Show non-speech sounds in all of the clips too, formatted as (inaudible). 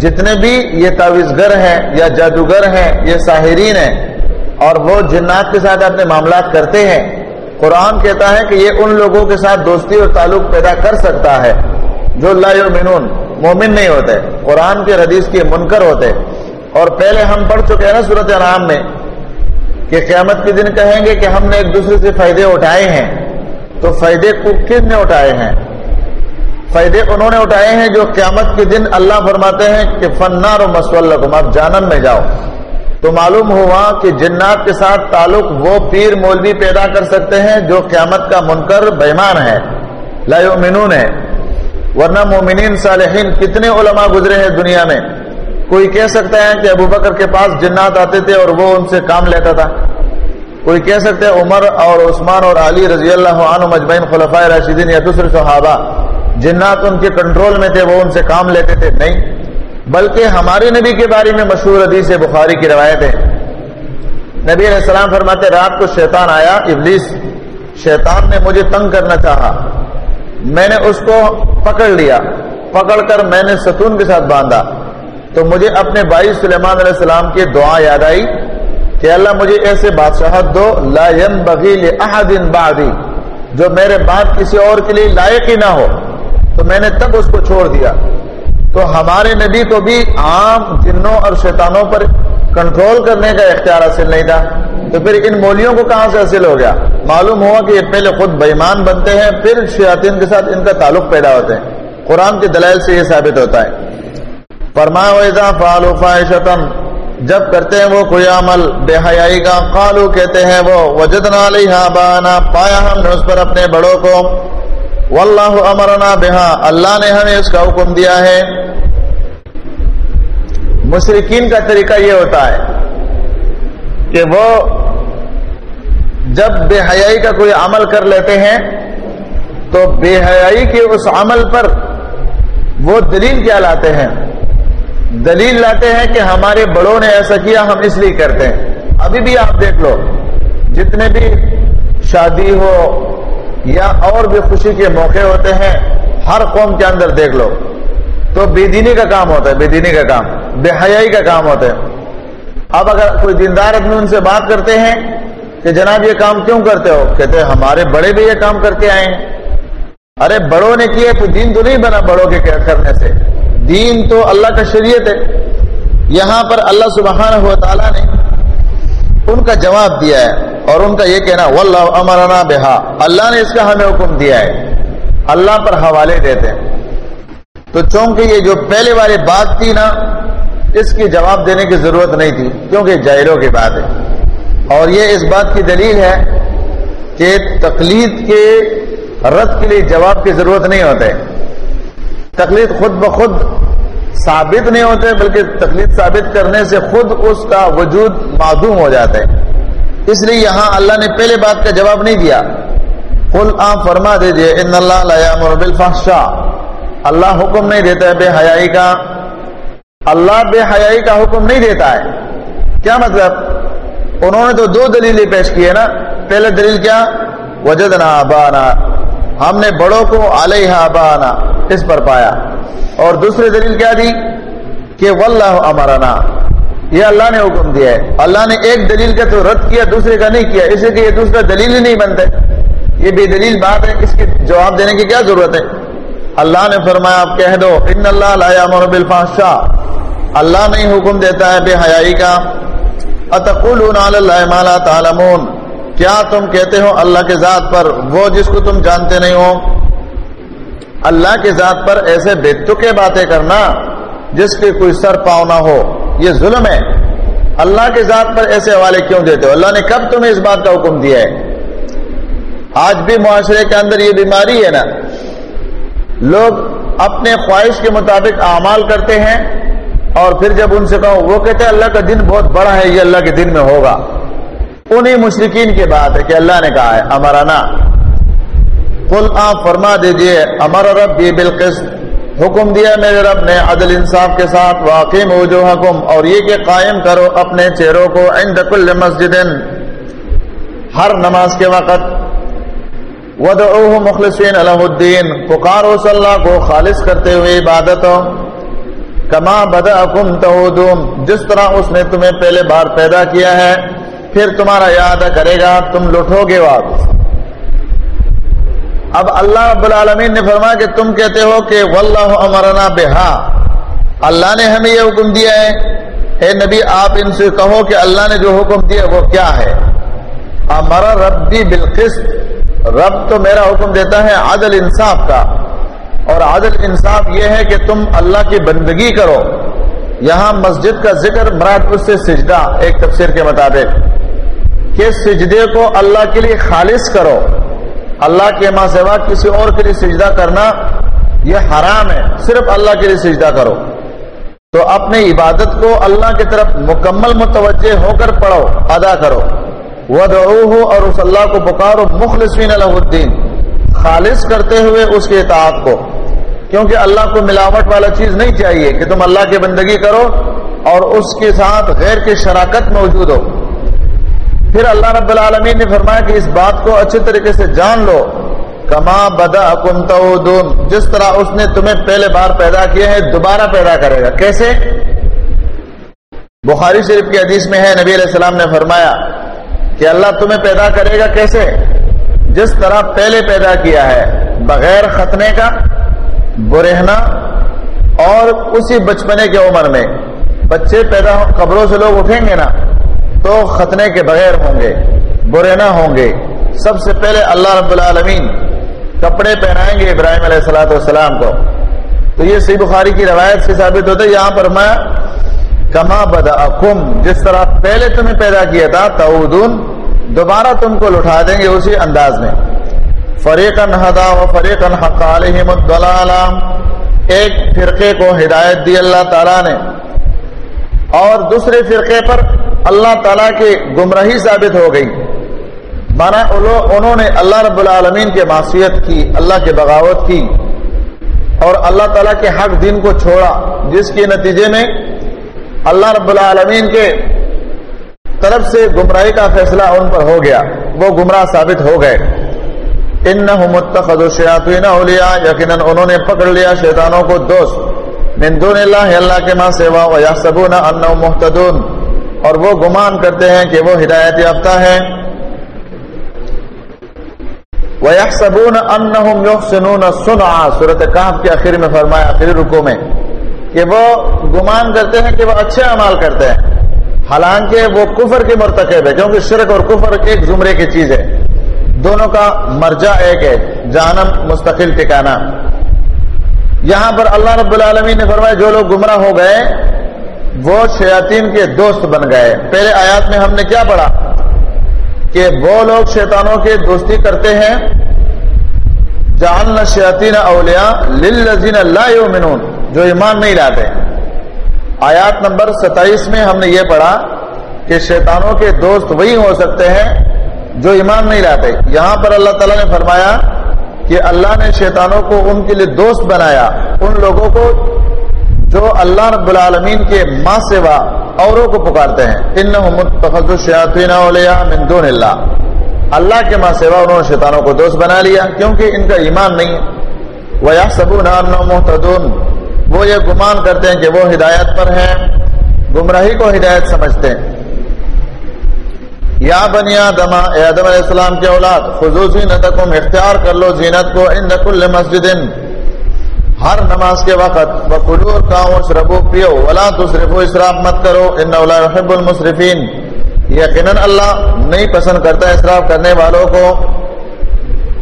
جتنے بھی یہ تعویذ ہیں یا جادوگر ہیں، یہ ساحرین ہیں، اور وہ جنات کے ساتھ اپنے معاملات کرتے ہیں، قرآن کہتا ہے کہ یہ ان لوگوں کے ساتھ دوستی اور تعلق پیدا کر سکتا ہے جو اللہ یؤمنون، مومن نہیں ہوتے۔ قرآن کے حدیث کے منکر ہوتے۔ اور پہلے ہم پڑھ چکے ہیں نا صورت عرام میں کہ قیامت کے دن کہیں گے کہ ہم نے ایک دوسرے سے فائدے اٹھائے ہیں۔ تو فائدے کو کس نے اٹھائے ہیں؟ فائدے انہوں نے اٹھائے ہیں جو قیامت کے دن اللہ فرماتے ہیں کہ فنار و مسلم آپ جانم میں جاؤ۔ تو معلوم ہوا کہ جنات کے ساتھ تعلق وہ پیر مولوی پیدا کر سکتے ہیں جو قیامت کا منکر بیمان ہے۔ لا یؤمنون ہے ورنہ مومنین صالحین کتنے علماء گزرے ہیں دنیا میں۔ کوئی کہہ سکتا ہے کہ ابو بکر کے پاس جنات آتے تھے اور وہ ان سے کام لیتا تھا۔ کوئی کہہ سکتے ہیں عمر اور عثمان اور علی رضی اللہ عنہ مجمعین خلفۂ راشدین یا دوسرے صحابہ۔ جنات ان کے کنٹرول میں تھے، وہ ان سے کام لیتے تھے۔ نہیں، بلکہ ہمارے نبی کے بارے میں مشہور حدیث بخاری کی روایت ہے۔ نبی علیہ السلام فرماتے، رات کو شیطان آیا، ابلیس، شیطان نے مجھے تنگ کرنا چاہا۔ میں نے اس کو پکڑ لیا، پکڑ کر میں نے ستون کے ساتھ باندھا۔ تو مجھے اپنے بھائی سلیمان علیہ السلام کی دعا یاد آئی کہ اللہ مجھے ایسے بادشاہت دو، لا بعدی، جو میرے بعد کسی اور کے لیے لائق ہی نہ ہو۔ تو میں نے تب اس کو چھوڑ دیا۔ تو ہمارے نبی کو بھی عام جنوں اور شیطانوں پر کنٹرول کرنے کا اختیار حاصل نہیں تھا۔ تو پھر ان مولیوں کو کہاں سے حاصل ہو گیا؟ معلوم ہوا کہ یہ پہلے خود بےمان بنتے ہیں، پھر شیاطین کے ساتھ ان کا تعلق پیدا ہوتے ہیں قرآن کے دلائل سے یہ ثابت ہوتا ہے۔ فرمایا فالو فائشتم جب کرتے ہیں وہ کوئی عمل بے حیائی کا قالو کہتے ہیں وہ، وجدنا علیہ بانا پایا ہم نے اس پر اپنے بڑوں کو۔ واللہ امرنا بہا۔ اللہ نے ہمیں اس کا حکم دیا ہے۔ مشرقین کا طریقہ یہ ہوتا ہے کہ وہ جب بے حیائی کا کوئی عمل کر لیتے ہیں، تو بے حیائی کے اس عمل پر وہ دلیل کیا لاتے ہیں؟ دلیل لاتے ہیں کہ ہمارے بڑوں نے ایسا کیا، ہم اس لیے کرتے ہیں۔ ابھی بھی آپ دیکھ لو، جتنے بھی شادی ہو یا اور بھی خوشی کے موقع ہوتے ہیں، ہر قوم کے اندر دیکھ لو۔ تو بے دینی کا کام ہوتا ہے، بے دینی کا کام، بے حیائی کا کام ہوتا ہے۔ اب اگر کوئی دیندار آدمی ان سے بات کرتے ہیں کہ جناب یہ کام کیوں کرتے ہو؟ کہتے ہیں، ہمارے بڑے بھی یہ کام کر کے آئے ہیں۔ ارے، بڑوں نے کیا تو دین تو نہیں بنا بڑوں کے کرنے سے؟ دین تو اللہ کا شریعت ہے۔ یہاں پر اللہ سبحانہ و تعالیٰ نے ان کا جواب دیا ہے اور ان کا یہ کہنا واللہ امرنا بہا، اللہ نے اس کا ہمیں حکم دیا ہے۔ اللہ پر حوالے دیتے ہیں۔ تو چونکہ یہ جو پہلے والی بات تھی نا، اس کی جواب دینے کی ضرورت نہیں تھی، کیونکہ جائلوں کی بات ہے۔ اور یہ اس بات کی دلیل ہے کہ تقلید کے رد کے لیے جواب کی ضرورت نہیں ہوتے۔ تقلید خود بخود ثابت نہیں ہوتے بلکہ تقلید ثابت کرنے سے خود اس کا وجود معدوم ہو جاتا ہے۔ اس لیے یہاں اللہ نے پہلے بات کا جواب نہیں دیا۔ قل آپ فرما دیجیے، ان اللہ لا بالفحشاء۔ اللہ حکم نہیں دیتا ہے بے حیائی کا۔ اللہ بے حیائی کا حکم نہیں دیتا ہے۔ کیا مطلب؟ انہوں نے تو دو دلیلیں پیش کی ہے نا۔ پہلے دلیل کیا؟ وجدنا ابانا ہم نے بڑوں کو علیہ ابانا اس پر پایا۔ اور دوسری دلیل کیا دی؟ کہ واللہ امرنا۔ یہ اللہ نے حکم دیا ہے۔ اللہ نے ایک دلیل کا تو رد کیا، دوسرے کا نہیں کیا۔ اسے کہ یہ دوسرا دلیل ہی نہیں بنتا۔ ہے یہ بے دلیل بات ہے، اس کے جواب دینے کی کیا ضرورت ہے؟ اللہ نے فرمایا آپ کہہ دو، ان اللہ لا بالفحشاء۔ اللہ نہیں حکم دیتا ہے بے حیائی کا۔ اتقولون علی اللہ ما لا تعلمون۔ کیا تم کہتے ہو اللہ کے ذات پر وہ جس کو تم جانتے نہیں ہو؟ اللہ کے ذات پر ایسے بے تکے باتیں کرنا جس کے کوئی سر پاؤ نہ ہو، یہ ظلم ہے۔ اللہ کے ذات پر ایسے حوالے کیوں دیتے ہو؟ اللہ نے کب تمہیں اس بات کا حکم دیا ہے؟ آج بھی معاشرے کے اندر یہ بیماری ہے نا۔ لوگ اپنے خواہش کے مطابق اعمال کرتے ہیں اور پھر جب ان سے کہو، وہ کہتے ہیں اللہ کا دن بہت بڑا ہے، یہ اللہ کے دن میں ہوگا۔ انہی مشرقین کی بات ہے کہ اللہ نے کہا ہے امرانا کل آپ فرما دیجیے، امر رب بالقسط۔ حکم دیا میرے رب نے عدل انصاف کے ساتھ واقع وجوہکم۔ اور یہ کہ قائم کرو اپنے چہروں کو عند کل مسجد۔ ہر نماز کے وقت۔ ودعوه مخلصین علیہ الدین پکارو صلی اللہ کو خالص کرتے ہوئے عبادت کما بدا کم جس طرح اس نے تمہیں پہلے بار پیدا کیا ہے پھر تمہارا یاد کرے گا، تم لٹھو گے واپس اب اللہ رب العالمین نے فرمایا کہ تم کہتے ہو کہ واللہ امرنا بہا۔ اللہ نے ہمیں یہ حکم دیا ہے۔ اے نبی، آپ ان سے کہو کہ اللہ نے جو حکم دیا وہ کیا ہے؟ ہمارا ربی بالقسط۔ رب تو میرا حکم دیتا ہے عدل انصاف کا۔ اور عدل انصاف یہ ہے کہ تم اللہ کی بندگی کرو۔ یہاں مسجد کا ذکر، مراد اس سے سجدہ، ایک تفسیر کے مطابق۔ کہ سجدے کو اللہ کے لیے خالص کرو۔ اللہ کے ماں سوا کسی اور کے لیے سجدہ کرنا یہ حرام ہے۔ صرف اللہ کے لیے سجدہ کرو۔ تو اپنی عبادت کو اللہ کی طرف مکمل متوجہ ہو کر پڑھو، ادا کرو۔ ودعوہ اور اس اللہ کو پکارو۔ مخلصین الہ الدین۔ خالص کرتے ہوئے اس کے اطاعت کو۔ کیونکہ اللہ کو ملاوٹ والا چیز نہیں چاہیے کہ تم اللہ کی بندگی کرو اور اس کے ساتھ غیر کی شراکت موجود ہو۔ پھر اللہ رب العالمین نے فرمایا کہ اس بات کو اچھے طریقے سے جان لو۔ کما بدا کم جس طرح اس نے تمہیں پہلے بار پیدا کیا ہے، دوبارہ پیدا کرے گا۔ کیسے؟ بخاری شریف کی حدیث میں ہے، نبی علیہ السلام نے فرمایا کہ اللہ تمہیں پیدا کرے گا کیسے؟ جس طرح پہلے پیدا کیا ہے، بغیر ختنے کا برہنا اور اسی بچپنے کے عمر میں۔ بچے پیدا قبروں سے لوگ اٹھیں گے نا۔ تو ختنے کے بغیر ہوں گے برہنا ہوں گے۔ سب سے پہلے اللہ رب العالمین کپڑے پہنائیں گے ابراہیم علیہ السلاۃ والسلام کو۔ تو یہ سی بخاری کی روایت سے ثابت ہوتا ہے، یہاں پر میں کما بدا جس طرح پہلے تمہیں پیدا کیا تھا، تعودون، دوبارہ تم کو لٹھا دیں گے اسی انداز میں۔ فریقن ہدا و فریقن حق علیہم الدلالام ایک فرقے کو ہدایت دی اللہ تعالیٰ نے، اور دوسرے فرقے پر اللہ تعالیٰ کی گمراہی ثابت ہو گئی۔ مانا انہوں نے اللہ رب العالمین کے معصیت کی، اللہ کے بغاوت کی اور اللہ تعالیٰ کے حق دین کو چھوڑا، جس کے نتیجے میں اللہ رب العالمین کے طرف سے گمراہی کا فیصلہ ان پر ہو گیا۔ وہ گمراہ ثابت ہو گئے۔ ان اولیاء، یقیناً انہوں نے پکڑ لیا شیطانوں کو دوست۔ من دون اللہ اللہ کے ماں سیوا ویحسبون انہم محتدون اور وہ گمان کرتے ہیں کہ وہ ہدایت یافتہ ہے وَيَحْسَبُونَ أَنَّهُمْ يُحْسِنُونَ صُنْعَا۔ سورة کے آخر میں فرمایا، آخری رکو میں، کہ وہ گمان کرتے ہیں کہ وہ اچھے عمال کرتے ہیں۔ حالانکہ وہ کفر کے مرتکب ہے کیونکہ شرک اور کفر ایک زمرے کی چیز ہے۔ دونوں کا مرجع ایک ہے جانم مستقل ٹکانا یہاں پر اللہ رب العالمین نے فرمایا، جو لوگ گمراہ ہو گئے وہ شیاطین کے دوست بن گئے۔ پہلے آیات میں ہم نے کیا پڑھا؟ کہ وہ لوگ شیطانوں کے دوستی کرتے ہیں۔ جان شیاطین اولیا للذین لا یؤمنون، جو ایمان نہیں لاتے۔ آیات نمبر ستائیس میں ہم نے یہ پڑھا کہ شیطانوں کے دوست وہی ہو سکتے ہیں جو ایمان نہیں لاتے۔ یہاں پر اللہ تعالیٰ نے فرمایا کہ اللہ نے شیطانوں کو ان کے لیے دوست بنایا، ان لوگوں کو جو اللہ رب العالمین کے ماں سوا اوروں کو پکارتے ہیں. ان اللہ. اللہ کے ماں سوا انہوں نے شیطانوں کو دوست بنا لیا کیونکہ ان کا ایمان نہیں. ہے وہ یا سبو محتدون وہ یہ گمان کرتے ہیں کہ وہ ہدایت پر ہیں. گمراہی کو ہدایت سمجھتے ہیں. یا بنی آدم، اے آدم علیہ السلام کے اولاد خصوصی نتکم اختیار کر لو زینت کو ان کل مسجد ہر نماز کے وقت بکلو کاؤ شربو پیو ولا تصرف اسراف مت کرو، ان المصرفین یقیناً اللہ نہیں پسند کرتا اسراف کرنے والوں کو۔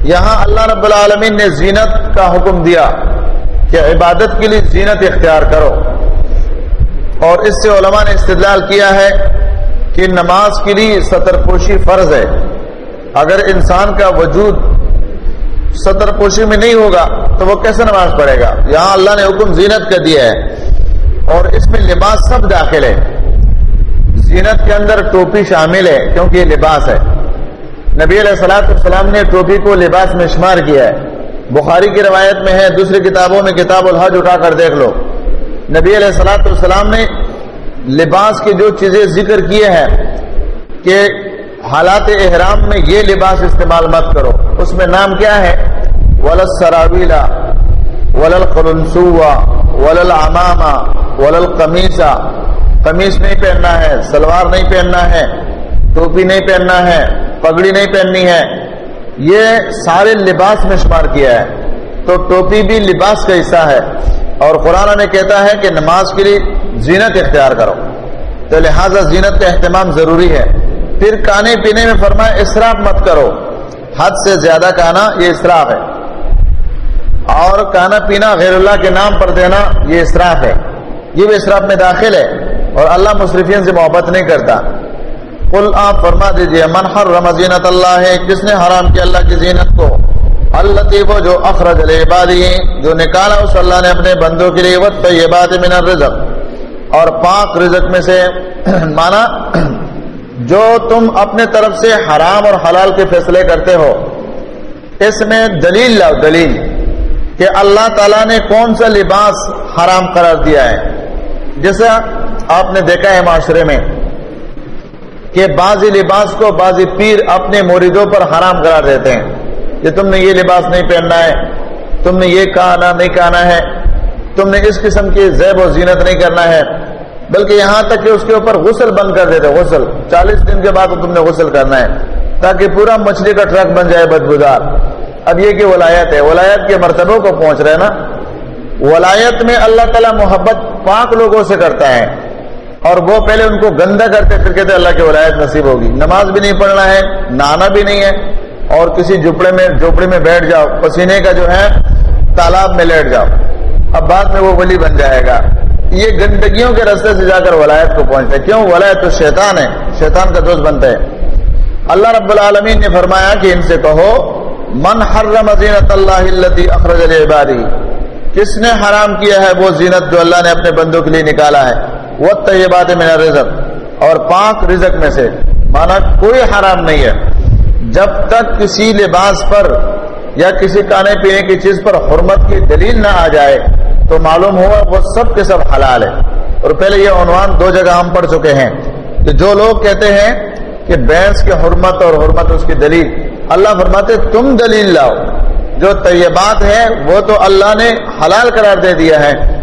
یہاں اللہ رب العالمین نے زینت کا حکم دیا کہ عبادت کے لیے زینت اختیار کرو۔ اور اس سے علماء نے استدلال کیا ہے کہ نماز کے لیے سطر پوشی فرض ہے۔ اگر انسان کا وجود سطر پوشی میں نہیں ہوگا تو وہ کیسے نماز پڑھے گا؟ یہاں اللہ نے حکم زینت کا دیا ہے۔ اور اس میں لباس سب داخل ہے۔ زینت کے اندر ٹوپی شامل ہے کیونکہ یہ لباس ہے۔ نبی علیہ السلام السلام نے ٹوپی کو لباس میں شمار کیا ہے۔ بخاری کی روایت میں ہے، دوسری کتابوں میں کتاب الحج اٹھا کر دیکھ لو۔ نبی علیہ السلاۃ السلام نے لباس کی جو چیزیں ذکر کیے ہیں کہ حالات احرام میں یہ لباس استعمال مت کرو۔ اس میں نام کیا ہے؟ ولل سراویلا ولل قلنسوا ولل اماما ولل قمیصہ قمیص نہیں پہننا ہے، سلوار نہیں پہننا ہے، ٹوپی نہیں پہننا ہے، پگڑی نہیں پہننی ہے۔ یہ سارے لباس میں شمار کیا ہے۔ تو ٹوپی بھی لباس کا حصہ ہے۔ اور قرآن میں کہتا ہے کہ نماز کے لیے زینت اختیار کرو۔ تو لہٰذا زینت کا اہتمام ضروری ہے۔ پھر کھانے پینے میں فرمایا، اسراف مت کرو۔ حد سے زیادہ کھانا یہ اسراف ہے۔ اور کھانا پینا غیر اللہ کے نام پر دینا یہ اسراف ہے۔ یہ بھی اسراف میں داخل ہے اور اللہ مصرفین سے محبت نہیں کرتا۔ کل آپ فرما دیجیے من حرم زینت اللہ ہے کس نے حرام کیا اللہ کی زینت کو؟ اللہ جو اخرج العبادی جو نکالا اس اللہ نے اپنے بندوں کے لیے وقت یہ من الرزق۔ اور پاک رزق میں سے (clears throat) مانا (clears throat) جو تم اپنے طرف سے حرام اور حلال کے فیصلے کرتے ہو۔ اس میں دلیل لاؤ، دلیل۔ کہ اللہ تعالیٰ نے کون سا لباس حرام قرار دیا ہے؟ جیسا آپ نے دیکھا ہے معاشرے میں کہ بعضی لباس کو بعضی پیر اپنے موریدوں پر حرام قرار دیتے ہیں کہ تم نے یہ لباس نہیں پہننا ہے، تم نے یہ کہنا نہیں کہنا ہے، تم نے اس قسم کی زیب و زینت نہیں کرنا ہے۔ بلکہ یہاں تک کہ اس کے اوپر غسل بند کر دیتے، غسل۔ چالیس دن کے بعد تم نے غسل کرنا ہے تاکہ پورا مچھلی کا ٹرک بن جائے بدبودار۔ اب یہ کہ ولایت ہے، ولایت کے مرتبوں کو پہنچ رہے نا۔ ولایت میں اللہ تعالیٰ محبت پاک لوگوں سے کرتا ہے۔ اور وہ پہلے ان کو گندا کرتے، پھر کہتے اللہ کی ولایت نصیب ہوگی۔ نماز بھی نہیں پڑھنا ہے نانا بھی نہیں ہے۔ اور کسی جھپڑے میں، جھوپڑی میں بیٹھ جاؤ، پسینے کا جو ہے، تالاب میں لیٹ جاؤ۔ اب بعد میں وہ ولی بن جائے گا۔ یہ گندگیوں کے رستے سے جا کر ولایت کو پہنچتا ہے۔ کیوں؟ ولایت تو شیطان ہے۔ شیطان کا دوست بنتا ہے۔ اللہ رب العالمین نے فرمایا کہ ان سے کہو من حرم زینت اللہ اخرج العبادی کس نے حرام کیا ہے وہ زینت جو اللہ نے اپنے بندوں کے لیے نکالا ہے؟ وہ طیبات من رزق اور پاک رزق میں سے. مانا کوئی حرام نہیں ہے. جب تک کسی لباس پر یا کسی کھانے پینے کی چیز پر حرمت کی دلیل نہ آ جائے، تو معلوم ہوا وہ سب کے سب حلال ہے۔ اور پہلے یہ عنوان دو جگہ ہم پڑھ چکے ہیں کہ جو لوگ کہتے ہیں کہ بینس کی حرمت اور حرمت اس کی دلیل اللہ فرماتے تم دلیل لاؤ۔ جو طیبات ہے وہ تو اللہ نے حلال قرار دے دیا ہے۔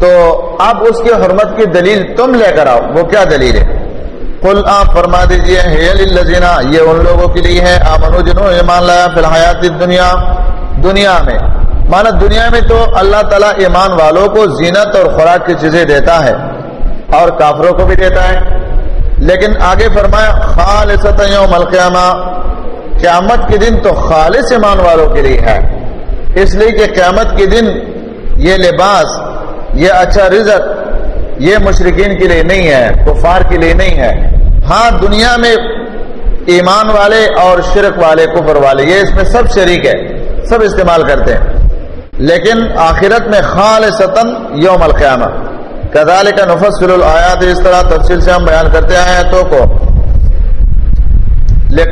تو آپ اس کی حرمت کی دلیل تم لے کر آؤ، وہ کیا دلیل ہے؟ کل آپ فرما دیجیے یہ ان لوگوں کے لیے ہے۔ آمنو، جنہوں ایمان لایا، فی الحیات دنیا دنیا میں۔ مانا دنیا میں تو اللہ تعالیٰ ایمان والوں کو زینت اور خوراک کی چیزیں دیتا ہے اور کافروں کو بھی دیتا ہے۔ لیکن آگے فرمایا خالص یوم القیامہ، قیامت کے دن تو خالص ایمان والوں کے لیے ہے۔ اس لیے کہ قیامت کے دن یہ لباس، یہ اچھا رزق یہ مشرقین کے لیے نہیں ہے، کفار کے لیے نہیں ہے۔ ہاں دنیا میں ایمان والے اور شرک والے، کفر والے، یہ اس میں سب شریک ہے سب استعمال کرتے ہیں۔ لیکن آخرت میں خال ستن یوم القیامہ۔ کدال کا نفس الآیات، اس طرح تفصیل سے ہم بیان کرتے آئے ہیں تو کو۔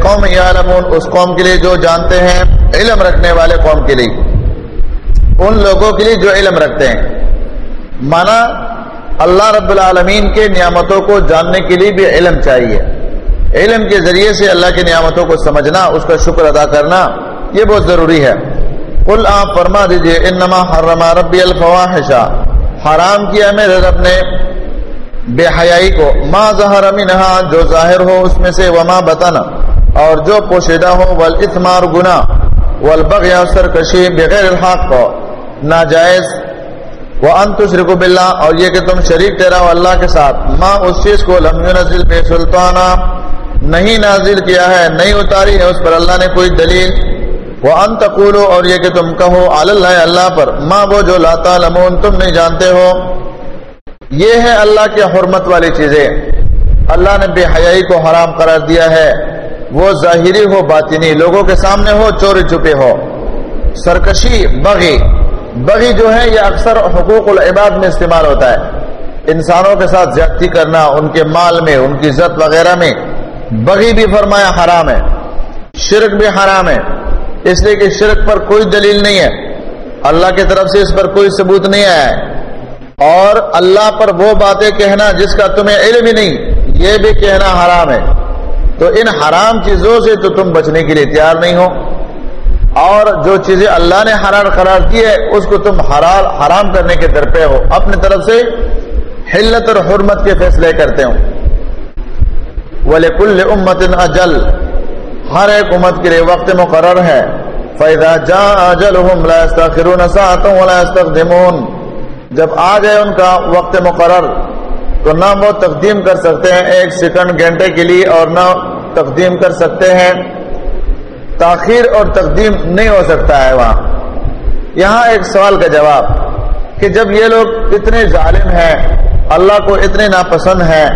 قوم یعلمون، اس قوم کے لیے جو جانتے ہیں، علم رکھنے والے قوم کے لیے۔ ان لوگوں کے لیے جو علم رکھتے ہیں۔ مانا اللہ رب العالمین کے نعمتوں کو جاننے کے لیے بھی علم چاہیے۔ علم کے ذریعے سے اللہ کی نعمتوں کو سمجھنا، اس کا شکر ادا کرنا، یہ بہت ضروری ہے۔ کل آپ فرما دیجیے، انما حرم ربی الفواحشہ۔ حرام کیا میرے رب نے بے حیائی کو۔ ما ظہر منہا، جو ظاہر ہو اس میں سے، وما بطن۔ اور جو پوشیدہ ہو والاتمار گنا والبغی سرکشی بغیر الحق کو۔ ناجائز۔ وہ انتشرک باللہ اور یہ کہ تم شریک ٹھہراؤ اللہ کے ساتھ۔ ماں اس چیز کو لم نزل بے سلطانہ۔ نہیں نازل کیا ہے، نہیں اتاری ہے، اس پر اللہ نے کوئی دلیل۔ وہ انتقولو اور یہ کہ تم کہو اللہ اللہ پر، ماں وہ جو لاتا لمون تم نہیں جانتے ہو۔ یہ ہے اللہ کی حرمت والی چیزیں۔ اللہ نے بے حیائی کو حرام قرار دیا ہے۔ وہ ظاہری ہو، باطنی، لوگوں کے سامنے ہو، چوری چھپے ہو۔ سرکشی، بغی۔ بغی جو ہے، یہ اکثر حقوق العباد میں استعمال ہوتا ہے۔ انسانوں کے ساتھ زیادتی کرنا، ان کے مال میں، ان کی عزت وغیرہ میں۔ بغی بھی فرمایا حرام ہے۔ شرک بھی حرام ہے۔ اس لیے کہ شرک پر کوئی دلیل نہیں ہے۔ اللہ کی طرف سے اس پر کوئی ثبوت نہیں آیا ہے۔ اور اللہ پر وہ باتیں کہنا جس کا تمہیں علم ہی نہیں، یہ بھی کہنا حرام ہے۔ تو ان حرام چیزوں سے تو تم بچنے کے لیے تیار نہیں ہو۔ اور جو چیزیں اللہ نے حرار قرار کی ہے، اس کو تم حرار حرام کرنے کے در پہ ہو۔ اپنی طرف سے حلت اور حرمت کے فیصلے کرتے ہو۔ ولیکل امت اجل ہر ایک امت کے لیے وقت مقرر ہے۔ فیضا جا اجل جب آ جائے ان کا وقت مقرر، تو نہ وہ تقدیم کر سکتے ہیں ایک سیکنڈ گھنٹے کے لیے اور نہ تقدیم کر سکتے ہیں۔ تاخیر اور تقدیم نہیں ہو سکتا ہے وہاں۔ یہاں ایک سوال کا جواب، کہ جب یہ لوگ اتنے ظالم ہیں، اللہ کو اتنے ناپسند ہیں،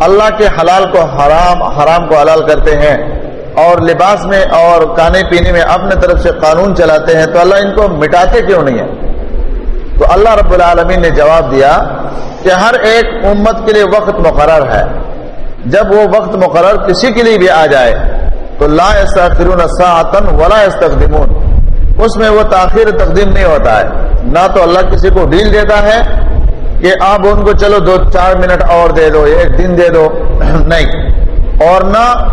اللہ کے حلال کو حرام حرام کو حلال کرتے ہیں اور لباس میں اور کھانے پینے میں اپنے طرف سے قانون چلاتے ہیں تو اللہ ان کو مٹاتے کیوں نہیں ہے تو اللہ رب العالمین نے جواب دیا کہ ہر ایک امت کے لیے وقت مقرر ہے۔ جب وہ وقت مقرر کسی کے لیے بھی آ جائے تو لا استخرون ساعتن ولا استخدمون اس میں وہ تاخیر تقدیم نہیں ہوتا ہے۔ نہ تو اللہ کسی کو ڈیل دیتا ہے کہ آپ ان کو چلو دو چار منٹ اور دے دو، ایک دن دے دو۔ (clears throat) نہیں۔ اور نہ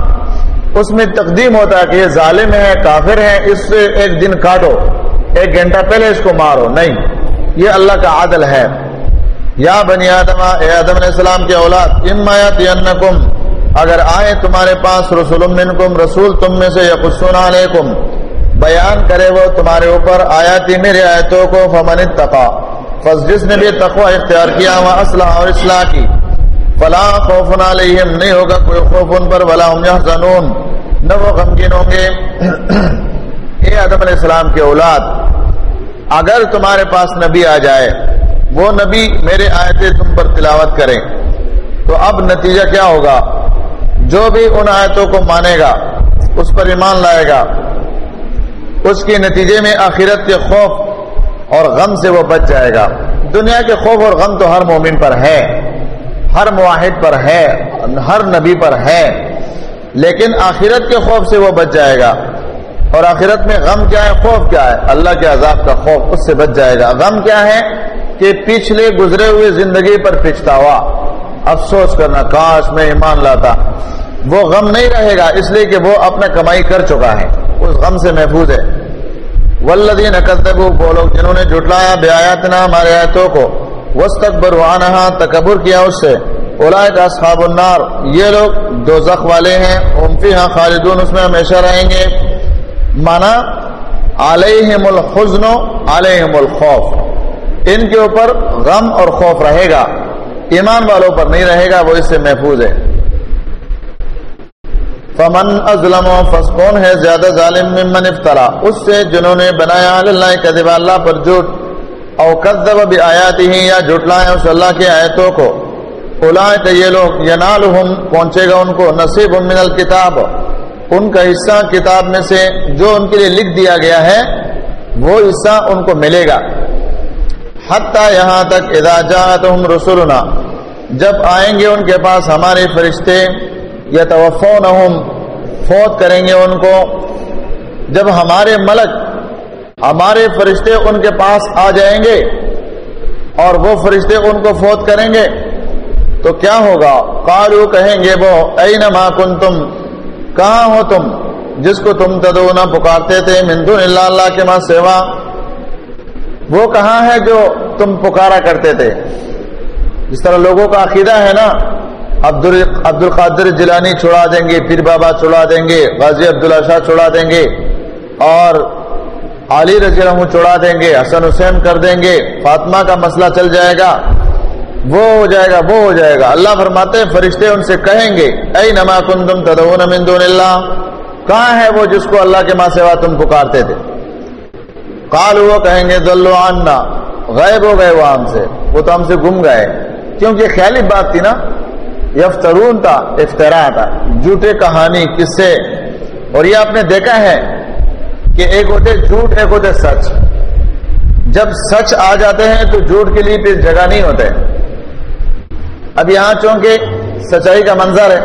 اس میں تقدیم ہوتا ہے کہ یہ ظالم ہے، کافر ہے، اس سے ایک دن کاٹو، ایک گھنٹہ پہلے اس کو مارو۔ نہیں، یہ اللہ کا عادل ہے۔ یا بنی آدم، اے آدم علیہ السلام کی اولاد امایت اگر آئے تمہارے پاس رسول منکم، رسول تم میں سے یقصون علیکم۔ بیان کرے وہ تمہارے اوپر آیاتی میرے آیتوں کو، فمن اتقا فس جس نے بھی تقوی اختیار کیا وہ اسلح اور اصلاح کی۔ فلا خوف علیہم، نہیں ہوگا کوئی خوف ان پر، ولا ہم یحزنون۔ نہ وہ غمگین ہوں گے۔ اے آدم علیہ السلام کے اولاد، اگر تمہارے پاس نبی آ جائے، وہ نبی میرے آیتیں تم پر تلاوت کریں۔ تو اب نتیجہ کیا ہوگا؟ جو بھی ان آیتوں کو مانے گا، اس پر ایمان لائے گا۔ اس کے نتیجے میں آخرت کے خوف اور غم سے وہ بچ جائے گا۔ دنیا کے خوف اور غم تو ہر مومن پر ہے۔ ہر معاہد پر ہے، ہر نبی پر ہے، لیکن آخرت کے خوف سے وہ بچ جائے گا۔ اور آخرت میں غم کیا ہے، خوف کیا ہے؟ اللہ کے عذاب کا خوف اس سے بچ جائے گا۔ غم کیا ہے کہ پچھلے گزرے ہوئے زندگی پر پچھتاوا افسوس کرنا، کاش میں ایمان لاتا۔ وہ غم نہیں رہے گا، اس لیے کہ وہ اپنا کمائی کر چکا ہے۔ اس غم سے محفوظ ہے۔ ولدین وہ لوگ جنہوں نے جٹلایا بے آیاتنا، ہمارے آیتوں کو۔ وسطبر وانہا تکبر کیا اس سے۔ اولائک اصحاب النار، یہ لوگ دو زخ والے ہیں امفی ہاں خالدون، اس میں ہمیشہ رہیں گے۔ مانا، علیہم الحزن، علیہم الخوف۔ ان کے اوپر غم اور خوف رہے گا۔ ایمان والوں پر نہیں رہے گا، وہ اس سے محفوظ ہے فمن ازلم فسکون ہے زیادہ ظالم؟ ممن افطرا اس سے جنہوں نے بنایا اللہ کذب اللہ پر جھوٹ۔ او کذب بھی آیات ہی یا جھٹلائے اس اللہ کی آیتوں کو۔ اولئک یہ لوگ ینالہم، پہنچے گا ان کو، نصیب من الکتاب۔ ان کا حصہ کتاب میں سے جو ان کے لیے لکھ دیا گیا ہے، وہ حصہ ان کو ملے گا۔ حتی یہاں تک اذا جاءتہم رسولنا جب آئیں گے ان کے پاس ہمارے فرشتے یا توفون فوت کریں گے ان کو۔ جب ہمارے ملک ہمارے فرشتے ان کے پاس آ جائیں گے اور وہ فرشتے ان کو فوت کریں گے۔ تو کیا ہوگا؟ کالو کہیں گے وہ اے نما کن تم کہاں ہو تم؟ جس کو تم تدونا پکارتے تھے مندو اللہ اللہ کے ماں سیوا وہ کہاں ہے جو تم پکارا کرتے تھے؟ جس طرح لوگوں کا عقیدہ ہے نا عبد القادر جلانی چھوڑا دیں گے، پیر بابا چھوڑا دیں گے، غازی عبداللہ شاہ چھوڑا دیں گے اور علی رضی اللہ عنہ چھوڑا دیں گے، حسن حسین کر دیں گے، فاطمہ کا مسئلہ چل جائے گا۔ وہ ہو جائے گا، وہ ہو جائے گا۔ اللہ فرماتے ہیں، فرشتے ان سے کہیں گے اے نما کن تم تدون من دون اللہ؟ کہاں ہے وہ جس کو اللہ کے ماں سوا تم پکارتے تھے؟ کال وہ کہیں گے دلو آنا غائب ہو گئے وہ ہم سے۔ وہ تو ہم سے گم گئے۔ کیونکہ خیالی بات تھی نا۔ یفترون تھا افطرا تھا جھوٹے کہانی کس سے اور یہ آپ نے دیکھا ہے کہ ایک ہوتے جھوٹ، ایک ہوتے سچ۔ جب سچ آ جاتے ہیں تو جھوٹ کے لیے پھر جگہ نہیں ہوتے۔ اب یہاں چونکہ سچائی کا منظر ہے،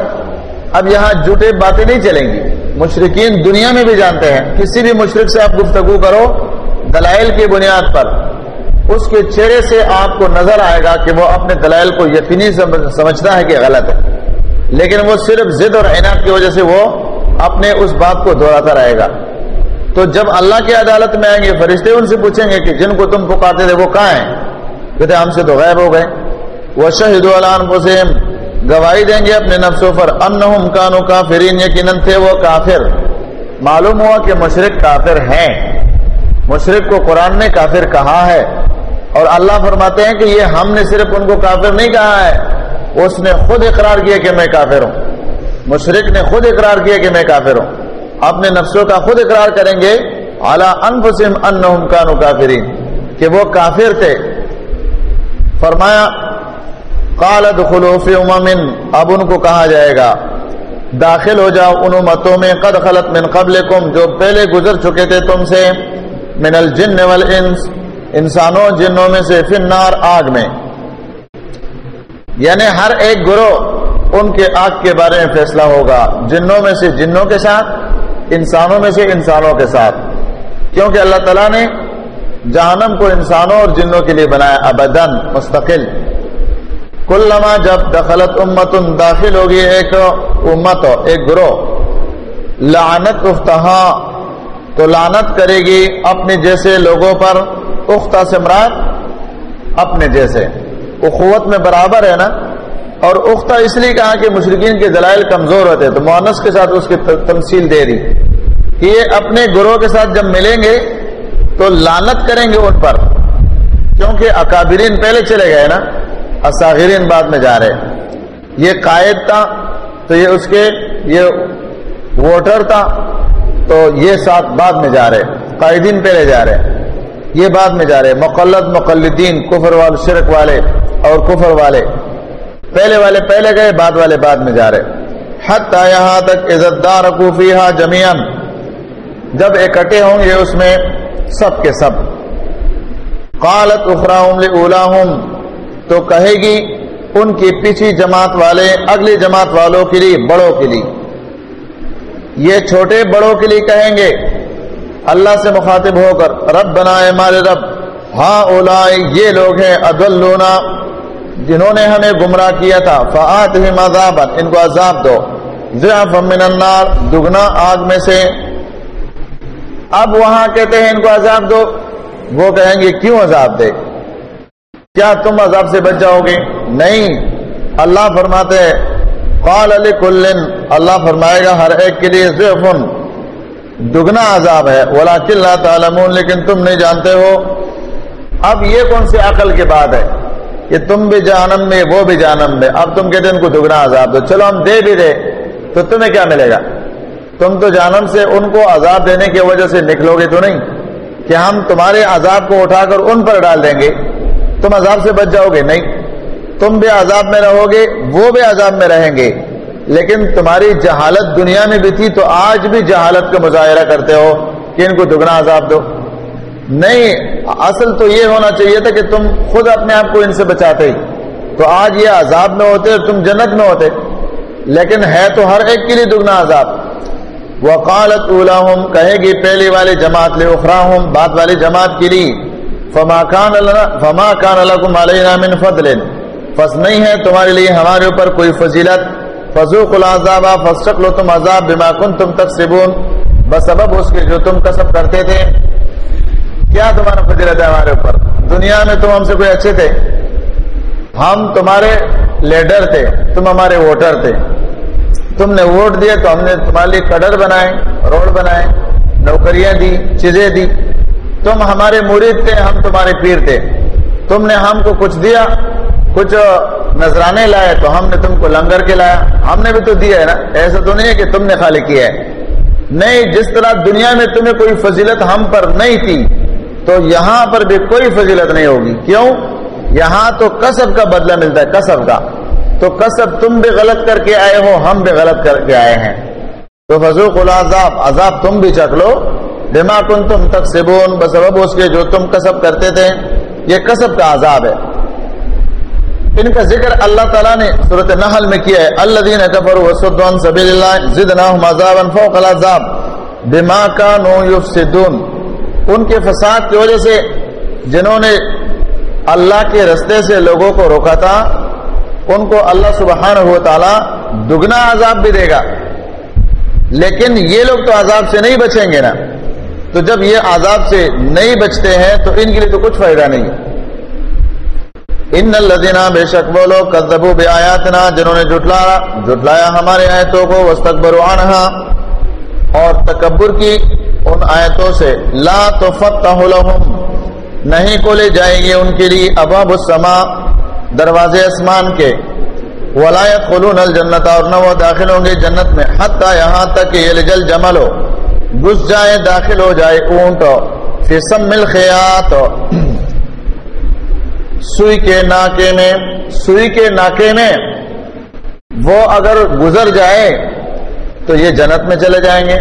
اب یہاں جھوٹے باتیں نہیں چلیں گی۔ مشرقین دنیا میں بھی جانتے ہیں، کسی بھی مشرق سے آپ گفتگو کرو دلائل کی بنیاد پر۔ اس کے چہرے سے آپ کو نظر آئے گا کہ وہ اپنے دلائل کو یقینی سمجھتا ہے کہ غلط ہے۔ لیکن وہ صرف ضد اور عنایت کی وجہ سے وہ اپنے اس بات کو دہراتا رہے گا۔ تو جب اللہ کی عدالت میں آئیں گے، فرشتے ان سے پوچھیں گے کہ جن کو تم پکاتے تھے وہ کہاں ہیں؟ کہتے ہم سے تو غائب ہو گئے۔ وہ شہید حسین گواہی دیں گے اپنے نفسوں پر انہم کانو کافرین یقیناً تھے وہ کافر۔ معلوم ہوا کہ مشرق کافر ہیں۔ مشرق کو قرآن نے کافر کہا ہے۔ اور اللہ فرماتے ہیں کہ یہ ہم نے صرف ان کو کافر نہیں کہا ہے۔ اس نے خود اقرار کیا کہ میں کافر ہوں۔ مشرق نے خود اقرار کیا کہ میں کافر ہوں۔ اپنے نفسوں کا خود اقرار کریں گے۔ اعلیٰ انفسم انہم کانو کافرین کہ وہ کافر تھے۔ فرمایا، قال ادخلوا فی امم اب ان کو کہا جائے گا، داخل ہو جاؤ ان امتوں میں۔ قد خلط من قبلکم جو پہلے گزر چکے تھے تم سے۔ من الجن والانس انسانوں، جنوں میں سے فی النار، آگ میں۔ یعنی ہر ایک گروہ ان کے آگ کے بارے میں فیصلہ ہوگا۔ جنوں میں سے جنوں کے ساتھ۔ انسانوں میں سے انسانوں کے ساتھ۔ کیونکہ اللہ تعالیٰ نے جہنم کو انسانوں اور جنوں کے لیے بنایا ابدن مستقل۔ کل لما جب دخلت امت، داخل ہوگی ایک امت ایک گروہ۔ لعنت اختہا تو لعنت کرے گی اپنے جیسے لوگوں پر۔ اختہ سے مراد اپنے جیسے۔ اخوت میں برابر ہے نا؟ اور اختہ اس لیے کہا کہ مشرقین کے دلائل کمزور ہوتے تو مونس کے ساتھ اس کی تمثیل دے رہی کہ یہ اپنے گروہ کے ساتھ جب ملیں گے، تو لانت کریں گے ان پر۔ کیونکہ اکابرین پہلے چلے گئے نا اصاغرین بعد میں جا رہے۔ یہ قائد تھا، تو یہ اس کے، یہ ووٹر تھا، تو یہ ساتھ بعد میں جا رہے۔ قائدین پہلے جا رہے۔ یہ بعد میں جا رہے۔ مقلد، مقلدین، کفر والے، شرک والے اور کفر والے۔ پہلے والے پہلے گئے، بعد والے بعد میں جا رہے۔ حتی یہاں تک عزت دار کوفیہ جمیان جب اکٹھے ہوں گے اس میں سب کے سب۔ قالت اخراہم لولاہم تو کہے گی، ان کی پیچھے جماعت والے اگلی جماعت والوں کے لیے، بڑوں کے لیے۔ یہ چھوٹے بڑوں کے لیے کہیں گے، اللہ سے مخاطب ہو کر رب بنائے مارے رب ہاں اولا یہ لوگ ہیں ادلونا جنہوں نے ہمیں گمراہ کیا تھا فعت ہی ان کو عذاب دو۔ من النار، دگنا آگ میں سے۔ اب وہاں کہتے ہیں، ان کو عذاب دو۔ وہ کہیں گے، کیوں عذاب دے؟ کیا تم عذاب سے بچ جاؤ گے؟ نہیں۔ اللہ فرماتے قال علی کلن اللہ فرمائے گا، ہر ایک کے لیے ضعفن دگنا عذاب ہے۔ ولیکن تعلمون، لیکن تم نہیں جانتے ہو۔ اب یہ کون سی عقل کے بعد ہے؟ کہ تم بھی جانم میں، وہ بھی جانم میں۔ اب تم کہتے ہیں ان کو دگنا عذاب دو۔ چلو ہم دے بھی دے، تو تمہیں کیا ملے گا؟ تم تو جانم سے ان کو عذاب دینے کی وجہ سے نکلو گے تو نہیں؟ کہ ہم تمہارے عذاب کو اٹھا کر ان پر ڈال دیں گے۔ تم عذاب سے بچ جاؤ گے؟ نہیں۔ تم بھی عذاب میں رہو گے، وہ بھی عذاب میں رہیں گے۔ لیکن تمہاری جہالت دنیا میں بھی تھی، تو آج بھی جہالت کا مظاہرہ کرتے ہو کہ ان کو دگنا عذاب دو۔ نہیں، اصل تو یہ ہونا چاہیے تھا کہ تم خود اپنے آپ کو ان سے بچاتے ہی۔ تو آج یہ عذاب میں ہوتے اور تم جنت میں ہوتے۔ لیکن ہے تو ہر ایک کے لیے دگنا عذاب۔ وقالت اولاہم، کہے گی پہلی والی جماعت لے اخراہم، بعد والی جماعت کے لیے۔ فما کان فما کان لکم علینا من فضل۔ فس نہیں ہے تمہارے لیے ہمارے اوپر کوئی فضیلت۔ فضوق العذاب فسق لو تم عذاب بما کنتم تکسبون۔ بسبب اس کے جو تم کسب کرتے تھے۔ کیا تمہارا فضیلت ہے ہمارے اوپر؟ دنیا میں تم ہم سے کوئی اچھے تھے؟ ہم تمہارے لیڈر تھے، تم ہمارے ووٹر تھے۔ تم نے ووٹ دیے تو ہم نے تمہارے لیے کڈر بنائے روڈ بنائے، نوکریاں دی، چیزیں دی۔ تم ہمارے مرید تھے، ہم تمہارے پیر تھے۔ تم نے ہم کو کچھ دیا، کچھ نذرانے لائے تو ہم نے تم کو لنگر کے لایا۔ ہم نے بھی تو دیا ہے نا؟ ایسا تو نہیں ہے کہ تم نے خالی کیا ہے۔ نہیں، جس طرح دنیا میں تمہیں کوئی فضیلت ہم پر نہیں تھی تو یہاں پر بھی کوئی فضیلت نہیں ہوگی۔ کیوں؟ یہاں تو کسب کا بدلہ ملتا ہے، کسب کا۔ تو کسب تم بھی غلط کر کے آئے ہو، ہم بھی غلط کر کے آئے ہیں۔ تو فضوق العذاب، عذاب تم بھی چکھ لو۔ بما کن تم تک سبون بسبب اس کے جو تم کسب کرتے تھے، یہ کسب کا عذاب ہے۔ ان کا ذکر اللہ تعالیٰ نے صورت نحل میں کیا ہے۔ اللہ دین کفر وسدون سبیل اللہ، زدناہم عذابا فوق العذاب بما کانوا یفسدون۔ ان کے فساد کی وجہ سے جنہوں نے اللہ کے رستے سے لوگوں کو روکا تھا، ان کو اللہ سبحانہ و تعالی دگنا عذاب بھی دے گا۔ لیکن یہ لوگ تو عذاب سے نہیں بچیں گے نا۔ تو جب یہ عذاب سے نہیں بچتے ہیں تو ان کے لیے تو کچھ فائدہ نہیں۔ ان الدینہ بے شک بولو کدبو بے آیاتنا جنہوں نے جٹلایا جٹلایا ہمارے آیتوں کو وسطبر اور تکبر کی۔ ان آیتوں سے لا تو فتح نہیں کھولے جائیں گے ان کے لیے اباب السما دروازے اسمان کے۔ ولایت خلون الجنت، اور نہ وہ داخل ہوں گے جنت میں، حتیٰ یہاں تک کہ یہ جل جمل ہو۔ گھس جائے، داخل ہو جائے، اونٹ فسم مل خیات سوئی کے ناکے میں، سوئی کے ناکے میں۔ وہ اگر گزر جائے، تو یہ جنت میں چلے جائیں گے۔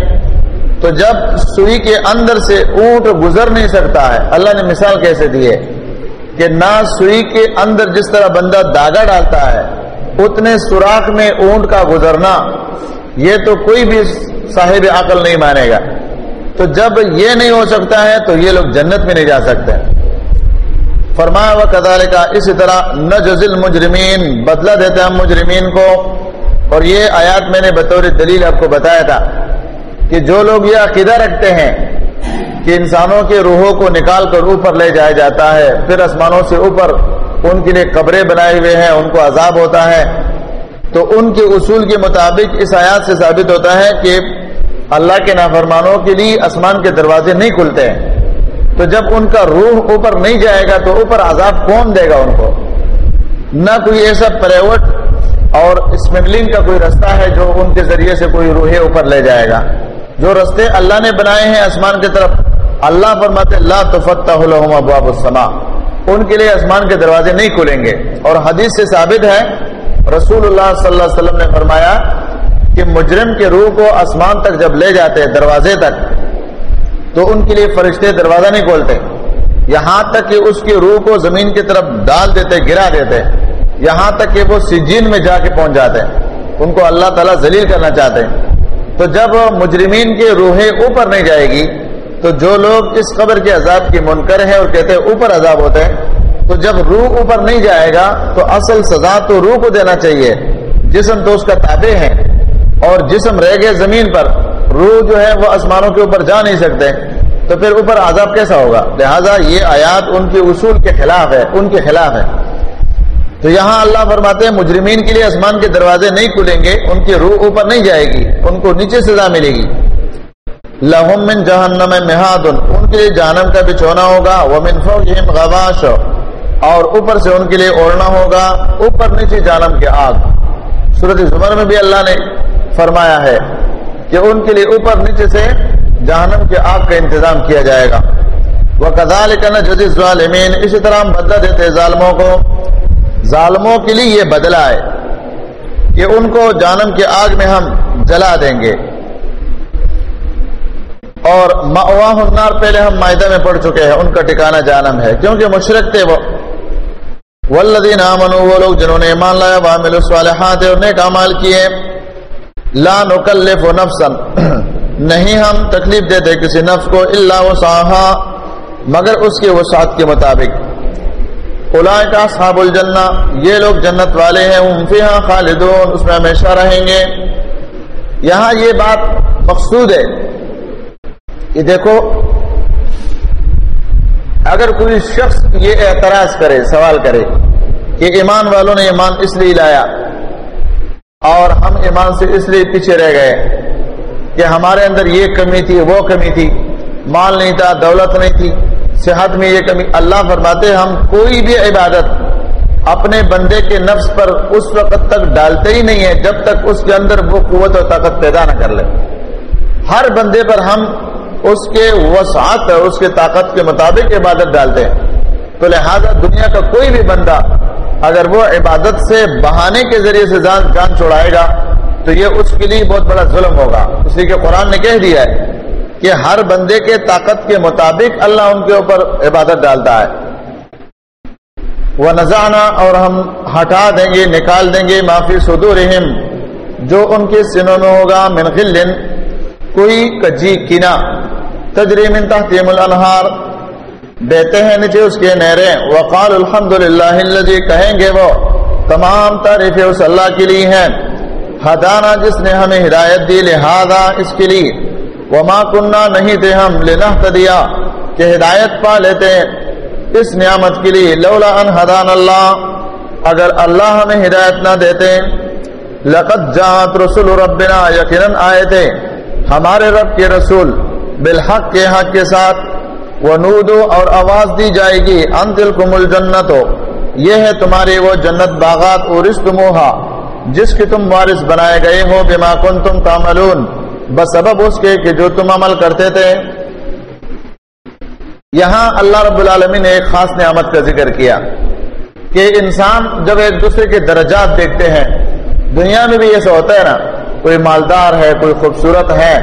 تو جب سوئی کے اندر سے اونٹ گزر نہیں سکتا ہے، اللہ نے مثال کیسے دی ہے؟ کہ نہ سوئی کے اندر جس طرح بندہ داغا ڈالتا ہے، اتنے سوراخ میں اونٹ کا گزرنا، یہ تو کوئی بھی صاحب عقل نہیں مانے گا۔ تو جب یہ نہیں ہو سکتا ہے، تو یہ لوگ جنت میں نہیں جا سکتے۔ فرمایا و کدال کا اسی طرح نہ جزل مجرمین بدلہ دیتے ہم مجرمین کو۔ اور یہ آیات میں نے بطور دلیل آپ کو بتایا تھا۔ کہ جو لوگ یہ عقیدہ رکھتے ہیں کہ انسانوں کے روحوں کو نکال کر اوپر لے جایا جاتا ہے، پھر آسمانوں سے اوپر ان کے لیے قبریں بنائے ہوئے ہیں، ان کو عذاب ہوتا ہے۔ تو ان کے اصول کے مطابق اس آیات سے ثابت ہوتا ہے کہ اللہ کے نافرمانوں کے لیے آسمان کے دروازے نہیں کھلتے۔ ہیں تو جب ان کا روح اوپر نہیں جائے گا تو اوپر عذاب کون دے گا ان کو؟ نہ کوئی ایسا پرائیویٹ اور اسمگلنگ کا کوئی رستہ ہے جو ان کے ذریعے سے کوئی روحے اوپر لے جائے گا۔ جو رستے اللہ نے بنائے ہیں آسمان کی طرف، اللہ فرماتے اللہ تو فتح ابواب السما ان کے لیے آسمان کے دروازے نہیں کھلیں گے۔ اور حدیث سے ثابت ہے رسول اللہ صلی اللہ علیہ وسلم نے فرمایا کہ مجرم کے روح کو آسمان تک جب لے جاتے، دروازے تک، تو ان کے لیے فرشتے دروازہ نہیں کھولتے۔ یہاں تک کہ اس کی روح کو زمین کی طرف ڈال دیتے، گرا دیتے۔ یہاں تک کہ وہ سجین میں جا کے پہنچ جاتے۔ ان کو اللہ تعالیٰ ذلیل کرنا چاہتے۔ ہیں تو جب مجرمین کی روحیں اوپر نہیں جائے گی، تو جو لوگ اس قبر کے عذاب کی منکر ہے اور کہتے ہیں اوپر عذاب ہوتے ہیں تو جب روح اوپر نہیں جائے گا، تو اصل سزا تو روح کو دینا چاہیے۔ جسم تو اس کا تابع ہے۔ اور جسم رہ گئے زمین پر، روح جو ہے وہ آسمانوں کے اوپر جا نہیں سکتے۔ تو پھر اوپر عذاب کیسا ہوگا؟ لہذا یہ آیات ان کے اصول کے خلاف ہے، ان کے خلاف ہے۔ تو یہاں اللہ فرماتے ہیں، مجرمین کے لیے آسمان کے دروازے نہیں کھلیں گے، ان کی روح اوپر نہیں جائے گی، ان کو نیچے سزا ملے گی۔ لہم من جہنم محاد ان کے لیے جہنم کا بچھونا ہوگا۔ وہ من فوقہم غواش، اور اوپر سے ان کے لیے اوڑنا ہوگا، اوپر نیچے جہنم کے آگ۔ سورت زمر میں بھی اللہ نے فرمایا ہے کہ ان کے لیے اوپر نیچے سے جہنم کے آگ کا انتظام کیا جائے گا۔ وہ کزال کا ظالمین اسی طرح ہم بدلہ دیتے ظالموں کو۔ ظالموں کے لیے یہ بدلا ہے کہ ان کو جانم کے آگ میں ہم جلا دیں گے۔ اور النار پہلے ہم معدہ میں پڑ چکے ہیں، ان کا ٹھکانا جانم ہے۔ کیونکہ مشرق تھے وہ۔ والذین آمنوا، وہ لوگ جنہوں نے ایمان لایا، وعملوا الصالحات اور نیک اعمال کیے، لا نکلف نفسا۔ نہیں ہم تکلیف دیتے کسی نفس کو الا وسعها۔ مگر اس کے وسعت کے مطابق۔ کا صحاب الجنہ، یہ لوگ جنت والے ہیں خالدون، اس میں ہمیشہ رہیں گے۔ یہاں یہ بات مقصود ہے۔ کہ دیکھو، اگر کوئی شخص یہ اعتراض کرے، سوال کرے کہ ایمان والوں نے ایمان اس لیے لایا اور ہم ایمان سے اس لیے پیچھے رہ گئے کہ ہمارے اندر یہ کمی تھی، وہ کمی تھی، مال نہیں تھا، دولت نہیں تھی صحت میں یہ کمی۔ اللہ فرماتے ہم کوئی بھی عبادت اپنے بندے کے نفس پر اس وقت تک ڈالتے ہی نہیں ہے جب تک اس کے اندر وہ قوت اور طاقت پیدا نہ کر لے۔ ہر بندے پر ہم اس کے وسعت، اس کے طاقت کے مطابق عبادت ڈالتے ہیں۔ تو لہذا دنیا کا کوئی بھی بندہ اگر وہ عبادت سے بہانے کے ذریعے سے جان جان چھوڑائے گا، تو یہ اس کے لیے بہت بڑا ظلم ہوگا۔ اس لیے کہ قرآن نے کہہ دیا ہے کہ ہر بندے کے طاقت کے مطابق اللہ ان کے اوپر عبادت ڈالتا ہے۔ وہ نذانہ اور ہم ہٹا دیں گے، نکال دیں گے معافی سدو رحم جو ان کے سنوں میں ہوگا منخل کوئی کجی کنا تجریم تحتیم الانہار دیتے ہیں نیچے اس کے نہریں وقال الحمد للہ کہیں گے وہ، تمام تعریفیں اس اللہ کے لیے ہیں۔ ہدانا جس نے ہمیں ہدایت دی، لہذا اس کے لیے۔ وما کنہ نہیں تھے ہم لینا دیا کہ ہدایت پا لیتے اس نعمت کے لیے لولا ان حدان اللہ، اگر اللہ ہمیں ہدایت نہ دیتے لقد جات رسول ربنا، یقیناً آئے تھے۔ ہمارے رب کے رسول، بالحق کے حق کے ساتھ۔ وہ اور آواز دی جائے گی ان دل کمل یہ ہے تمہاری وہ جنت باغات، اور رشت جس کے تم وارث بنائے گئے ہو، بما کن تم تعملون بسبب اس کے کہ جو تم عمل کرتے تھے، یہاں اللہ رب العالمین نے ایک خاص نعمت کا ذکر کیا کہ انسان جب ایک دوسرے کے درجات دیکھتے ہیں، دنیا میں بھی ایسا ہوتا ہے نا، کوئی مالدار ہے، کوئی خوبصورت ہے،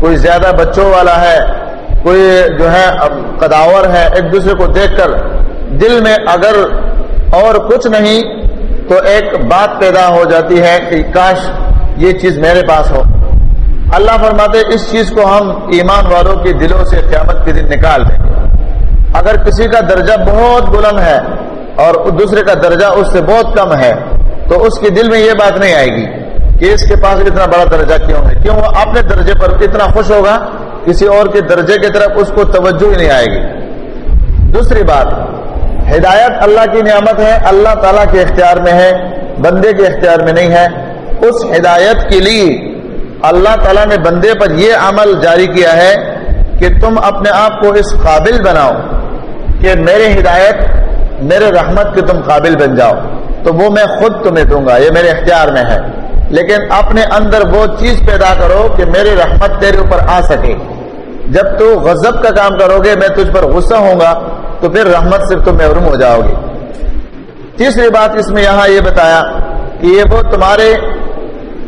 کوئی زیادہ بچوں والا ہے، کوئی جو ہے قداور ہے، ایک دوسرے کو دیکھ کر دل میں اگر اور کچھ نہیں تو ایک بات پیدا ہو جاتی ہے کہ کاش یہ چیز میرے پاس ہو۔ اللہ فرماتے اس چیز کو ہم ایمان والوں کے دلوں سے قیامت کے دن نکال دیں اگر کسی کا درجہ بہت بلند ہے اور دوسرے کا درجہ اس سے بہت کم ہے، تو اس کے دل میں یہ بات نہیں آئے گی کہ اس کے پاس اتنا بڑا درجہ کیوں ہے۔ کیوں وہ اپنے درجے پر اتنا خوش ہوگا؟ کسی اور کے درجے کی طرف اس کو توجہ ہی نہیں آئے گی۔ دوسری بات، ہدایت اللہ کی نعمت ہے، اللہ تعالیٰ کے اختیار میں ہے، بندے کے اختیار میں نہیں ہے۔ اس ہدایت کے لیے اللہ تعالیٰ نے بندے پر یہ عمل جاری کیا ہے کہ تم اپنے آپ کو اس قابل بناؤ کہ میرے ہدایت، میرے رحمت کے تم قابل بن جاؤ۔ تو وہ میں خود تمہیں دوں گا، یہ میرے اختیار میں ہے۔ لیکن اپنے اندر وہ چیز پیدا کرو کہ میری رحمت تیرے اوپر آ سکے۔ جب تو غضب کا کام کرو گے، میں تجھ پر غصہ ہوں گا، تو پھر رحمت سے تم محروم ہو جاؤ گے۔ تیسری بات اس میں یہاں یہ بتایا کہ یہ وہ تمہارے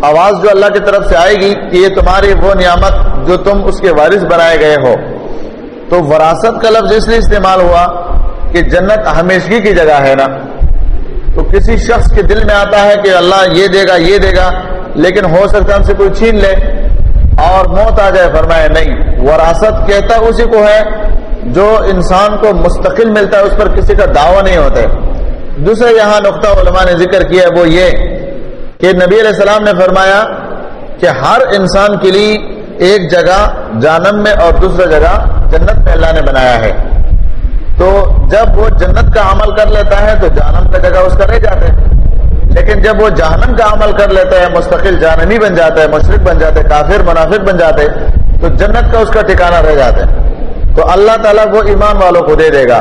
آواز جو اللہ کی طرف سے آئے گی کہ یہ تمہاری وہ نعمت جو تم اس کے وارث بنائے گئے ہو۔ تو وراثت کا لفظ اس لیے استعمال ہوا کہ جنت ہمیشگی کی جگہ ہے نا۔ تو کسی شخص کے دل میں آتا ہے کہ اللہ یہ دے گا، یہ دے گا، لیکن ہو سکتا ہے ہم سے کوئی چھین لے اور موت آ جائے فرمائے نہیں۔ وراثت کہتا اسی کو ہے جو انسان کو مستقل ملتا ہے، اس پر کسی کا دعویٰ نہیں ہوتا ہے۔ دوسرے یہاں نقطہ علماء نے ذکر کیا ہے، وہ یہ کہ نبی علیہ السلام نے فرمایا کہ ہر انسان کے لیے ایک جگہ جانم میں اور دوسرا جگہ جنت میں اللہ نے بنایا ہے۔ تو جب وہ جنت کا عمل کر لیتا ہے تو جانم کا جگہ اس کا رہ جاتا ہے۔ لیکن جب وہ جہنم کا عمل کر لیتا ہے، مستقل جانمی بن جاتا ہے، مشرق بن جاتا ہے، کافر، منافق بن جاتے تو جنت کا اس کا ٹھکانہ رہ جاتا ہے۔ تو اللہ تعالیٰ وہ ایمان والوں کو دے دے گا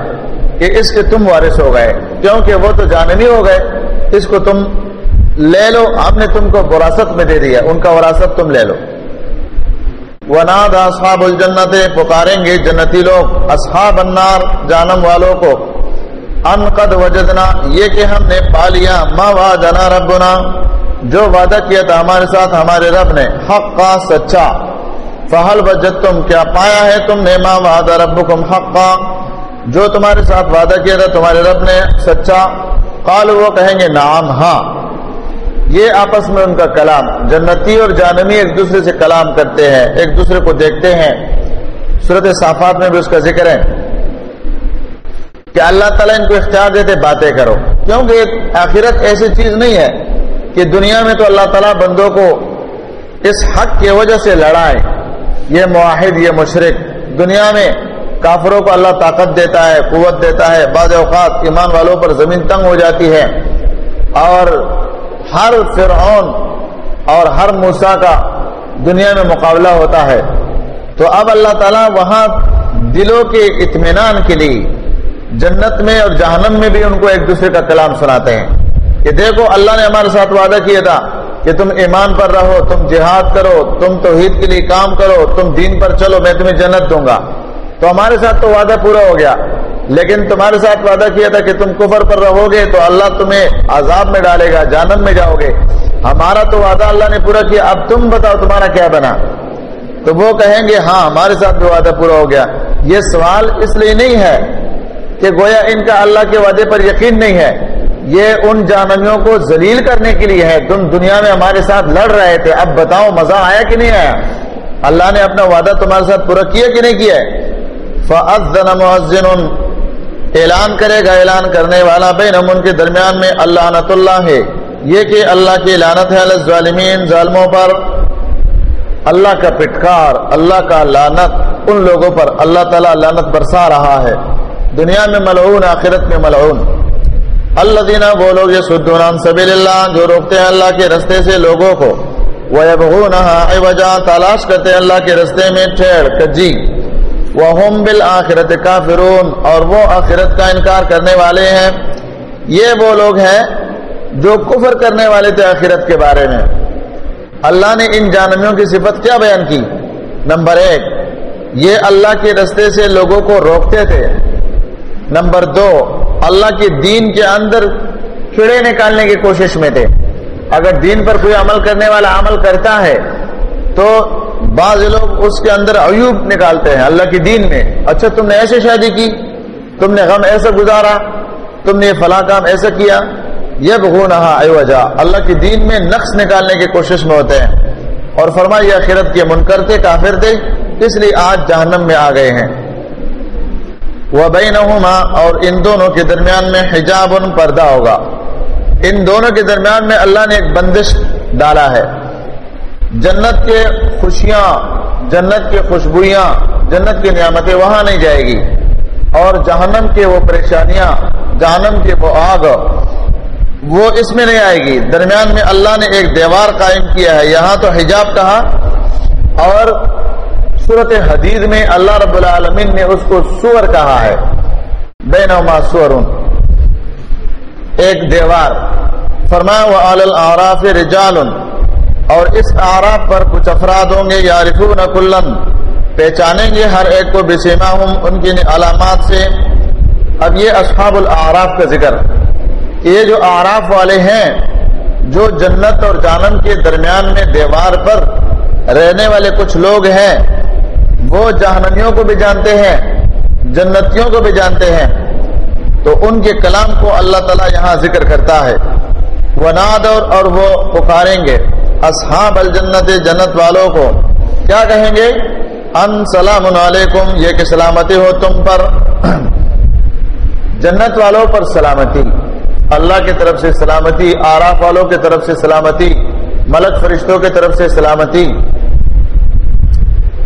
کہ اس کے تم وارث ہو گئے، کیونکہ وہ تو جاننی ہو گئے، اس کو تم لے لو ہم نے تم کو وراثت میں دے دیا، ان کا وراثت تم لے لو۔ وناد اصحاب الجنت پکاریں گے جنتی لوگ اصحاب النار جانم والوں کو۔ ان قد وجدنا، یہ کہ ہم نے پا لیا، ما وعدنا ربنا۔ جو وعدہ کیا تھا ہمارے ساتھ، ہمارے رب نے۔ حق کا سچا۔ فہل بجت تم کیا پایا ہے تم نے؟ ماں وعدہ ربکم حقا۔ جو تمہارے ساتھ وعدہ کیا تھا تمہارے رب نے، سچا۔ قال وہ کہیں گے نام ہاں۔ یہ آپس میں ان کا کلام، جنتی اور جانمی ایک دوسرے سے کلام کرتے ہیں، ایک دوسرے کو دیکھتے ہیں۔ صورت صافات میں بھی اس کا ذکر ہے کہ اللہ تعالیٰ ان کو اختیار دیتے، باتیں کرو۔ کیونکہ آخرت ایسی چیز نہیں ہے کہ دنیا میں تو اللہ تعالیٰ بندوں کو اس حق کی وجہ سے لڑائے یہ معاہد، یہ مشرق دنیا میں کافروں کو اللہ طاقت دیتا ہے، قوت دیتا ہے۔ بعض اوقات ایمان والوں پر زمین تنگ ہو جاتی ہے اور ہر فرعون اور ہر موسا کا دنیا میں مقابلہ ہوتا ہے۔ تو اب اللہ تعالیٰ وہاں دلوں کے اطمینان کے لیے جنت میں اور جہنم میں بھی ان کو ایک دوسرے کا کلام سناتے ہیں کہ دیکھو اللہ نے ہمارے ساتھ وعدہ کیا تھا کہ تم ایمان پر رہو، تم جہاد کرو، تم توحید کے لیے کام کرو، تم دین پر چلو، میں تمہیں جنت دوں گا۔ تو ہمارے ساتھ تو وعدہ پورا ہو گیا۔ لیکن تمہارے ساتھ وعدہ کیا تھا کہ تم کفر پر رہو گے تو اللہ تمہیں عذاب میں ڈالے گا جانم میں جاؤ گے۔ ہمارا تو وعدہ اللہ نے پورا کیا، اب تم بتاؤ تمہارا کیا بنا؟ تو وہ کہیں گے ہاں ہمارے ساتھ بھی وعدہ پورا ہو گیا۔ یہ سوال اس لیے نہیں ہے کہ گویا ان کا اللہ کے وعدے پر یقین نہیں ہے۔ یہ ان جانمیوں کو ذلیل کرنے کے لیے ہے۔ تم دنیا میں ہمارے ساتھ لڑ رہے تھے، اب بتاؤ مزہ آیا کہ نہیں آیا؟ اللہ نے اپنا وعدہ تمہارے ساتھ پورا کیا کہ نہیں کیا فَأَذَّنَ اعلان کرے گا، اعلان کرنے والا بین ان کے درمیان میں اللہ نت اللہ ہے۔ یہ کہ اللہ کی لانت ہے ظالمین ظالموں پر۔ اللہ کا پٹکار، اللہ کا لانت ان لوگوں پر اللہ تعالیٰ لانت برسا رہا ہے۔ دنیا میں ملعون، آخرت میں ملعون۔ اللہ دینا وہ لوگ یہ سدون سبیل اللہ، جو روکتے ہیں اللہ کے رستے سے لوگوں کو۔ وہ وجہ تلاش کرتے ہیں اللہ کے رستے میں ٹھیڑ، کجی۔ وہ ہوم بل آخرت کا اور وہ آخرت کا انکار کرنے والے ہیں۔ یہ وہ لوگ ہیں جو کفر کرنے والے تھے آخرت کے بارے میں۔ اللہ نے ان جانمیوں کی صفت کیا بیان کی؟ نمبر ایک، یہ اللہ کے رستے سے لوگوں کو روکتے تھے۔ نمبر دو، اللہ کے دین کے اندر کیڑے نکالنے کی کوشش میں تھے۔ اگر دین پر کوئی عمل کرنے والا عمل کرتا ہے، تو بعض لوگ اس کے اندر عیوب نکالتے ہیں اللہ کے دین میں۔ اچھا تم نے ایسے شادی کی، تم نے غم ایسا گزارا، تم نے فلاں کام ایسا کیا۔ یہ بہو نہا اللہ کے دین میں نقص نکالنے کی کوشش میں ہوتے ہیں۔ اور فرمائی آخرت کے من کرتے کافر تھے، اس لیے آج جہنم میں آ گئے ہیں۔ وہ بینہما اور ان دونوں کے درمیان میں حجاب ان پردہ ہوگا۔ ان دونوں کے درمیان میں اللہ نے ایک بندش ڈالا ہے۔ جنت کے خوشیاں، جنت کے خوشبویاں جنت کی نعمتیں وہاں نہیں جائے گی۔ اور جہنم کے وہ پریشانیاں، جہنم کے وہ آگ، وہ اس میں نہیں آئے گی۔ درمیان میں اللہ نے ایک دیوار قائم کیا ہے۔ یہاں تو حجاب کہا۔ اور صورت حدید میں اللہ رب العالمین نے اس کو سور کہا ہے۔ بے نما سور ایک دیوار۔ فرمایا وہ آراف رجال۔ اور اس آراف پر کچھ افراد ہوں گے یا رفون کلن، پہچانیں گے ہر ایک کو بسیما ہوں ان کی علامات سے۔ اب یہ اصحاب العراف کا ذکر۔ یہ جو آراف والے ہیں، جو جنت اور جانم کے درمیان میں دیوار پر رہنے والے کچھ لوگ ہیں، وہ جہنمیوں کو بھی جانتے ہیں، جنتیوں کو بھی جانتے ہیں۔ تو ان کے کلام کو اللہ تعالیٰ یہاں ذکر کرتا ہے۔ وہ نادر اور وہ پکاریں گے۔ اصحاب الجنت، جنت والوں کو۔ کیا کہیں گے؟ ان سلام علیکم، یہ کہ سلامتی ہو تم پر۔ جنت والوں پر سلامتی۔ اللہ کی طرف سے سلامتی، آراف والوں کی طرف سے سلامتی، ملک فرشتوں کی طرف سے سلامتی۔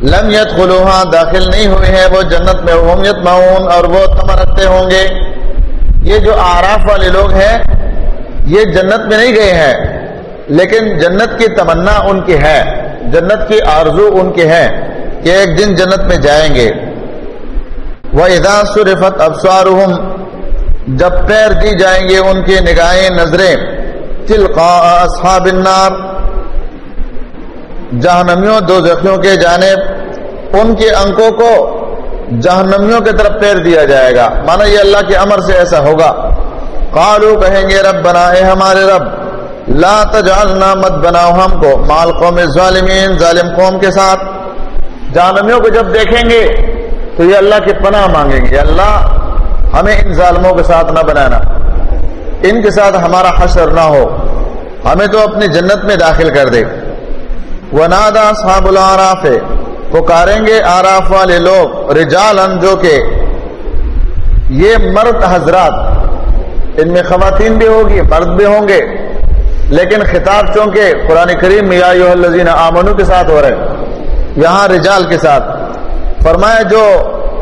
لم یت داخل نہیں ہوئے ہیں، وہ جنت میں ہومیت معاون اور وہ تم رکھتے ہوں گے۔ یہ جو آراف والے لوگ ہیں، یہ جنت میں نہیں گئے ہیں۔ لیکن جنت کی تمنا ان کی ہے، جنت کی آرزو ان کی ہے کہ ایک دن جنت میں جائیں گے۔ وہ ادا سرفت افسوار جب پیر دی جائیں گے ان کی نگاہیں، نظریں تلقا اصحاب النار، جہنمیوں دو زخیوں کے جانب ان کے انکوں کو جہنمیوں کی طرف پیر دیا جائے گا۔ مانا یہ اللہ کے امر سے ایسا ہوگا۔ قالو کہیں گے رب بنائے ہمارے رب لا تجعلنا مت بناؤ ہم کو، مال قوم ظالمین ظالم قوم کے ساتھ۔ جہنمیوں کو جب دیکھیں گے، تو یہ اللہ کی پناہ مانگیں گے۔ اللہ، ہمیں ان ظالموں کے ساتھ نہ بنانا۔ ان کے ساتھ ہمارا حشر نہ ہو۔ ہمیں تو اپنی جنت میں داخل کر دے۔ وہ نادا صاحب العراف پکاریں گے آراف والے لوگ رجال جو کہ یہ مرد حضرات۔ ان میں خواتین بھی ہوگی مرد بھی ہوں گے۔ لیکن خطاب چونکہ قرآن کریم یا الزین آمنو کے ساتھ ہو رہے یہاں رجال کے ساتھ، فرمایا جو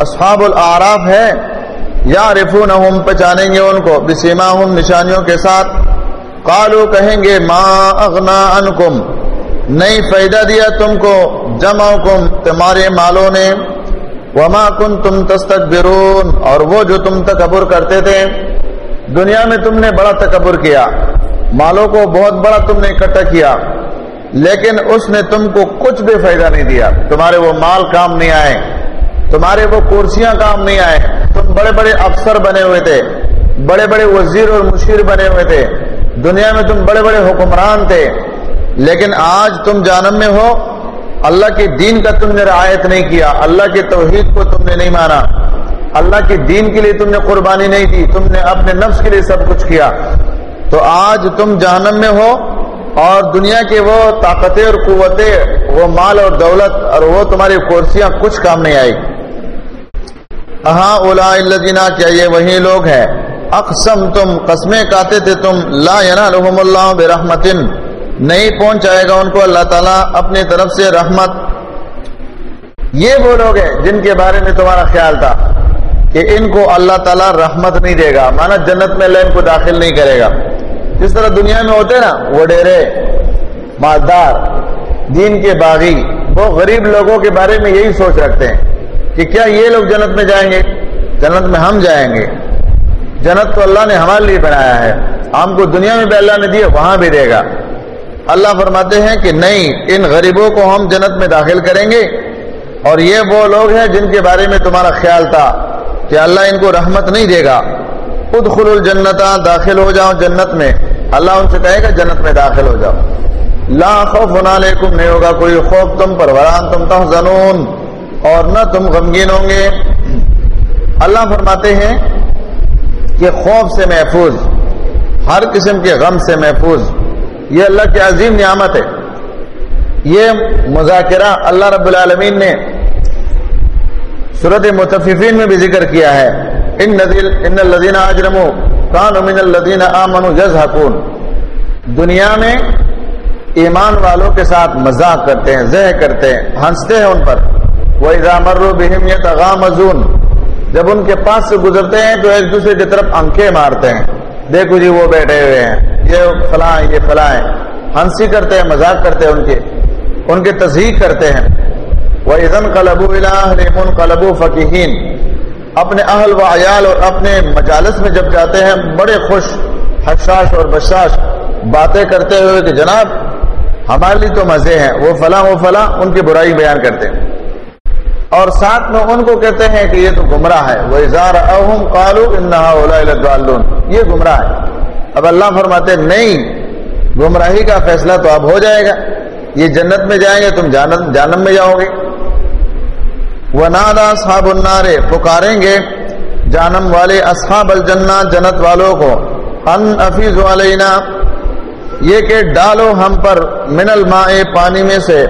اصحاب العراف ہے یا رفون پہچانیں گے ان کو بسیما ہم نشانیوں کے ساتھ قالو کہیں گے، ما اغنا انکم نہیں فائدہ دیا تم کو جمع کم تمہارے مالوں نے، وما کن تم تستکبرون، اور وہ جو تم تکبر کرتے تھے، دنیا میں تم نے بڑا تکبر کیا۔ مالوں کو بہت بڑا تم نے اکٹھا کیا، لیکن اس نے تم کو کچھ بھی فائدہ نہیں دیا۔ تمہارے وہ مال کام نہیں آئے، تمہارے وہ کرسیاں کام نہیں آئے۔ تم بڑے بڑے افسر بنے ہوئے تھے، بڑے بڑے وزیر اور مشیر بنے ہوئے تھے۔ دنیا میں تم بڑے بڑے حکمران تھے، لیکن آج تم جانم میں ہو۔ اللہ کے دین کا تم نے رعایت نہیں کیا، اللہ کے توحید کو تم نے نہیں مانا۔ اللہ کے دین کے لیے تم نے قربانی نہیں دی، تم نے اپنے نفس کے لیے سب کچھ کیا۔ تو آج تم جہنم میں ہو اور دنیا کے وہ طاقتیں اور قوتیں، وہ مال اور دولت اور وہ تمہاری کرسیاں کچھ کام نہیں آئی ہاں اولا الذین کیا یہ وہی لوگ ہیں؟ اقسم تم، قسمیں کاتے تھے تم۔ لا ینالہم اللہ برحمت نہیں پہنچائے گا ان کو اللہ تعالیٰ اپنی طرف سے رحمت۔ یہ وہ لوگ ہیں جن کے بارے میں تمہارا خیال تھا۔ کہ ان کو اللہ تعالیٰ رحمت نہیں دے گا مانا جنت میں اللہ ان کو داخل نہیں کرے گا۔ جس طرح دنیا میں ہوتے نا، وہ ڈیرے، مالدار، دین کے باغی، وہ غریب لوگوں کے بارے میں یہی سوچ رکھتے ہیں کہ کیا یہ لوگ جنت میں جائیں گے؟ جنت میں ہم جائیں گے۔ جنت تو اللہ نے ہمارے لیے بنایا ہے۔ ہم کو دنیا میں بھی اللہ نے دیے وہاں بھی دے گا۔ اللہ فرماتے ہیں کہ نہیں، ان غریبوں کو ہم جنت میں داخل کریں گے۔ اور یہ وہ لوگ ہیں جن کے بارے میں تمہارا خیال تھا۔ کہ اللہ ان کو رحمت نہیں دے گا۔ خود خل الجنتا داخل ہو جاؤ جنت میں۔ اللہ ان سے کہے گا، جنت میں داخل ہو جاؤ۔ لا خوف علیکم، نہیں ہوگا کوئی خوف۔ تم پر وران تم تحزنون۔ اور نہ تم غمگین ہوں گے۔ اللہ فرماتے ہیں کہ خوف سے محفوظ، ہر قسم کے غم سے محفوظ۔ یہ اللہ کی عظیم نعمت ہے۔ یہ مذاکرہ اللہ رب العالمین نے صورت متففین میں بھی ذکر کیا ہے۔ ان ان الذین اجرموا کانوا من الذین آمنوا یضحکون۔ دنیا میں ایمان والوں کے ساتھ مذاق کرتے ہیں زہ کرتے ہیں، ہنستے ہیں ان پر۔ وَإِذَا مَرُّوا بِهِمْ يَتَغَامَزُونَ۔ جب ان کے پاس سے گزرتے ہیں تو ایک دوسرے کی طرف انکے مارتے ہیں۔ دیکھو جی وہ بیٹھے ہوئے ہیں۔ یہ فلاں یہ فلاں ہنسی کرتے ہیں، مذاق کرتے ہیں ان کے۔ ان کے تصدیق کرتے ہیں۔ وہ عزن قلبو ریمن قلبو فقین اپنے اہل و عیال اور اپنے مجالس میں جب جاتے ہیں، بڑے خوش حشاش اور بشاش باتیں کرتے ہوئے کہ جناب، ہمارے لیے تو مزے ہیں، وہ فلاں وہ فلاں، ان کی برائی بیان کرتے ہیں۔ اور ساتھ میں ان کو کہتے ہیں کہ یہ تو گمراہ ہے۔ وہ اظہار اہم کالو انہوں یہ گمراہ ہے۔ اب اللہ فرماتے نہیں، گمراہی کا فیصلہ تو اب ہو جائے گا۔ یہ جنت میں جائیں گے، تم جانم میں جاؤ گے۔ وہ نادا صحاب النارے پکاریں گے جانم والے اصحاب الجنہ، جنت والوں کو۔ ان افیز علینا، یہ کہ ڈالو ہم پر من الماء پانی میں سے۔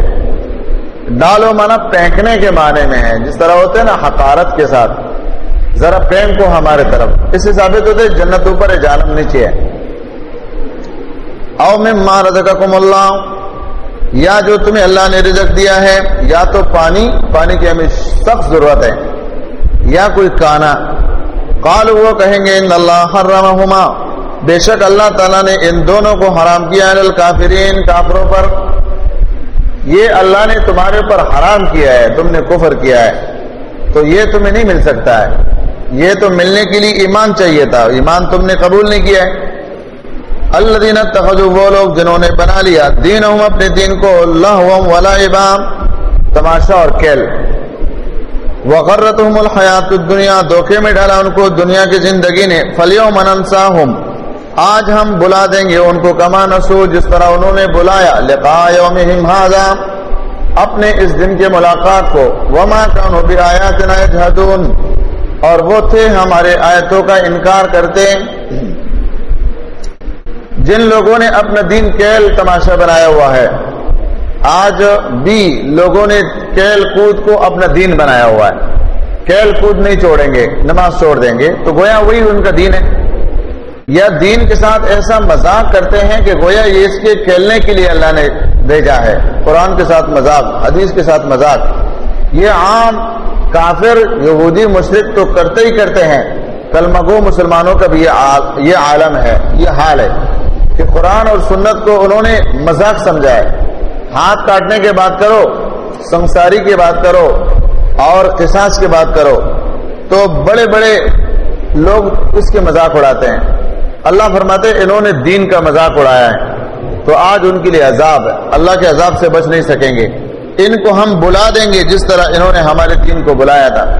ڈالو مانا پھینکنے کے معنی میں ہے، جس طرح ہوتے ہیں نا حقارت کے ساتھ۔ ذرا پھینک کو ہمارے طرف۔ اس سے ثابت ہوتے جنت اوپر جانم نیچے ہے۔ او میں ماں رزق اللہ۔ یا جو تمہیں اللہ نے رزق دیا ہے، یا تو پانی پانی کی ہمیں سخت ضرورت ہے، یا کوئی کانا قال وہ کہیں گے، ان اللہ حرمہما۔ بے شک اللہ تعالیٰ نے ان دونوں کو حرام کیا الکافرین، کافروں پر۔ یہ اللہ نے تمہارے اوپر حرام کیا ہے، تم نے کفر کیا ہے۔ تو یہ تمہیں نہیں مل سکتا ہے۔ یہ تو ملنے کے لیے ایمان چاہیے تھا۔ ایمان تم نے قبول نہیں کیا ہے۔ اللہ دین وہ لوگ جنہوں نے بنا لیا دین ہوں اپنے دین کو اللہ ولا ابام تماشا اور کیل۔ وغرت الحیات دنیا دھوکے میں ڈالا ان کو دنیا کی زندگی نے۔ فلیوں منسا ہوں آج ہم بلا دیں گے ان کو کما نسو جس طرح انہوں نے بلایا۔ لقاء یومہم ہذا اپنے اس دن کے ملاقات کو۔ وما کانوا بآیاتنا یجحدون اور وہ تھے ہمارے آیتوں کا انکار کرتے۔ ہیں جن لوگوں نے اپنا دین کیل تماشا بنایا ہوا ہے، آج بھی لوگوں نے کیل کود کو اپنا دین بنایا ہوا ہے۔ کیل کود نہیں چھوڑیں گے، نماز چھوڑ دیں گے۔ تو گویا وہی ان کا دین ہے۔ یا دین کے ساتھ ایسا مذاق کرتے ہیں کہ گویا یہ اس کے کھیلنے کے لیے اللہ نے بھیجا ہے۔ قرآن کے ساتھ مذاق، حدیث کے ساتھ مذاق۔ یہ عام کافر، یہودی مشرق تو کرتے ہی کرتے ہیں۔ کلمگو مسلمانوں کا بھی یہ عالم ہے، یہ حال ہے۔ کہ قرآن اور سنت کو انہوں نے مذاق سمجھا ہے۔ ہاتھ کاٹنے کے بات کرو، سنساری کی بات کرو اور قصاص کی بات کرو، تو بڑے بڑے لوگ اس کے مذاق اڑاتے ہیں۔ اللہ فرماتے انہوں نے دین کا مذاق اڑایا ہے۔ تو آج ان کے لیے عذاب ہے۔ اللہ کے عذاب سے بچ نہیں سکیں گے۔ ان کو ہم بلا دیں گے جس طرح انہوں نے ہمارے دین کو بلایا تھا۔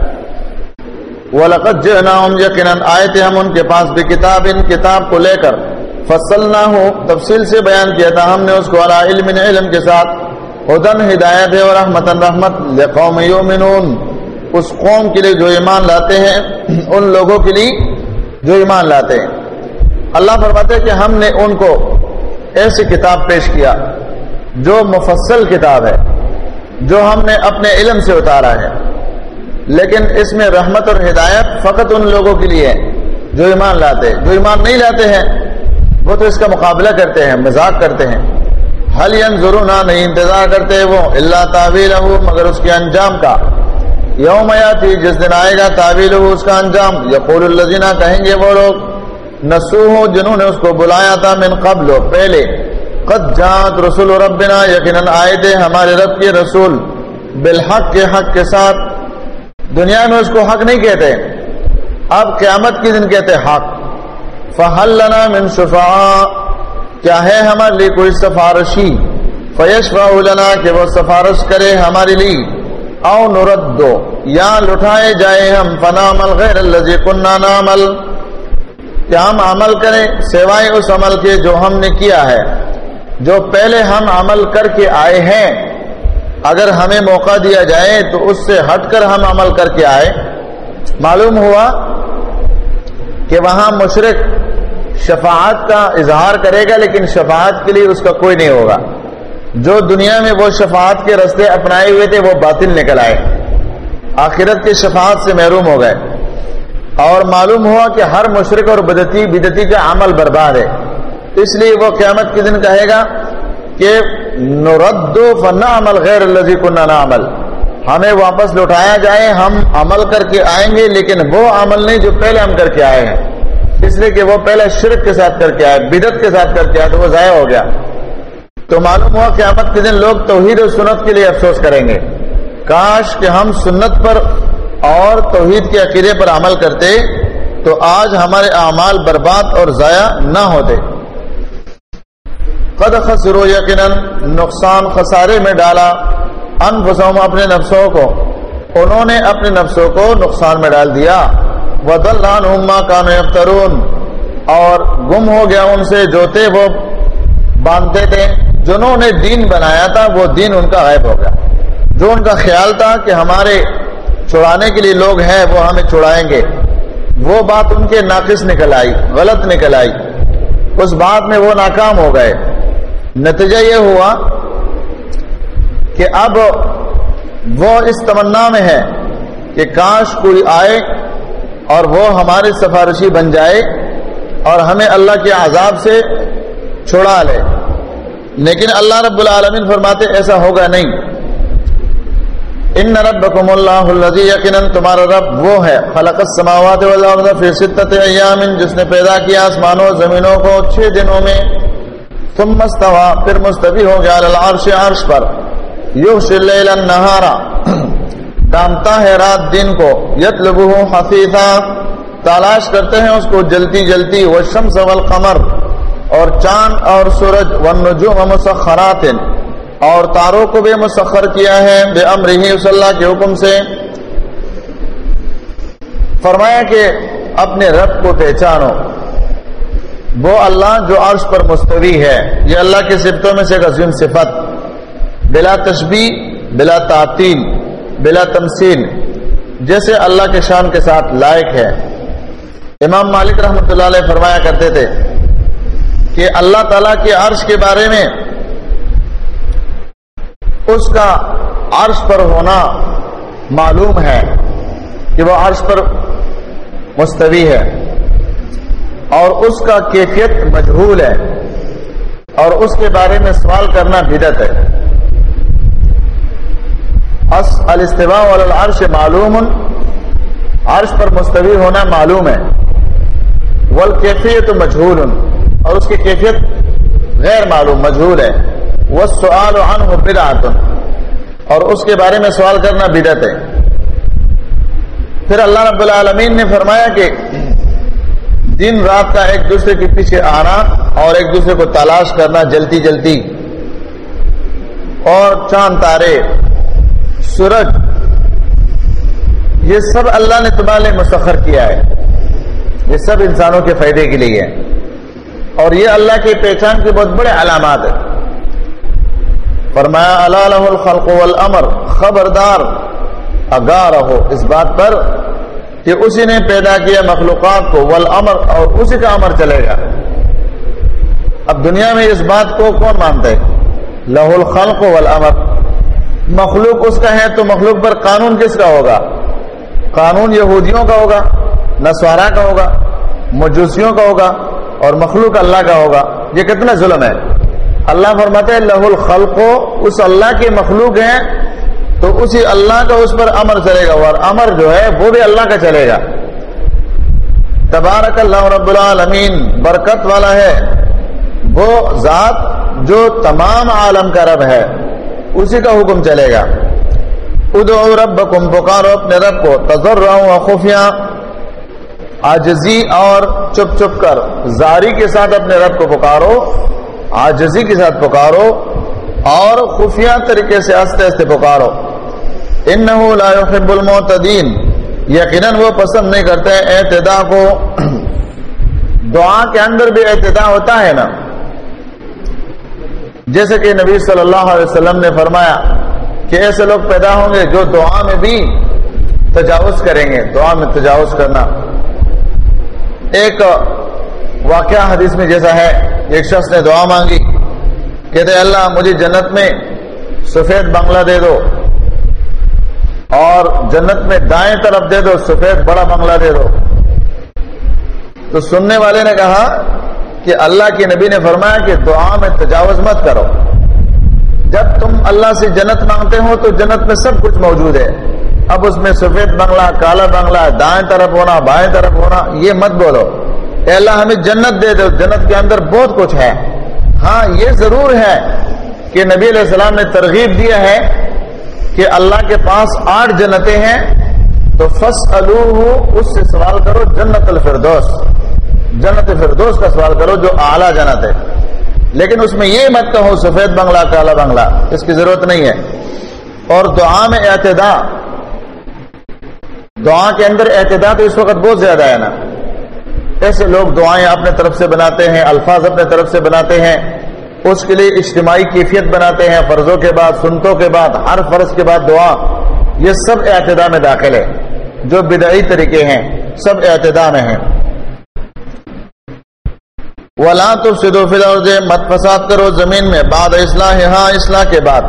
آئے تھے ہم ان کے پاس بھی کتاب، ان کتاب کو لے کر فصل نہ ہو تفصیل سے بیان کیا تھا، ہم نے اس کو علم علم کے ساتھ، ہدن، ہدایت ہے اور رحمت رحمت لقوم یومنون اس قوم کے لیے جو ایمان لاتے ہیں، ان لوگوں کے لیے جو ایمان لاتے ہیں۔ اللہ فرماتے کہ ہم نے ان کو ایسی کتاب پیش کیا، جو مفصل کتاب ہے، جو ہم نے اپنے علم سے اتارا ہے۔ لیکن اس میں رحمت اور ہدایت فقط ان لوگوں کے لیے جو ایمان لاتے جو ایمان نہیں لاتے ہیں وہ تو اس کا مقابلہ کرتے ہیں، مذاق کرتے ہیں۔ حل ضرور نہیں انتظار کرتے وہ اللہ تعویل مگر اس کے انجام کا۔ یوم یاتی جس دن آئے گا تعویل اس کا انجام۔ یقول الزینہ کہیں گے وہ لوگ نسو ہو جنہوں نے اس کو بلایا تھا من قبل، پہلے۔ قد جات رسول ربنا، یقیناً آئے تھے ہمارے رب کے رسول۔ بالحق کے حق کے ساتھ۔ دنیا میں اس کو حق نہیں کہتے۔ اب قیامت کے دن کہتے حق۔ فہل لنا من شفاء کیا ہے ہمارے لیے کوئی سفارشی؟ فیش لنا، کہ وہ سفارش کرے ہمارے لیے۔ او نرد دو یا لٹھائے جائے ہم فنامل غیر الذی کننا نعمل۔ کہ ہم عمل کریں سوائے اس عمل کے جو ہم نے کیا ہے؟ جو پہلے ہم عمل کر کے آئے ہیں۔ اگر ہمیں موقع دیا جائے تو اس سے ہٹ کر ہم عمل کر کے آئے۔ معلوم ہوا کہ وہاں مشرق شفاعت کا اظہار کرے گا، لیکن شفاعت کے لیے اس کا کوئی نہیں ہوگا۔ جو دنیا میں وہ شفاعت کے رستے اپنائے ہوئے تھے، وہ باطل نکل آئے۔ آخرت کے شفاعت سے محروم ہو گئے۔ اور معلوم ہوا کہ ہر مشرق اور بدتی بدتی کا عمل برباد ہے۔ اس لیے وہ قیامت کے دن کہے گا کہ نرد فنا عمل غیر الزی کنہ عمل ہمیں واپس لوٹایا جائے، ہم عمل کر کے آئیں گے، لیکن وہ عمل نہیں جو پہلے ہم کر کے آئے ہیں۔ اس لیے کہ وہ پہلے شرک کے ساتھ کر کے آئے بدت کے ساتھ کر کے آئے، تو وہ ضائع ہو گیا۔ تو معلوم ہوا قیامت کے دن لوگ توحید و سنت کے لیے افسوس کریں گے۔ کاش کہ ہم سنت پر اور توحید کے عقیدے پر عمل کرتے، تو آج ہمارے اعمال برباد اور ضائع نہ ہوتے۔ قد خسرو یقیناً، نقصان خسارے میں ڈالا ان اپنے نفسوں کو۔ انہوں نے اپنے نفسوں کو نقصان میں ڈال دیا۔ ودلان اما کان اور گم ہو گیا ان سے جو تھے وہ باندھتے تھے۔ جنہوں نے دین بنایا تھا، وہ دین ان کا غائب ہو گیا۔ جو ان کا خیال تھا کہ ہمارے چھڑانے کے لیے لوگ ہیں، وہ ہمیں چھڑائیں گے۔ وہ بات ان کے ناقص نکل آئی، غلط نکل آئی۔ اس بات میں وہ ناکام ہو گئے۔ نتیجہ یہ ہوا کہ اب وہ اس تمنا میں ہے کہ کاش کوئی آئے اور وہ ہمارے سفارشی بن جائے اور ہمیں اللہ کے عذاب سے چھڑا لے۔ لیکن اللہ رب العالمین فرماتے ایسا ہوگا نہیں۔ ان ربکم اللہ الذی یقینا تمہارا رب وہ ہے۔ خلق السماوات والارض فی ستۃ ایام، جس نے پیدا کیا آسمانوں زمینوں کو چھ دنوں میں۔ ثم استوى، پھر مستوی ہو گیا العرش، عرش پر۔ یغش اللیل النہارا ڈانتا ہے رات دن کو۔ یت لبو حفیظہ تلاش کرتے ہیں اس کو جلتی جلتی۔ وہ شمس والقمر۔ اور چاند اور سورج۔ والنجوم مسخرات۔ اور تاروں کو بھی مسخر کیا ہے۔ بے امر ہی اللہ کے حکم سے۔ فرمایا کہ اپنے رب کو پہچانو۔ وہ اللہ جو عرش پر مستوی ہے۔ یہ اللہ کے صفتوں میں سے ایک عظیم صفت۔ بلا تشبیح بلا تعطیل۔ بلا تمثیل، جیسے اللہ کے شان کے ساتھ لائق ہے۔ امام مالک رحمۃ اللہ علیہ فرمایا کرتے تھے کہ اللہ تعالی کے عرش کے بارے میں اس کا عرش پر ہونا معلوم ہے کہ وہ عرش پر مستوی ہے اور اس کا کیفیت مجہول ہے اور اس کے بارے میں سوال کرنا بدت ہے۔ الاستواء علی العرش معلوم. عرش پر مستوی ہونا معلوم ہے. والکیفیت مجھول اور اس کی کیفیت غیر معلوم مجھول ہے. وہ سوال بدعت. اور اس کے بارے میں سوال کرنا بدت ہے. پھر اللہ رب العالمین نے فرمایا کہ دن رات کا ایک دوسرے کے پیچھے آنا اور ایک دوسرے کو تلاش کرنا جلدی جلدی اور چاند تارے سورج، یہ سب اللہ نے تمہارے مسخر کیا ہے۔ یہ سب انسانوں کے فائدے کے لیے ہے۔ اور یہ اللہ کی پہچان کے بہت بڑے علامات ہیں۔ فرمایا اللہ الخلق والامر خبردار اگاہ رہو اس بات پر کہ اسی نے پیدا کیا مخلوقات کو، والامر، اور اسی کا امر چلے گا۔ اب دنیا میں اس بات کو کون مانتا ہے؟ لہ الخلق والامر۔ مخلوق اس کا ہے تو مخلوق پر قانون کس کا ہوگا؟ قانون یہودیوں کا ہوگا نسوارا کا ہوگا، مجوسیوں کا ہوگا اور مخلوق اللہ کا ہوگا۔ یہ کتنا ظلم ہے؟ اللہ فرماتے لہ الخلق، اس اللہ کے مخلوق ہیں، تو اسی اللہ کا اس پر امر چلے گا اور امر جو ہے وہ بھی اللہ کا چلے گا۔ تبارک اللہ رب العالمین برکت والا ہے۔ وہ ذات جو تمام عالم کا رب ہے۔ اسی کا حکم چلے گا۔ ادعو ربکم، پکارو اپنے رب کو تذر و خفیہ آجزی اور چپ چپ کر۔ زاری کے ساتھ اپنے رب کو پکارو آجزی کے ساتھ پکارو اور خفیہ طریقے سے ہنستے ہنستے پکارو۔ انہو لا يحب المعتدین۔ یقیناً وہ پسند نہیں کرتے اعتدا کو۔ دعا کے اندر بھی اعتدا ہوتا ہے نا۔ جیسے کہ نبی صلی اللہ علیہ وسلم نے فرمایا کہ ایسے لوگ پیدا ہوں گے جو دعا میں بھی تجاوز کریں گے، دعا میں تجاوز کرنا۔ ایک واقعہ حدیث میں جیسا ہے، ایک شخص نے دعا مانگی، کہتے اللہ مجھے جنت میں سفید بنگلہ دے دو، اور جنت میں دائیں طرف دے دو، سفید بڑا بنگلہ دے دو۔ تو سننے والے نے کہا کہ اللہ کے نبی نے فرمایا کہ دعا میں تجاوز مت کرو۔ جب تم اللہ سے جنت مانگتے ہو تو جنت میں سب کچھ موجود ہے۔ اب اس میں سفید بنگلہ، کالا بنگلہ، دائیں طرف ہونا، بائیں طرف ہونا، یہ مت بولو۔ اے اللہ، ہمیں جنت دے دو۔ جنت کے اندر بہت کچھ ہے۔ ہاں یہ ضرور ہے کہ نبی علیہ السلام نے ترغیب دیا ہے کہ اللہ کے پاس آٹھ جنتیں ہیں۔ تو فس اس سے سوال کرو، جنت الفردوس۔ جنت فردوس کا سوال کرو جو اعلیٰ جنت ہے۔ لیکن اس میں یہ مت کہو سفید بنگلہ، کالا بنگلہ، اس کی ضرورت نہیں ہے۔ اور دعا میں اعتدا دعا کے اندر اعتدا تو اس وقت بہت زیادہ ہے نا۔ ایسے لوگ دعائیں اپنے طرف سے بناتے ہیں، الفاظ اپنے طرف سے بناتے ہیں۔ اس کے لیے اجتماعی کیفیت بناتے ہیں، فرضوں کے بعد، سنتوں کے بعد، ہر فرض کے بعد دعا۔ یہ سب اعتدا میں داخل ہے۔ جو بدعی طریقے ہیں، سب اعتدا میں ہیں۔ ولا تو سدو فلوز مت فساد کرو زمین میں، بعد اصلاح ہاں اصلاح کے بعد۔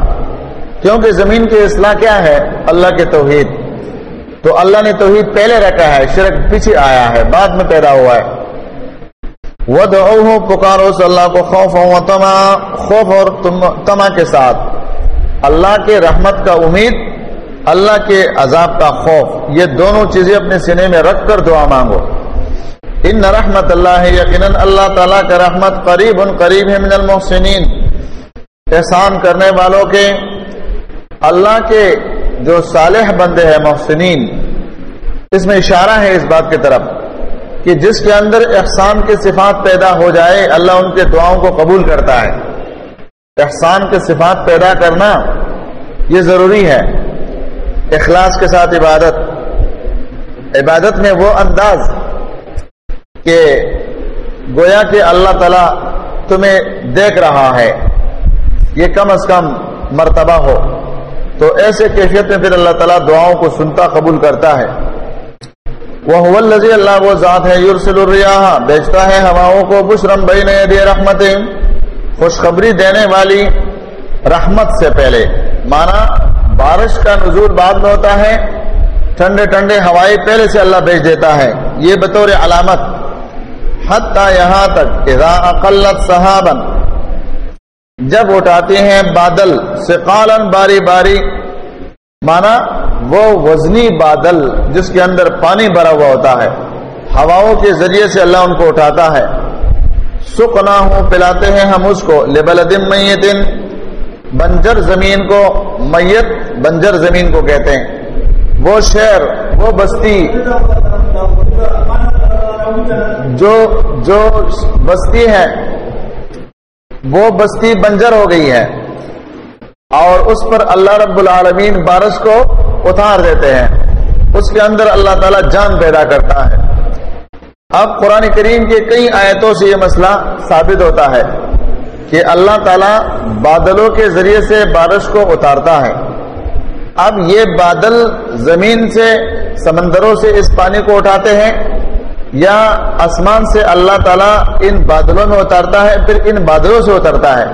کیونکہ زمین کی اصلاح کیا ہے؟ اللہ کے توحید۔ تو اللہ نے توحید پہلے رکھا ہے، شرک پیچھے آیا ہے، بعد میں پیدا ہوا ہے۔ وہ پکارو سے اللہ کو خوف ہو تما خوف اور تما کے ساتھ۔ اللہ کے رحمت کا امید، اللہ کے عذاب کا خوف۔ یہ دونوں چیزیں اپنے سینے میں رکھ کر دعا مانگو۔ ان رحمت اللہ یقیناً اللہ تعالیٰ کا رحمت قریب ان قریب ہے من المحسنین۔ احسان کرنے والوں کے اللہ کے جو صالح بندے ہیں محسنین۔ اس میں اشارہ ہے اس بات کی طرف کہ جس کے اندر احسان کے صفات پیدا ہو جائے، اللہ ان کے دعاؤں کو قبول کرتا ہے۔ احسان کے صفات پیدا کرنا یہ ضروری ہے۔ اخلاص کے ساتھ عبادت۔ عبادت میں وہ انداز کہ گویا کہ اللہ تعالی تمہیں دیکھ رہا ہے، یہ کم از کم مرتبہ ہو۔ تو ایسے کیفیت میں پھر اللہ تعالیٰ دعاؤں کو سنتا، قبول کرتا ہے۔ وہ الزی اللہ وہ ذات ہے یورسل الریاح بیچتا ہے ہواؤں کو بشرم بین دے رحمت خوشخبری دینے والی رحمت سے پہلے۔ مانا بارش کا نزول بعد میں ہوتا ہے، ٹھنڈے ٹھنڈے ہوائیں پہلے سے اللہ بیچ دیتا ہے۔ یہ بطور علامت۔ حتی یہاں تک اذا اقلت صحابن جب اٹھاتے ہیں بادل سقالن باری باری، مانا وہ وزنی بادل جس کے اندر پانی بھرا ہوا ہوتا ہے، ہواؤں کے ذریعے سے اللہ ان کو اٹھاتا ہے۔ سکنا ہوں پلاتے ہیں ہم اس کو۔ لبلدم میتن، بنجر زمین کو، میت بنجر زمین کو کہتے ہیں۔ وہ شہر، وہ بستی جو جو بستی ہے، وہ بستی بنجر ہو گئی ہے۔ اور اس پر اللہ رب العالمین بارش کو اتار دیتے ہیں۔ اس کے اندر اللہ تعالیٰ جان پیدا کرتا ہے۔ اب قرآن کریم کے کئی آیتوں سے یہ مسئلہ ثابت ہوتا ہے کہ اللہ تعالیٰ بادلوں کے ذریعے سے بارش کو اتارتا ہے۔ اب یہ بادل زمین سے، سمندروں سے اس پانی کو اٹھاتے ہیں۔ یا آسمان سے اللہ تعالیٰ ان بادلوں میں اتارتا ہے، پھر ان بادلوں سے اترتا ہے۔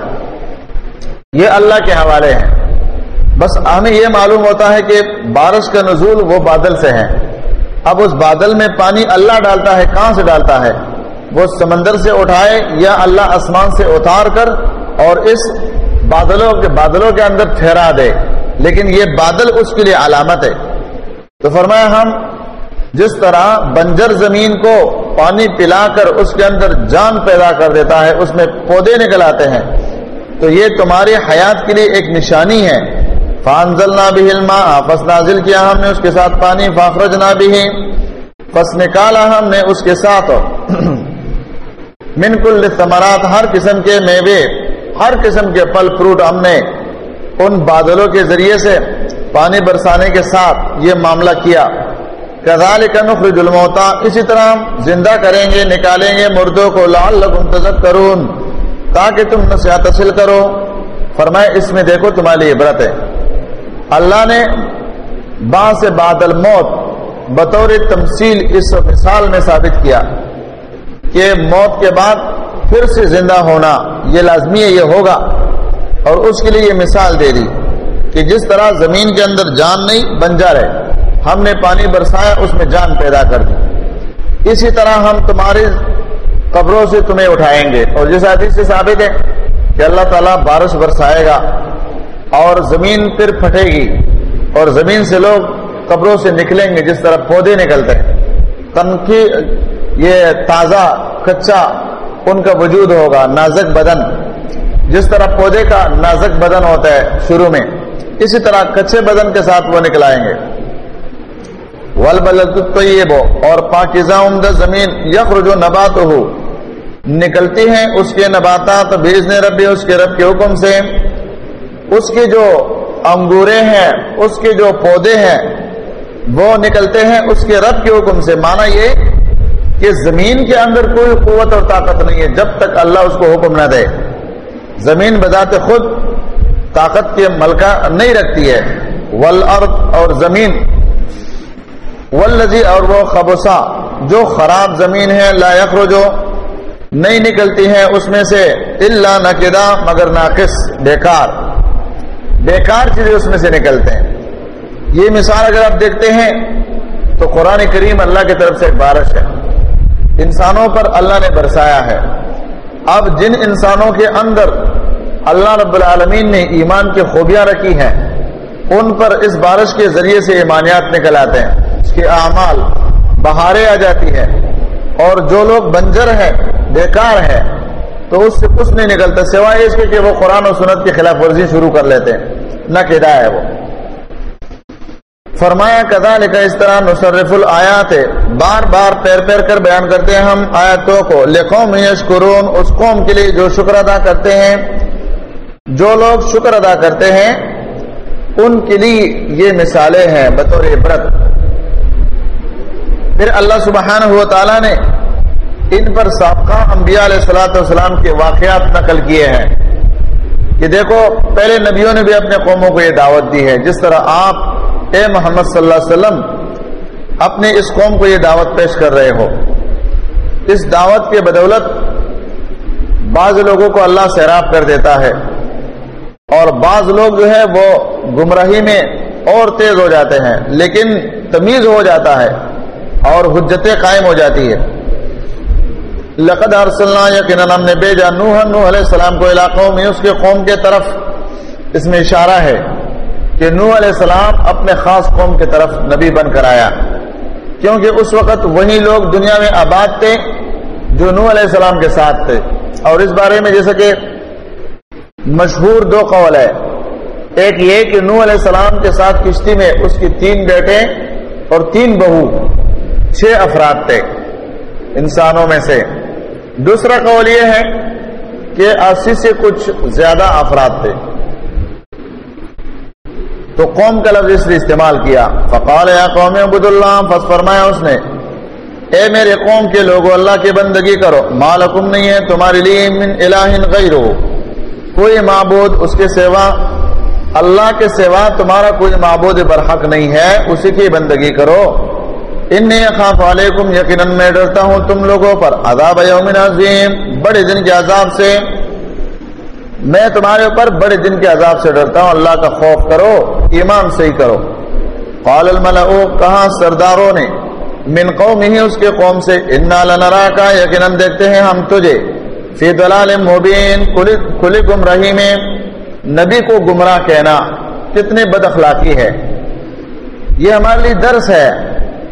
یہ اللہ کے حوالے ہیں۔ بس ہمیں یہ معلوم ہوتا ہے کہ بارش کا نزول وہ بادل سے ہے۔ اب اس بادل میں پانی اللہ ڈالتا ہے، کہاں سے ڈالتا ہے؟ وہ سمندر سے اٹھائے یا اللہ آسمان سے اتار کر اور اس بادلوں کے بادلوں کے اندر ٹھہرا دے۔ لیکن یہ بادل اس کے لیے علامت ہے۔ تو فرمایا ہم جس طرح بنجر زمین کو پانی پلا کر اس کے اندر جان پیدا کر دیتا ہے، اس میں پودے نکل آتے ہیں۔ تو یہ تمہاری حیات کے لیے ایک نشانی ہے۔ فانزل نہ بھی پس نازل کیا ہم نے اس کے ساتھ پانی فاخرج نہ بھی پس نکالا ہم نے اس کے ساتھ۔ (clears throat) من کل ثمرات ہر قسم کے میوے، ہر قسم کے پل فروٹ ہم نے ان بادلوں کے ذریعے سے پانی برسانے کے ساتھ یہ معاملہ کیا۔ کزال کا نخر الموتا اسی طرح زندہ کریں گے، نکالیں گے مردوں کو لال لگ کرون تاکہ تم نصیحت حاصل کرو۔ فرمائے اس میں دیکھو تمہاری عبرت ہے۔ اللہ نے با سے بادل موت بطور تمثیل اس مثال میں ثابت کیا کہ موت کے بعد پھر سے زندہ ہونا یہ لازمی ہے، یہ ہوگا۔ اور اس کے لیے یہ مثال دے دی کہ جس طرح زمین کے اندر جان نہیں بنجر ہے ہم نے پانی برسایا، اس میں جان پیدا کر دی۔ اسی طرح ہم تمہاری قبروں سے تمہیں اٹھائیں گے۔ اور جس حدیث سے ثابت ہے کہ اللہ تعالیٰ بارش برسائے گا اور زمین پھر پھٹے گی اور زمین سے لوگ قبروں سے نکلیں گے جس طرح پودے نکلتے ہیں۔ تنقی یہ تازہ، کچا ان کا وجود ہوگا، نازک بدن۔ جس طرح پودے کا نازک بدن ہوتا ہے شروع میں، اسی طرح کچے بدن کے ساتھ وہ نکلائیں گے۔ ول بلطیب اور پاکیزہ عمدہ زمین یخرج نبات ہو نکلتی ہیں اس کے نباتات، بھیجنے ربی اس کے رب کے حکم سے۔ اس کی جو انگورے ہیں، اس کے جو پودے ہیں، وہ نکلتے ہیں اس کے رب کے حکم سے۔ مانا یہ کہ زمین کے اندر کوئی قوت اور طاقت نہیں ہے جب تک اللہ اس کو حکم نہ دے۔ زمین بذات خود طاقت کے ملکہ نہیں رکھتی ہے۔ ول اور زمین ولزی اور وہ خبسا، جو خراب زمین ہے، لا یخرجو، نہیں نکلتی ہیں اس میں سے اللہ نقدہ مگر ناقص، بیکار۔ بیکار چیزیں اس میں سے نکلتے ہیں۔ یہ مثال اگر آپ دیکھتے ہیں، تو قرآن کریم اللہ کی طرف سے ایک بارش ہے۔ انسانوں پر اللہ نے برسایا ہے۔ اب جن انسانوں کے اندر اللہ رب العالمین نے ایمان کی خوبیاں رکھی ہیں ان پر اس بارش کے ذریعے سے ایمانیات نکل آتے ہیں۔ اس کے اعمال بہاریں آ جاتی ہیں۔ اور جو لوگ بنجر ہیں، بیکار ہیں، تو اس سے کچھ نہیں نکلتا، سوائے اس کے کہ وہ قرآن و سنت کی خلاف ورزی شروع کر لیتے ہیں۔ نہ کدا ہے وہ۔ فرمایا کدا لکھا اس طرح نصرف الآیات، بار بار پیر پیر کر بیان کرتے ہیں ہم آیاتوں کو۔ لکھوں میں اس قوم کے لیے جو شکر ادا کرتے ہیں۔ جو لوگ شکر ادا کرتے ہیں ان کے لیے یہ مثالیں ہیں بطور عبرت۔ پھر اللہ سبحانہ ہوا تعالیٰ نے ان پر سابقہ انبیاء علیہ السلاۃ والسلام کے واقعات نقل کیے ہیں۔ کہ دیکھو، پہلے نبیوں نے بھی اپنے قوموں کو یہ دعوت دی ہے۔ جس طرح آپ اے محمد صلی اللہ علیہ وسلم اپنے اس قوم کو یہ دعوت پیش کر رہے ہو۔ اس دعوت کے بدولت بعض لوگوں کو اللہ سیراب کر دیتا ہے۔ اور بعض لوگ جو ہے وہ گمراہی میں اور تیز ہو جاتے ہیں، لیکن تمیز ہو جاتا ہے اور حجتیں قائم ہو جاتی ہے۔ لقد ارسلنا یقینا ہم نے بھیجا نوح نوح علیہ السلام کو علاقوں میں اس کے قوم کے طرف۔ اس میں اشارہ ہے کہ نو علیہ السلام اپنے خاص قوم کی طرف نبی بن کر آیا۔ کیونکہ اس وقت وہی لوگ دنیا میں آباد تھے جو نو علیہ السلام کے ساتھ تھے۔ اور اس بارے میں جیسے کہ مشہور دو قول ہے ایک یہ کہ نو علیہ السلام کے ساتھ کشتی میں اس کی تین بیٹے اور تین بہو، چھ افراد تھے۔ انسانوں میں سے۔ دوسرا قول یہ ہے کہ اسی سے کچھ زیادہ افراد تھے۔ تو قوم کا لفظ اس نے استعمال کیا۔ فقال یا قوم عبد اللہ فس فرمایا اس نے، اے میرے قوم کے لوگوں اللہ کی بندگی کرو۔ مالکم نہیں ہے، تمہارے لیے من الہ غیر کوئی معبود اس کے سوا اللہ کے سوا تمہارا کوئی معبود برحق نہیں ہے، اسی کی بندگی کرو۔ ان خاف علیکم، یقیناً میں ڈرتا ہوں تم لوگوں پر عذاب یوم عظیم۔ بڑے دن کے عذاب سے میں تمہارے اوپر بڑے دن کے عذاب سے ڈرتا ہوں۔ اللہ کا خوف کرو، ایمان صحیح کرو۔ قال الملأ، کہا سرداروں نے، من قوم ہی اس کے قوم سے، انا لنرا کا یقیناً دیکھتے ہیں ہم تجھے۔ فی دلال مبین کھلی گمراہی میں نبی کو گمراہ کہنا کتنے بد اخلاقی ہے۔ یہ ہمارے لیے درس ہے۔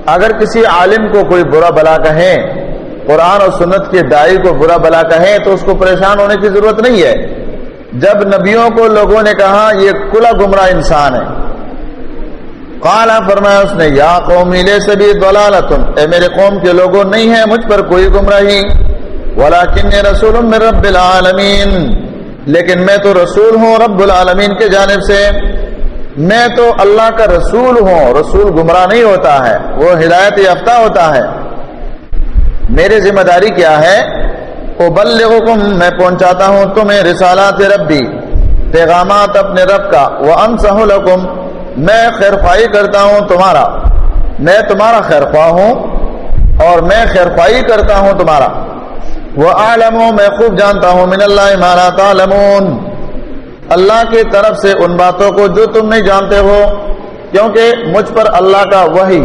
اگر کسی عالم کو کوئی برا بلا کہیں قرآن اور سنت کے دائی کو برا بلا کہیں تو اس کو پریشان ہونے کی ضرورت نہیں ہے۔ جب نبیوں کو لوگوں نے کہا، یہ کلا گمراہ انسان ہے۔ کالا فرمایا اس نے، یا قومی لے سبھی دلالتن اے میرے قوم کے لوگوں، نہیں ہے مجھ پر کوئی گمراہی۔ ولیکن رسول من رب العالمین لیکن میں تو رسول ہوں رب العالمین کے جانب سے۔ میں تو اللہ کا رسول ہوں، رسول گمراہ نہیں ہوتا ہے، وہ ہدایت یافتہ ہوتا ہے۔ میری ذمہ داری کیا ہے؟ ابلغکم، میں پہنچاتا ہوں تمہیں رسالات ربی، پیغامات اپنے رب کا۔ وہ لکم میں خیر خواہی کرتا ہوں تمہارا۔ میں تمہارا خیر خواہ ہوں اور میں خیر خواہی کرتا ہوں تمہارا۔ وہ عالم میں خوب جانتا ہوں، من اللہ مانا تعلمون۔ اللہ کی طرف سے ان باتوں کو جو تم نہیں جانتے ہو، کیونکہ مجھ پر اللہ کا وہی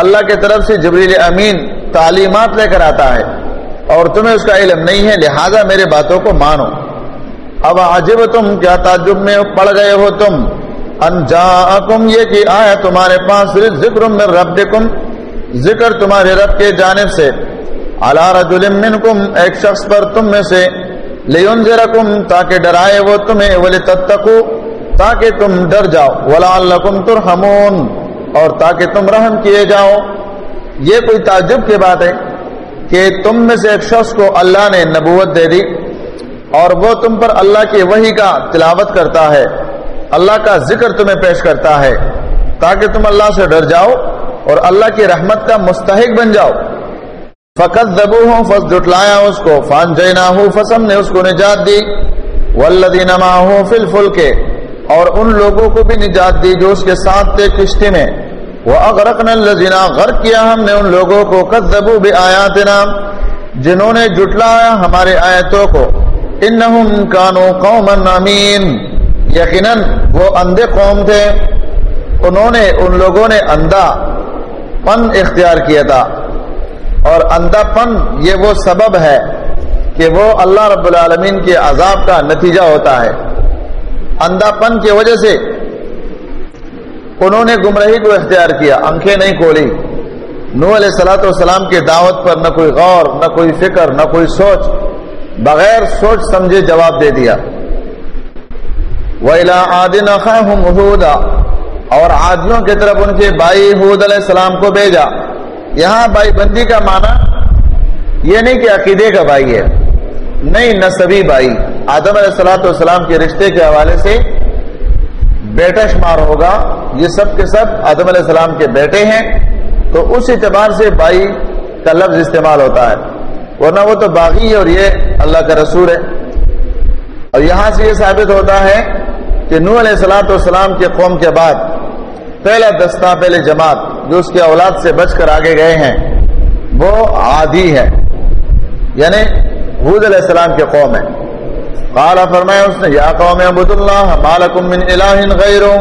اللہ کی طرف سے جبریل امین تعلیمات لے کر آتا ہے، اور تمہیں اس کا علم نہیں ہے، لہذا میرے باتوں کو مانو۔ اب عجب تم کیا تعجب میں پڑ گئے ہو تم؟ انجاکم یہ کہ آیا تمہارے پاس ذکر من ربکم، ذکر تمہارے رب کے جانب سے۔ علی رجل منکم ایک شخص پر تم میں سے لینذرکم تاکہ ڈرائے وہ تمہیں ولتتقو تاکہ تم ڈر جاؤ ولعلکم ترحمون، اور تاکہ تم رحم کیے جاؤ۔ یہ کوئی تعجب کی بات ہے کہ تم میں سے ایک شخص کو اللہ نے نبوت دے دی، اور وہ تم پر اللہ کی وحی کا تلاوت کرتا ہے، اللہ کا ذکر تمہیں پیش کرتا ہے، تاکہ تم اللہ سے ڈر جاؤ، اور اللہ کی رحمت کا مستحق بن جاؤ۔ فقط دبو ہوں فس جٹلایا اس کو فان جینا ہوں فسم نے اس کو نجات دی۔ ولدی نما ہوں فل فل کے اور ان لوگوں کو بھی نجات دی جو اس کے ساتھ تھے کشتی میں۔ وہ اغرقن الزینا غرق کیا ہم نے ان لوگوں کو کذبو بے آیاتنا جنہوں نے جٹلایا ہمارے آیتوں کو۔ انہم کانو قوما امین یقیناً وہ اندھے قوم تھے۔ انہوں نے، ان لوگوں نے اندھا پن اختیار کیا تھا۔ اور اندھا پن یہ وہ سبب ہے کہ وہ اللہ رب العالمین کے عذاب کا نتیجہ ہوتا ہے۔ اندھا پن کی وجہ سے انہوں نے گمراہی کو اختیار کیا انکھیں نہیں کھولی۔ نو علیہ سلاۃ والسلام کی دعوت پر نہ کوئی غور، نہ کوئی فکر، نہ کوئی سوچ، بغیر سوچ سمجھے جواب دے دیا۔ ویلا آدن خاہدا اور آدیوں کی طرف ان کے بھائی حود علیہ السلام کو بھیجا۔ یہاں بھائی بندی کا معنی یہ نہیں کہ عقیدے کا بھائی ہے۔ نہیں نصبی بھائی۔ آدم علیہ السلاۃ والسلام کے رشتے کے حوالے سے بیٹا شمار ہوگا۔ یہ سب کے سب آدم علیہ السلام کے بیٹے ہیں۔ تو اس اعتبار سے بھائی کا لفظ استعمال ہوتا ہے۔ ورنہ وہ تو باغی ہے اور یہ اللہ کا رسول ہے۔ اور یہاں سے یہ ثابت ہوتا ہے کہ نو علیہ السلاۃ والسلام کے قوم کے بعد پہلا دستہ پہلے جماعت جو اس کے اولاد سے بچ کر آگے گئے ہیں، وہ عادی ہے یعنی حود علیہ السلام کے قوم ہے قال، فرمایا اس نے، یا قوم عبد اللہ مالکم من الہ غیرو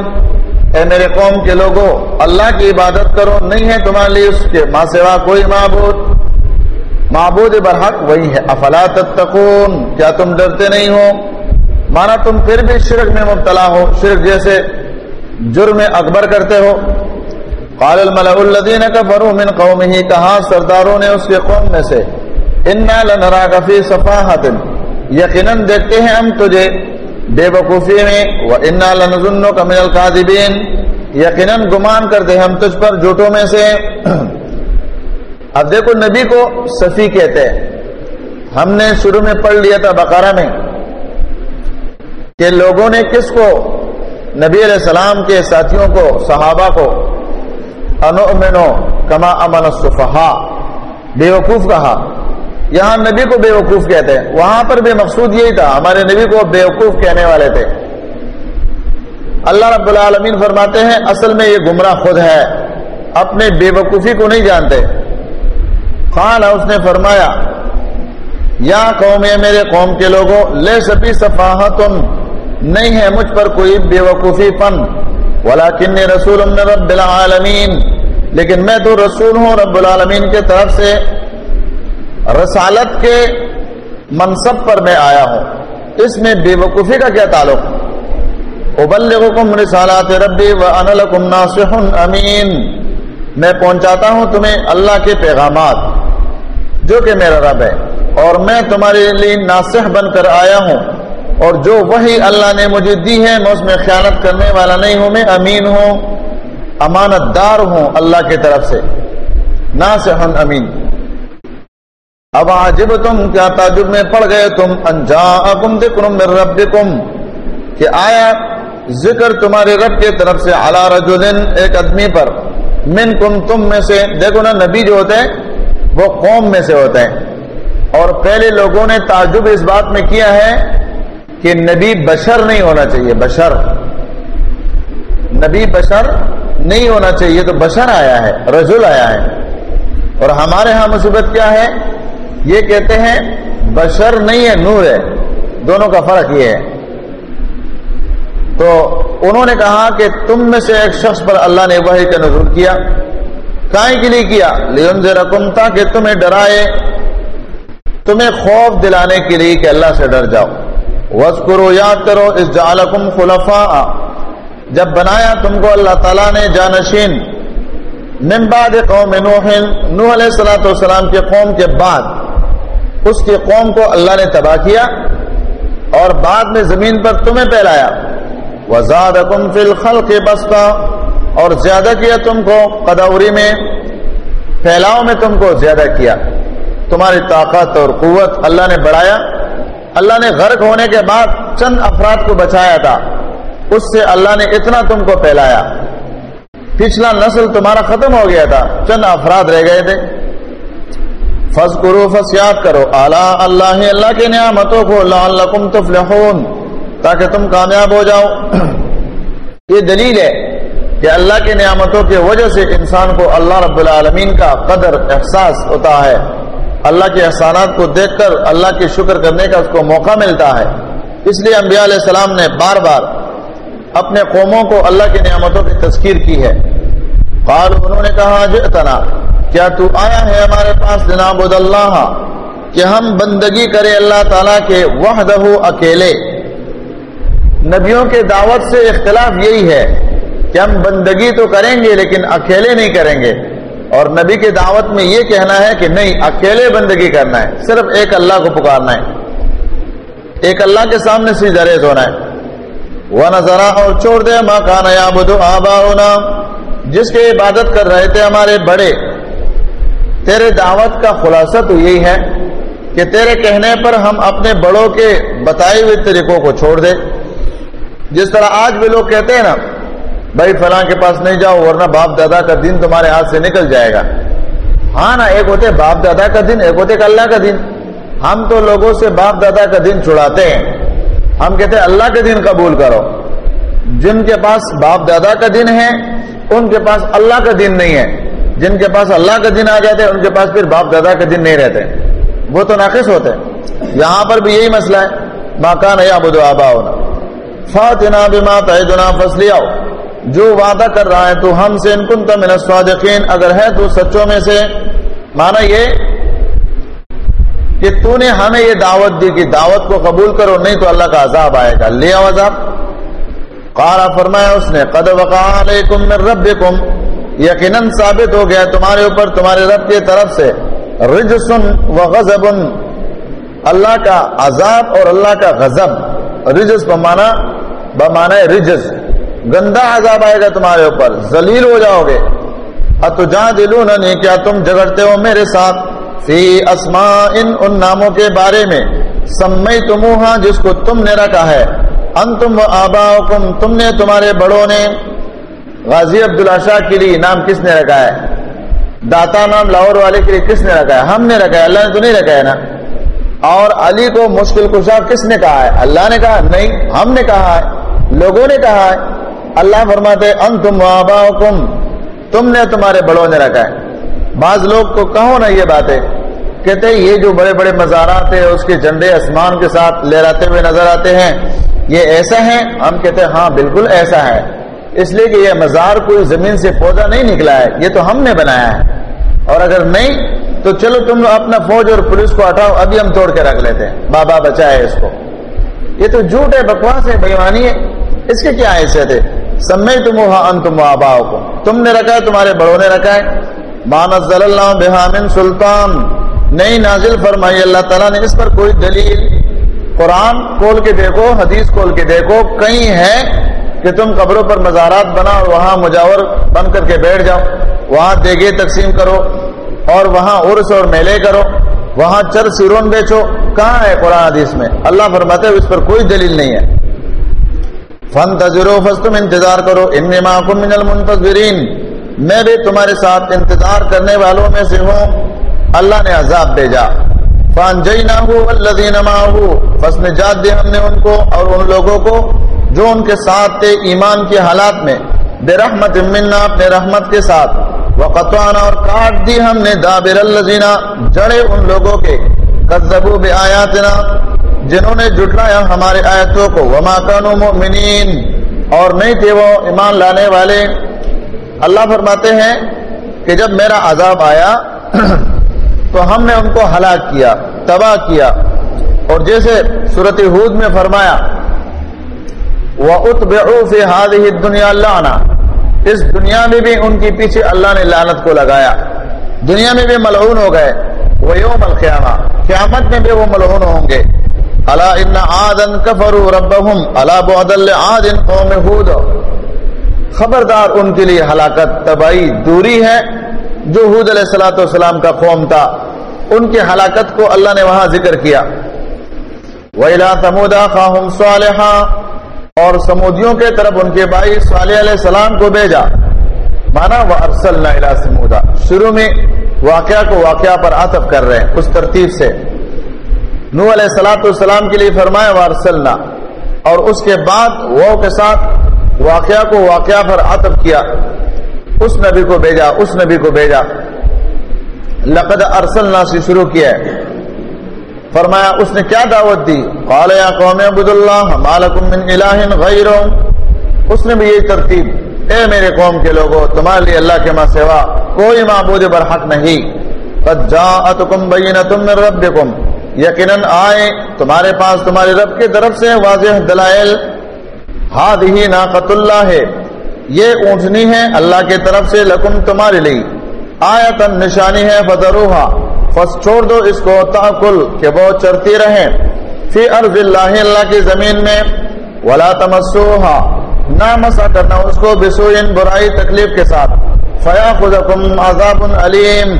اے میرے قوم کے لوگوں اللہ کی عبادت کرو، نہیں ہے تمہارے لیے اس کے ماں سوا کوئی معبود۔ معبود برحق وہی ہے۔ افلا تتقون، کیا تم ڈرتے نہیں ہو؟ مانا تم پھر بھی شرک میں مبتلا ہو، شرک جیسے جرم اکبر کرتے ہو۔ قال الملأ الذين كفروا من قومه، کہا، سرداروں نے اس کے قوم میں سے، انا لنراك في صفاحه یقینا دیکھتے ہیں ہم تجھے، بے وقوفی میں وانا لنظنك من الكاذبين. یقینا گمان کرتے ہم تجھ پر جھوٹوں میں سے۔ اب دیکھو، نبی کو صفی کہتے ہیں۔ ہم نے شروع میں پڑھ لیا تھا بقرہ میں کہ لوگوں نے کس کو؟ نبی علیہ السلام کے ساتھیوں کو، صحابہ کو۔ انو کما امن صفحا بے وقوف کہا۔ یہاں نبی کو بے وقوف کہتے ہیں، وہاں پر بھی مقصود یہی تھا، ہمارے نبی کو بے وقوف کہنے والے تھے۔ اللہ رب العالمین فرماتے ہیں، اصل میں یہ گمراہ خود ہے، اپنے بے وقوفی کو نہیں جانتے۔ خان اس نے فرمایا، یا قوم ہے میرے قوم کے لوگوں لے سبھی صفاحت نہیں ہے مجھ پر کوئی بے وقوفی پن ولیکن رسول رب العالمین۔ لیکن میں تو رسول ہوں رب العالمین کے طرف سے رسالت کے منصب پر میں آیا ہوں۔ اس میں بے وقوفی کا کیا تعلق؟ ابلغکم رسالات ربی لکم ناصح امین۔ میں پہنچاتا ہوں تمہیں اللہ کے پیغامات، جو کہ میرا رب ہے، اور میں تمہارے لیے ناصح بن کر آیا ہوں۔ اور جو وہی اللہ نے مجھے دی ہے، میں اس میں خیانت کرنے والا نہیں ہوں، میں امین ہوں۔ امانت دار ہوں اللہ کی طرف سے۔ ناصح امین۔ اب عجب تم کیا تعجب میں پڑ گئے تم۔ انجاکم من ربکم۔ کہ آیا ذکر تمہارے رب کے طرف سے علی رجل ایک آدمی پر۔ من کم تم میں سے، دیکھو نا نبی جو ہوتے ہیں، وہ قوم میں سے ہوتے ہیں۔ اور پہلے لوگوں نے تعجب اس بات میں کیا ہے کہ نبی بشر نہیں ہونا چاہیے، بشر۔ نبی بشر نہیں ہونا چاہیے تو بشر آیا ہے، رجل آیا ہے۔ اور ہمارے ہاں مصیبت کیا ہے؟ یہ کہتے ہیں، بشر نہیں ہے، نور ہے۔ دونوں کا فرق یہ ہے۔ تو انہوں نے کہا کہ تم میں سے ایک شخص پر اللہ نے وہی کا نظر کیا۔ کائیں کے لیے کیا؟ لیون سے رقم تاکہ تمہیں ڈرائے، تمہیں خوف دلانے کے لیے کہ اللہ سے ڈر جاؤ۔ وز کرو یاد کرو اس جالکم خلفا جب بنایا تم کو اللہ تعالیٰ نے جانشین ممباد قوم نوح نوح علیہ السلاۃ والسلام کے قوم کے بعد اس کے قوم کو اللہ نے تباہ کیا اور بعد میں زمین پر تمہیں پھیلایا۔ وزادکم فی الخلق بستا اور زیادہ کیا تم کو قدوری میں، پھیلاؤ میں تم کو زیادہ کیا۔ تمہاری طاقت اور قوت اللہ نے بڑھایا۔ اللہ نے غرق ہونے کے بعد چند افراد کو بچایا تھا۔ اس سے اللہ نے اتنا تم کو پھیلایا۔ پچھلا نسل تمہارا ختم ہو گیا تھا۔ چند افراد رہ گئے تھے۔ فس کرو فس یاد کرو۔ اعلیٰ اللہ اللہ کے نعمتوں کو لعلکم تفلحون۔ تاکہ تم کامیاب ہو جاؤ۔ یہ دلیل ہے کہ اللہ کی نعمتوں کی وجہ سے انسان کو اللہ رب العالمین کا قدر، احساس ہوتا ہے۔ اللہ کے احسانات کو دیکھ کر اللہ کی شکر کرنے کا اس کو موقع ملتا ہے۔ اس لیے انبیاء علیہ السلام نے بار بار اپنے قوموں کو اللہ کی نعمتوں کی تذکیر کی ہے۔ قال انہوں نے کہا، جئتنا، کیا تو آیا ہے ہمارے پاس؟ جناب اللہ، کہ ہم بندگی کرے اللہ تعالیٰ کے وحدہ اکیلے۔ نبیوں کے دعوت سے اختلاف یہی ہے کہ ہم بندگی تو کریں گے، لیکن اکیلے نہیں کریں گے۔ اور نبی کے دعوت میں یہ کہنا ہے کہ نہیں، اکیلے بندگی کرنا ہے، صرف ایک اللہ کو پکارنا ہے۔ ایک اللہ کے سامنے سی ریز ہونا ہے۔ وہ نظرا اور چھوڑ دے ماں یا بدو آبا جس کے عبادت کر رہے تھے ہمارے بڑے۔ تیرے دعوت کا خلاصہ تو یہی ہے کہ تیرے کہنے پر ہم اپنے بڑوں کے بتائے ہوئے طریقوں کو چھوڑ دیں جس طرح آج بھی لوگ کہتے ہیں نا، بھائی فلاں کے پاس نہیں جاؤ ورنہ باپ دادا کا دن تمہارے ہاتھ سے نکل جائے گا۔ ہاں نا، ایک ہوتے باپ دادا کا دن ایک ہوتے اللہ کا دن ہم تو لوگوں سے باپ دادا کا دن چھڑاتے ہیں۔ ہم کہتے ہیں اللہ کے دن قبول کرو۔ جن کے پاس باپ دادا کا دن ہے، ان کے پاس اللہ کا دن نہیں ہے۔ جن کے پاس اللہ کا دن آ جاتے ہیں ان کے پاس پھر باپ دادا کا دن نہیں رہتے وہ تو ناقص ہوتے ہیں۔ یہاں پر بھی یہی مسئلہ ہے۔ ماکان یا بدو آبا ہونا فاتنا بما تعدنا فصلیاؤ جو وعدہ کر رہا ہے تو ہم سے ان کنت من الصادقین۔ اگر ہے تو سچوں میں سے۔ مانا یہ کہ تو نے ہمیں یہ دعوت دی کہ دعوت کو قبول کرو، نہیں تو اللہ کا عذاب آئے گا۔ لیا عذاب۔ قارا فرمایا اس نے، قد وقع علیکم من ربکم۔ یقیناً ثابت ہو گیا تمہارے اوپر، تمہارے رب کی طرف سے۔ رجسن و غضب اللہ کا عذاب اور اللہ کا غضب۔ رجس پر مانا بمانا رجز گندا عذاب آئے گا تمہارے اوپر۔ ذلیل ہو جاؤ گے۔ اتجا دلو کیا تم جگڑتے ہو میرے ساتھ؟ فی اسما ان ان ناموں کے بارے میں سمئی تمہا جس کو تم نے رکھا ہے۔ ان تم آبا تم نے تمہارے بڑوں نے۔ غازی عبداللہ شاہ کے لیے نام کس نے رکھا ہے؟ داتا نام لاہور والے کے لیے کس نے رکھا ہے؟ ہم نے رکھا ہے، اللہ نے تو نہیں رکھا ہے نا؟ اور علی کو مشکل کشا کس نے کہا ہے؟ اللہ نے کہا نہیں، ہم نے کہا ہے، لوگوں نے کہا ہے۔ اللہ فرماتے ان تم کم تم نے تمہارے بڑوں نے رکھا ہے۔ بعض لوگ کو کہو نا یہ باتیں، کہتے یہ جو بڑے بڑے مزارات ہیں، اس کے جھنڈے آسمان کے ساتھ لہراتے ہوئے نظر آتے ہیں، یہ ایسا ہے؟ ہم کہتے ہیں ہاں بالکل ایسا ہے۔ اس لیے کہ یہ مزار کوئی زمین سے پودا نہیں نکلا ہے، یہ تو ہم نے بنایا ہے۔ اور اگر نہیں، تو چلو تم اپنا فوج اور پولیس کو ہٹاؤ، ابھی ہم توڑ کے رکھ لیتے ہیں۔ بابا بچا ہے اس کو۔ یہ تو جھوٹ ہے، بکواس ہے، بےمانی ہے۔ اس کے کیا حیثیت ہے؟ سمے تم ان تم آبا کو تم نے رکھا ہے، تمہارے بڑوں نے رکھا ہے۔ بانس اللہ بحامن سلطان۔ نئی نازل فرمائی، اللہ تعالیٰ نے اس پر کوئی دلیل۔ قرآن کھول کے دیکھو، حدیث کھول کے دیکھو، کہیں ہے کہ تم قبروں پر مزارات بنا اور وہاں مجاور بن کر کے بیٹھ جاؤ۔ وہاں دیگے تقسیم کرو اور وہاں عرس اور میلے کرو۔ وہاں چر سیرون بیچو۔ کہاں ہے قرآن حدیث میں؟ اللہ فرماتے اس پر کوئی دلیل نہیں ہے۔ فن تجرو فس تم انتظار کرو۔ ان من المنتظرین۔ میں بھی تمہارے ساتھ انتظار کرنے والوں میں سے ہوں۔ اللہ نے عذاب بھیجا۔ فان جئی نہ بس نجات ہم نے ان کو اور ان لوگوں کو جو ان کے ساتھ تھے ایمان کے حالات میں۔ بے رحمت منا، اپنے رحمت کے ساتھ۔ وقتوانا اور کاٹ دی ہم نے دابر الزینا جڑے ان لوگوں کے۔ کذبو بے آیاتنا جنہوں نے جٹلایا ہمارے آیتوں کو۔ وما کانو مؤمنین اور نہیں تھے وہ ایمان لانے والے۔ اللہ فرماتے ہیں کہ جب میرا عذاب آیا (clears throat) تو ہم نے ان کو ہلاک کیا، تباہ کیا۔ اور جیسے صورت حود میں فرمایا وہ دنیا اللہ اس دنیا میں بھی ان کے پیچھے اللہ نے لانت کو لگایا۔ دنیا میں بھی ملعون ہو گئے۔ وہ یوم القیامہ قیامت میں بھی وہ ملعون ہوں گے۔ اللہ ان آدن کفر ربهم۔ اللہ بعد آدن قوم حود خبردار ان کے لیے ہلاکت تباہی دوری ہے۔ جو حود علیہ السلاۃ والسلام کا قوم تھا، ان کی ہلاکت کو اللہ نے وہاں ذکر کیا۔ ویلا تمودا خاہم صالحا، اور سمودیوں کے طرف ان کے بھائی صالح علیہ السلام کو بھیجا۔ مانا وہ ارسل سمودا شروع میں واقعہ کو واقعہ پر عطف کر رہے ہیں، اس ترتیب سے۔ نو علیہ السلاۃ السلام کے لیے فرمایا وہ ارسلنا اور اس کے بعد وہ کے ساتھ واقعہ کو واقعہ پر عطف کیا، اس نبی کو بھیجا، اس نبی کو بھیجا۔ لقد ارسلنا سے شروع کیا ہے۔ فرمایا، اس نے کیا دعوت دی؟ قال، یا قوم عبد اللہ مالکم من الہ غیر اس نے بھی یہ ترتیب۔ اے میرے قوم کے لوگوں تمہارے لیے اللہ کے ماں سوا کوئی معبود برحق نہیں۔ قد جاءتکم بینۃ من ربکم۔ یقیناً آئے تمہارے پاس تمہارے رب کی طرف سے واضح دلائل ہادہی ناقۃ اللہ ہے۔ یہ اونٹنی ہے اللہ کی طرف سے لکم تمہارے لیے۔ آیتن نشانی ہے بدروہا فس چھوڑ دو اس کو، تاکل کہ وہ چرتی رہے فی ارض اللہ اللہ کی زمین میں۔ ولا تمسوہا۔ نہ مسا کرنا اس کو بسوئن برائی تکلیف کے ساتھ۔ فیا خودکم عذاب علیم۔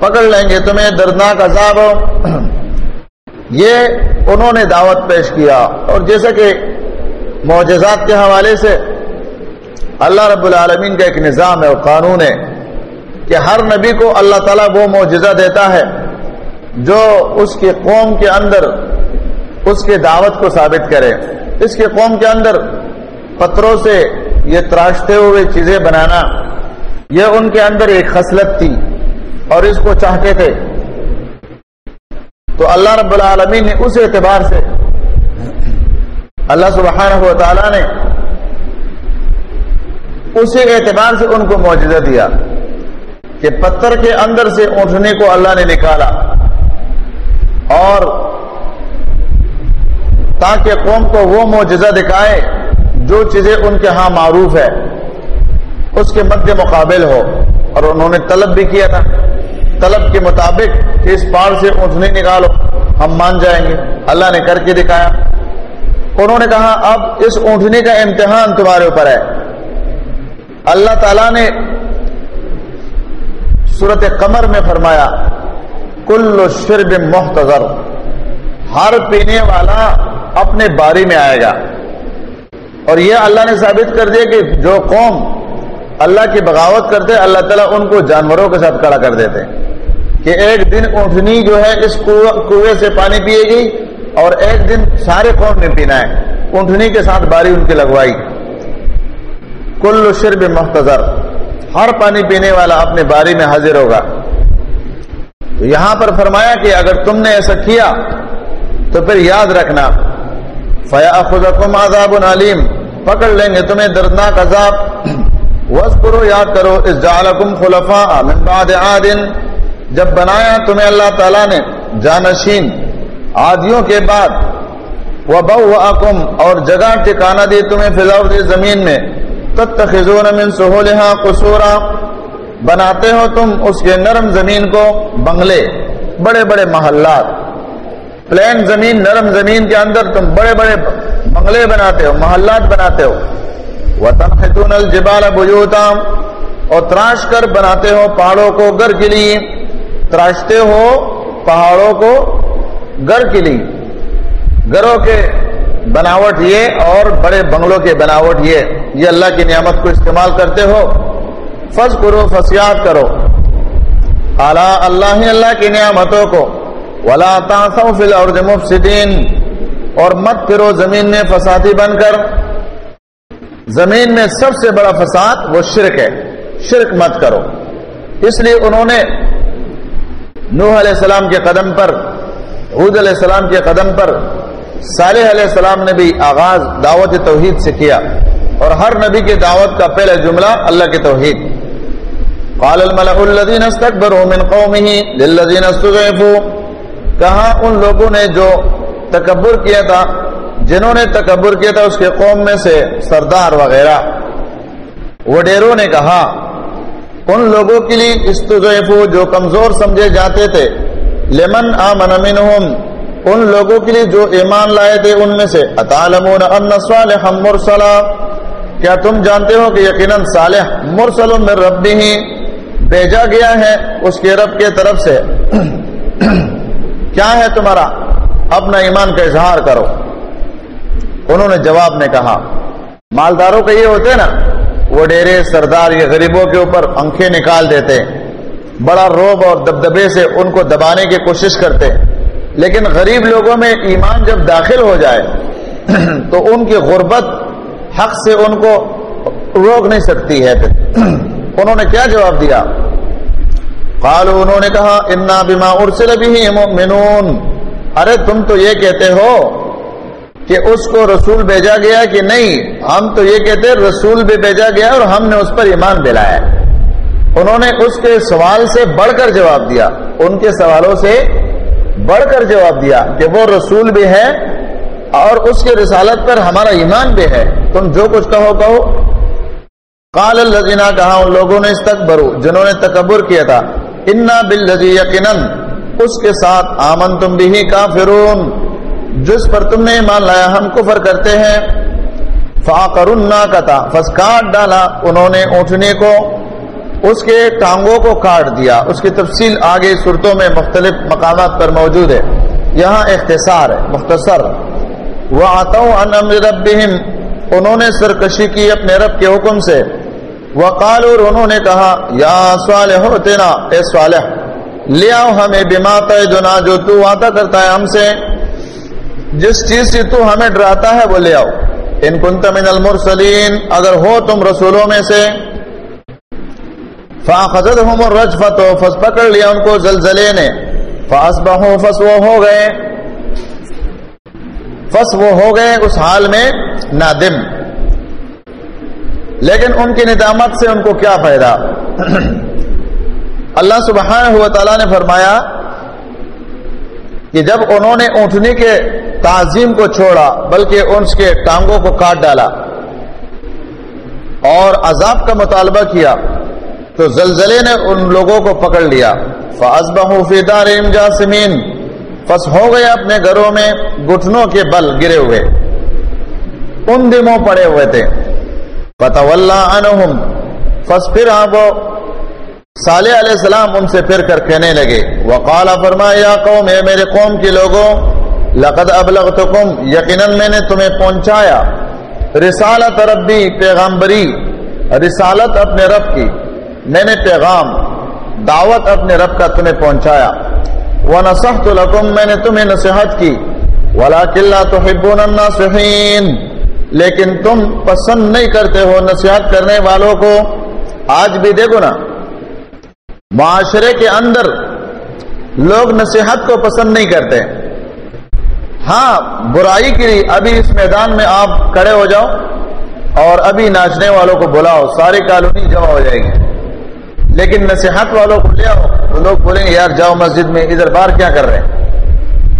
پکڑ لیں گے تمہیں دردناک عذاب۔ یہ انہوں نے دعوت پیش کیا۔ اور جیسا کہ معجزات کے حوالے سے اللہ رب العالمین کا ایک نظام ہے اور قانون ہے کہ ہر نبی کو اللہ تعالیٰ وہ معجزہ دیتا ہے جو اس کی قوم کے اندر اس کے دعوت کو ثابت کرے۔ اس کے قوم کے اندر پتھروں سے یہ تراشتے ہوئے چیزیں بنانا، یہ ان کے اندر ایک خصلت تھی اور اس کو چاہتے تھے۔ تو اللہ رب العالمین نے اس اعتبار سے اللہ سبحانہ و تعالیٰ نے اسی اعتبار سے ان کو معجزہ دیا کہ پتھر کے اندر سے اونٹنے کو اللہ نے نکالا اور تاکہ قوم کو وہ معجزہ دکھائے جو چیزیں ان کے ہاں معروف ہے، اس کے مد مقابل ہو۔ اور انہوں نے طلب بھی کیا تھا۔ طلب کے مطابق اس پار سے اونٹنی نکالو، ہم مان جائیں گے۔ اللہ نے کر کے دکھایا۔ انہوں نے کہا، اب اس اونٹنی کا امتحان تمہارے اوپر ہے۔ اللہ تعالیٰ نے صورت قمر میں فرمایا، کل شرب محتضر، ہر پینے والا اپنے باری میں آئے گا۔ اور یہ اللہ نے ثابت کر دیا کہ جو قوم اللہ کی بغاوت کرتے، اللہ تعالیٰ ان کو جانوروں کے ساتھ کڑا کر دیتے۔ کہ ایک دن اونٹنی جو ہے، اس کنویں سے پانی پیے گی اور ایک دن سارے قوم نے پینا ہے۔ اونٹنی کے ساتھ باری ان کی لگوائی۔ کل شرب محتضر ہر پانی پینے والا اپنے باری میں حاضر ہوگا۔ تو یہاں پر فرمایا کہ اگر تم نے ایسا کیا، تو پھر یاد رکھنا۔ فیا خود عذاب علیم پکڑ لیں گے تمہیں دردناک عذاب۔ وز کرو یاد کرو اس جالکم خلفا من بعد عاد۔ جب بنایا تمہیں اللہ تعالیٰ نے جانشین۔ آدیوں کے بعد وہ بہو اور جگہ ٹکانا دی تمہیں فلاؤ دی زمین میں۔ تتخذون من سہولہا قصورا۔ بناتے ہو تم اس کے نرم زمین کو بنگلے، بڑے بڑے محلات۔ پلین زمین، نرم زمین کے اندر تم بڑے بڑے بنگلے بناتے ہو، محلات بناتے ہو۔ وَتَنْحِتُونَ الْجِبَالَ بُجُوتًا اور تراش کر بناتے ہو پہاڑوں کو گر کے لیے تراشتے ہو پہاڑوں کو گر کے لیے گروں کے بناوٹ یہ اور بڑے بنگلوں کے بناوٹ یہ۔ یہ اللہ کی نعمت کو استعمال کرتے ہو۔ فض کرو فسیاد کرو۔ اعلیٰ اللہ اللہ کی نعمتوں کو۔ ولا تاسو فی مفسدین اور مت پھرو زمین میں فسادی بن کر۔ زمین میں سب سے بڑا فساد وہ شرک ہے۔ شرک مت کرو۔ اس لیے انہوں نے نوح علیہ السلام کے قدم پر حود علیہ السلام کے قدم پر صالح علیہ السلام نے بھی آغاز دعوت توحید سے کیا اور ہر نبی کی دعوت کا پہلا جملہ اللہ کی توحید۔ قال الملأ الذين استكبروا من قومه للذين استضعفوا۔ کہا ان لوگوں نے جو تکبر کیا تھا، جنہوں نے تکبر کیا تھا، اس کے قوم میں سے سردار وغیرہ۔ وڈیروں نے کہا، ان لوگوں کے لیے استضعفو جو کمزور سمجھے جاتے تھے لمن آمن منہم، ان لوگوں کے لیے جو ایمان لائے تھے ان میں سے، اتعلمون ان صالح مرسلا۔ کیا تم جانتے ہو کہ یقیناً صالح مرسل من ربی ہی بھیجا گیا ہے اس کے رب کے طرف سے؟ کیا ہے تمہارا؟ اپنا ایمان کا اظہار کرو۔ انہوں نے جواب میں کہا، مالداروں کا یہ ہوتے نا، وہ ڈیرے، سردار یا غریبوں کے اوپر انکھیں نکال دیتے۔ ہیں بڑا روب اور دبدبے سے ان کو دبانے کی کوشش کرتے لیکن غریب لوگوں میں ایمان جب داخل ہو جائے، (clears throat) تو ان کی غربت حق سے ان کو روک نہیں سکتی ہے۔ (clears throat) انہوں نے کیا جواب دیا؟ قالوا، انہوں نے کہا، انا بما ارسل به مؤمنون ارے، تم تو یہ کہتے ہو کہ اس کو رسول بھیجا گیا کہ نہیں؟ ہم تو یہ کہتے رسول بھی بھیجا گیا اور ہم نے اس پر ایمان دلایا۔ انہوں نے اس کے سوال سے بڑھ کر جواب دیا۔ ان کے سوالوں سے بڑھ کر جواب دیا کہ وہ رسول بھی ہے اور اس کی رسالت پر ہمارا ایمان بھی ہے۔ تم جو کچھ کہو کہو۔ قال الذین، کہا ان لوگوں نے، استکبروا، جنہوں نے تکبر کیا تھا۔ انا بالذی یقینا اس کے ساتھ آمن تم بھی کافرون۔ جس پر تم نے ایمان لایا، ہم کفر کرتے ہیں۔ فاقرنا کتا فس کاٹ ڈالا۔ انہوں نے اونٹنے کو اس کے ٹانگوں کو کاٹ دیا۔ اس کی تفصیل آگے صورتوں میں مختلف مقامات پر موجود ہے۔ یہاں اختصار ہے، مختصر۔ وہ آتا ہوں انہوں نے سرکشی کی اپنے رب کے حکم سے۔ وہ کال اور انہوں نے کہا، یا صالح ہو تینا اے صالح، لے آؤ ہمیں بیمات جنا جو تو وعدہ کرتا ہے ہم سے۔ جس چیز سے تو ہمیں ڈراتا ہے، وہ لے آؤ۔ ان کنت من المرسلین اگر ہو تم رسولوں میں سے فاخذتهم الرجفه فس پکڑ لیا ان کو زلزلے نے، فاصبحوا فس وہ ہو گئے۔ فس وہ ہو گئے اس حال میں نادم۔ لیکن ان کی ندامت سے ان کو کیا فائدہ؟ (clears throat) اللہ سبحانہ ہوا تعالیٰ نے فرمایا کہ جب انہوں نے اونٹنی کے تعظیم کو چھوڑا، بلکہ ان کے ٹانگوں کو کاٹ ڈالا اور عذاب کا مطالبہ کیا تو زلزلے نے ان لوگوں کو پکڑ لیا۔ فی دار جاسمین فس ہو گئے اپنے گھروں میں گٹھنوں کے بل گرے ہوئے۔ ان دموں پڑے ہوئے تھے۔ عنہم فس پھر آپ صالح علیہ السلام ان سے پھر کر کہنے لگے۔ وقال فرمایا قوم، اے میرے قوم کے لوگوں، لقد ابلغتکم یقیناً میں نے تمہیں پہنچایا۔ رسالت ربی پیغامبری رسالت اپنے رب کی۔ میں نے پیغام دعوت اپنے رب کا تمہیں پہنچایا۔ وہ نصحت لکم میں نے تمہیں نصیحت کی۔ ولا قلعہ تو لیکن تم پسند نہیں کرتے ہو نصیحت کرنے والوں کو۔ آج بھی دیکھو نا۔ معاشرے کے اندر لوگ نصیحت کو پسند نہیں کرتے۔ ہاں برائی کے لیے ابھی اس میدان میں آپ کھڑے ہو جاؤ اور ابھی ناچنے والوں کو بلاؤ، ساری کالونی جمع ہو جائے گی۔ لیکن نصیحت والوں کو لے آؤ۔ لوگ بولیں گے، یار جاؤ مسجد میں، ادھر بار کیا کر رہے ہیں؟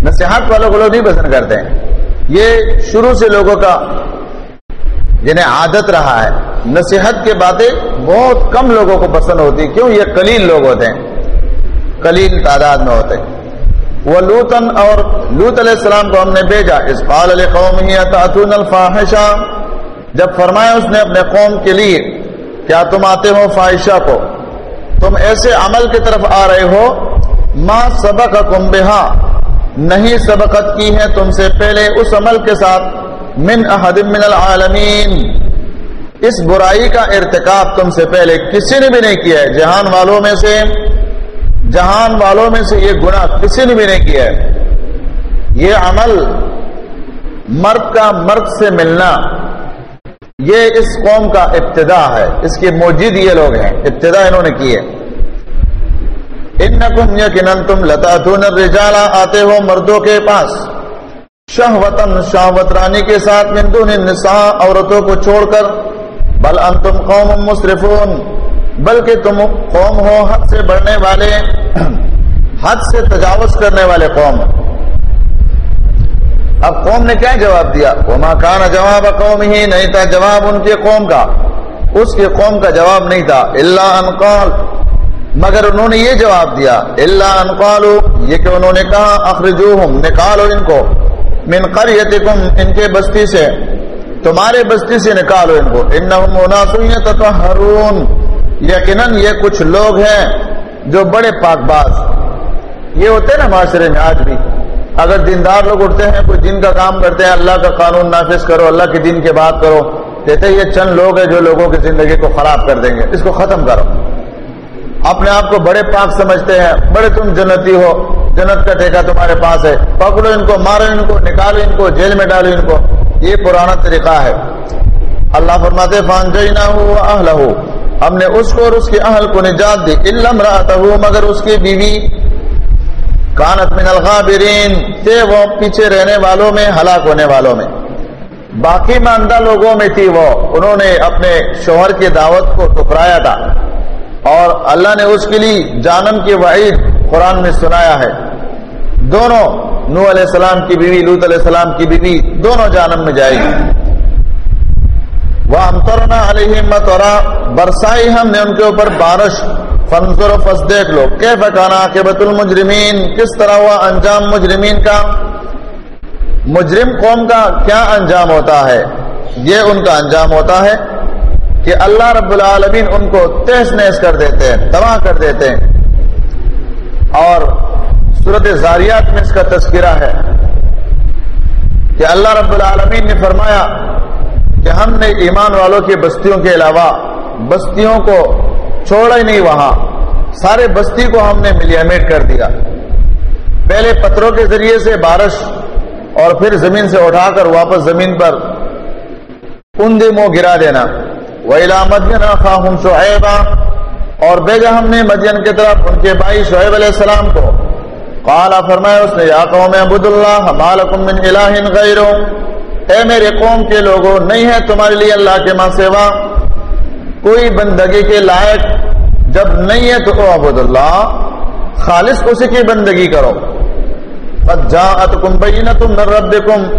نصیحت والوں کو لوگ نہیں پسند کرتے ہیں۔ یہ شروع سے لوگوں کا جنہیں عادت رہا ہے۔ نصیحت کے باتیں بہت کم لوگوں کو پسند ہوتی۔ کیوں؟ یہ قلیل لوگ ہوتے ہیں۔ قلیل تعداد میں ہوتے ہیں۔ وہ لوتن اور لوت علیہ السلام کو ہم نے بھیجا۔ اس قال علیہ قوم الفاحشہ؟ جب فرمایا اس نے اپنے قوم کے لیے، کیا تم آتے ہو فائشہ کو؟ تم ایسے عمل کی طرف آ رہے ہو ماں سبق کمبہا نہیں سبقت کی ہے تم سے پہلے اس عمل کے ساتھ، من احد من العالمین۔ اس برائی کا ارتکاب تم سے پہلے کسی نے بھی نہیں کیا ہے۔ جہان والوں میں سے، جہان والوں میں سے یہ گناہ کسی نے بھی نہیں کیا ہے۔ یہ عمل مرد کا مرد سے ملنا یہ اس قوم کا ابتدا ہے، اس کے موجود یہ لوگ ہیں، ابتدا انہوں نے کی ہے۔ ان نقم یقیناً تم لتا رجالا آتے ہو مردوں کے پاس۔ شاہ وطن شاہ وطرانی کے ساتھ مندون نساء عورتوں کو چھوڑ کر۔ بل انتم قوم مصرفون بلکہ تم قوم ہو حد سے بڑھنے والے، حد سے تجاوز کرنے والے قوم۔ اب قوم نے کیا جواب دیا؟ وہ ماں کانا جواب قوم ہی نہیں تھا جواب ان کے قوم کا۔ اس کے قوم کا جواب نہیں تھا۔ اللہ انقال مگر انہوں نے یہ جواب دیا۔ اللہ انقالو یہ کہ انہوں نے کہا اخرجوہم نکالو ان کو۔ من قریتکم ان کے بستی سے۔ تمہارے بستی سے نکالو ان کو۔ انہم مناسو یتطہرون یقیناً یہ کچھ لوگ ہیں جو بڑے پاک باز۔ یہ ہوتے نا معاشرے میں آج بھی۔ اگر دیندار لوگ اٹھتے ہیں، کوئی دن کا کام کرتے ہیں، اللہ کا قانون نافذ کرو، اللہ کے دین کے بات کرو، کہتے یہ چند لوگ ہیں جو لوگوں کی زندگی کو خراب کر دیں گے، اس کو ختم کرو۔ اپنے آپ کو بڑے پاک سمجھتے ہیں، بڑے تم جنتی ہو، جنت کا ٹیکہ تمہارے پاس ہے، پکڑو ان کو، مارو ان کو، نکالو ان کو، جیل میں ڈالو ان کو۔ یہ پرانا طریقہ ہے۔ اللہ فرماتے فان ہو ہم نے اس کو اور اس کے اہل کو نجات دی۔ علم رہتا مگر اس کی بیوی کانت من الغابرین، تھے وہ پیچھے رہنے والوں میں، ہلاک ہونے والوں میں۔ باقی ماندہ لوگوں میں تھی وہ، انہوں نے اپنے شوہر کی دعوت کو ٹکرایا تھا۔ اور اللہ نے اس کے لیے جانم کی وعید قرآن میں سنایا ہے۔ دونوں نو علیہ السلام کی بیوی لوت علیہ السلام کی بیوی دونوں جانم میں جائے گی۔ وہ امترنا علیہ متورا برسائی ہم نے ان کے اوپر بارش فنظر فس دیکھ لو کہ فکانا کہ بت المجرمین؟ کس طرح ہوا انجام مجرمین کا؟ مجرم قوم کا کیا انجام ہوتا ہے؟ یہ ان کا انجام ہوتا ہے کہ اللہ رب العالمین ان کو تیس نیس کر دیتے ہیں، تباہ کر دیتے ہیں۔ اور صورت زاریات میں اس کا تذکرہ ہے کہ اللہ رب العالمین نے فرمایا کہ ہم نے ایمان والوں کی بستیوں کے علاوہ بستیوں کو چھوڑا ہی نہیں وہاں۔ سارے بستی کو ہم نے ملیامیٹ کر دیا۔ پہلے پتھروں کے ذریعے سے بارش اور پھر زمین سے اٹھا کر واپس زمین پر اندے منہ گرا دینا۔ ویلا مدین خواہم شعیبہ اور بیگا ہم نے مدین کی طرف ان کے بھائی شعیب علیہ السلام کو۔ قالا فرمایا اس نے، یا قوم عبد اللہ مالکم من الہ غیرو اے میرے قوم کے لوگوں، نہیں ہے تمہارے لیے اللہ کے ماں سیوا کوئی بندگی کے لائق جب نہیں ہے تو عبد اللہ خالص اسی کی بندگی کرو۔ تم رب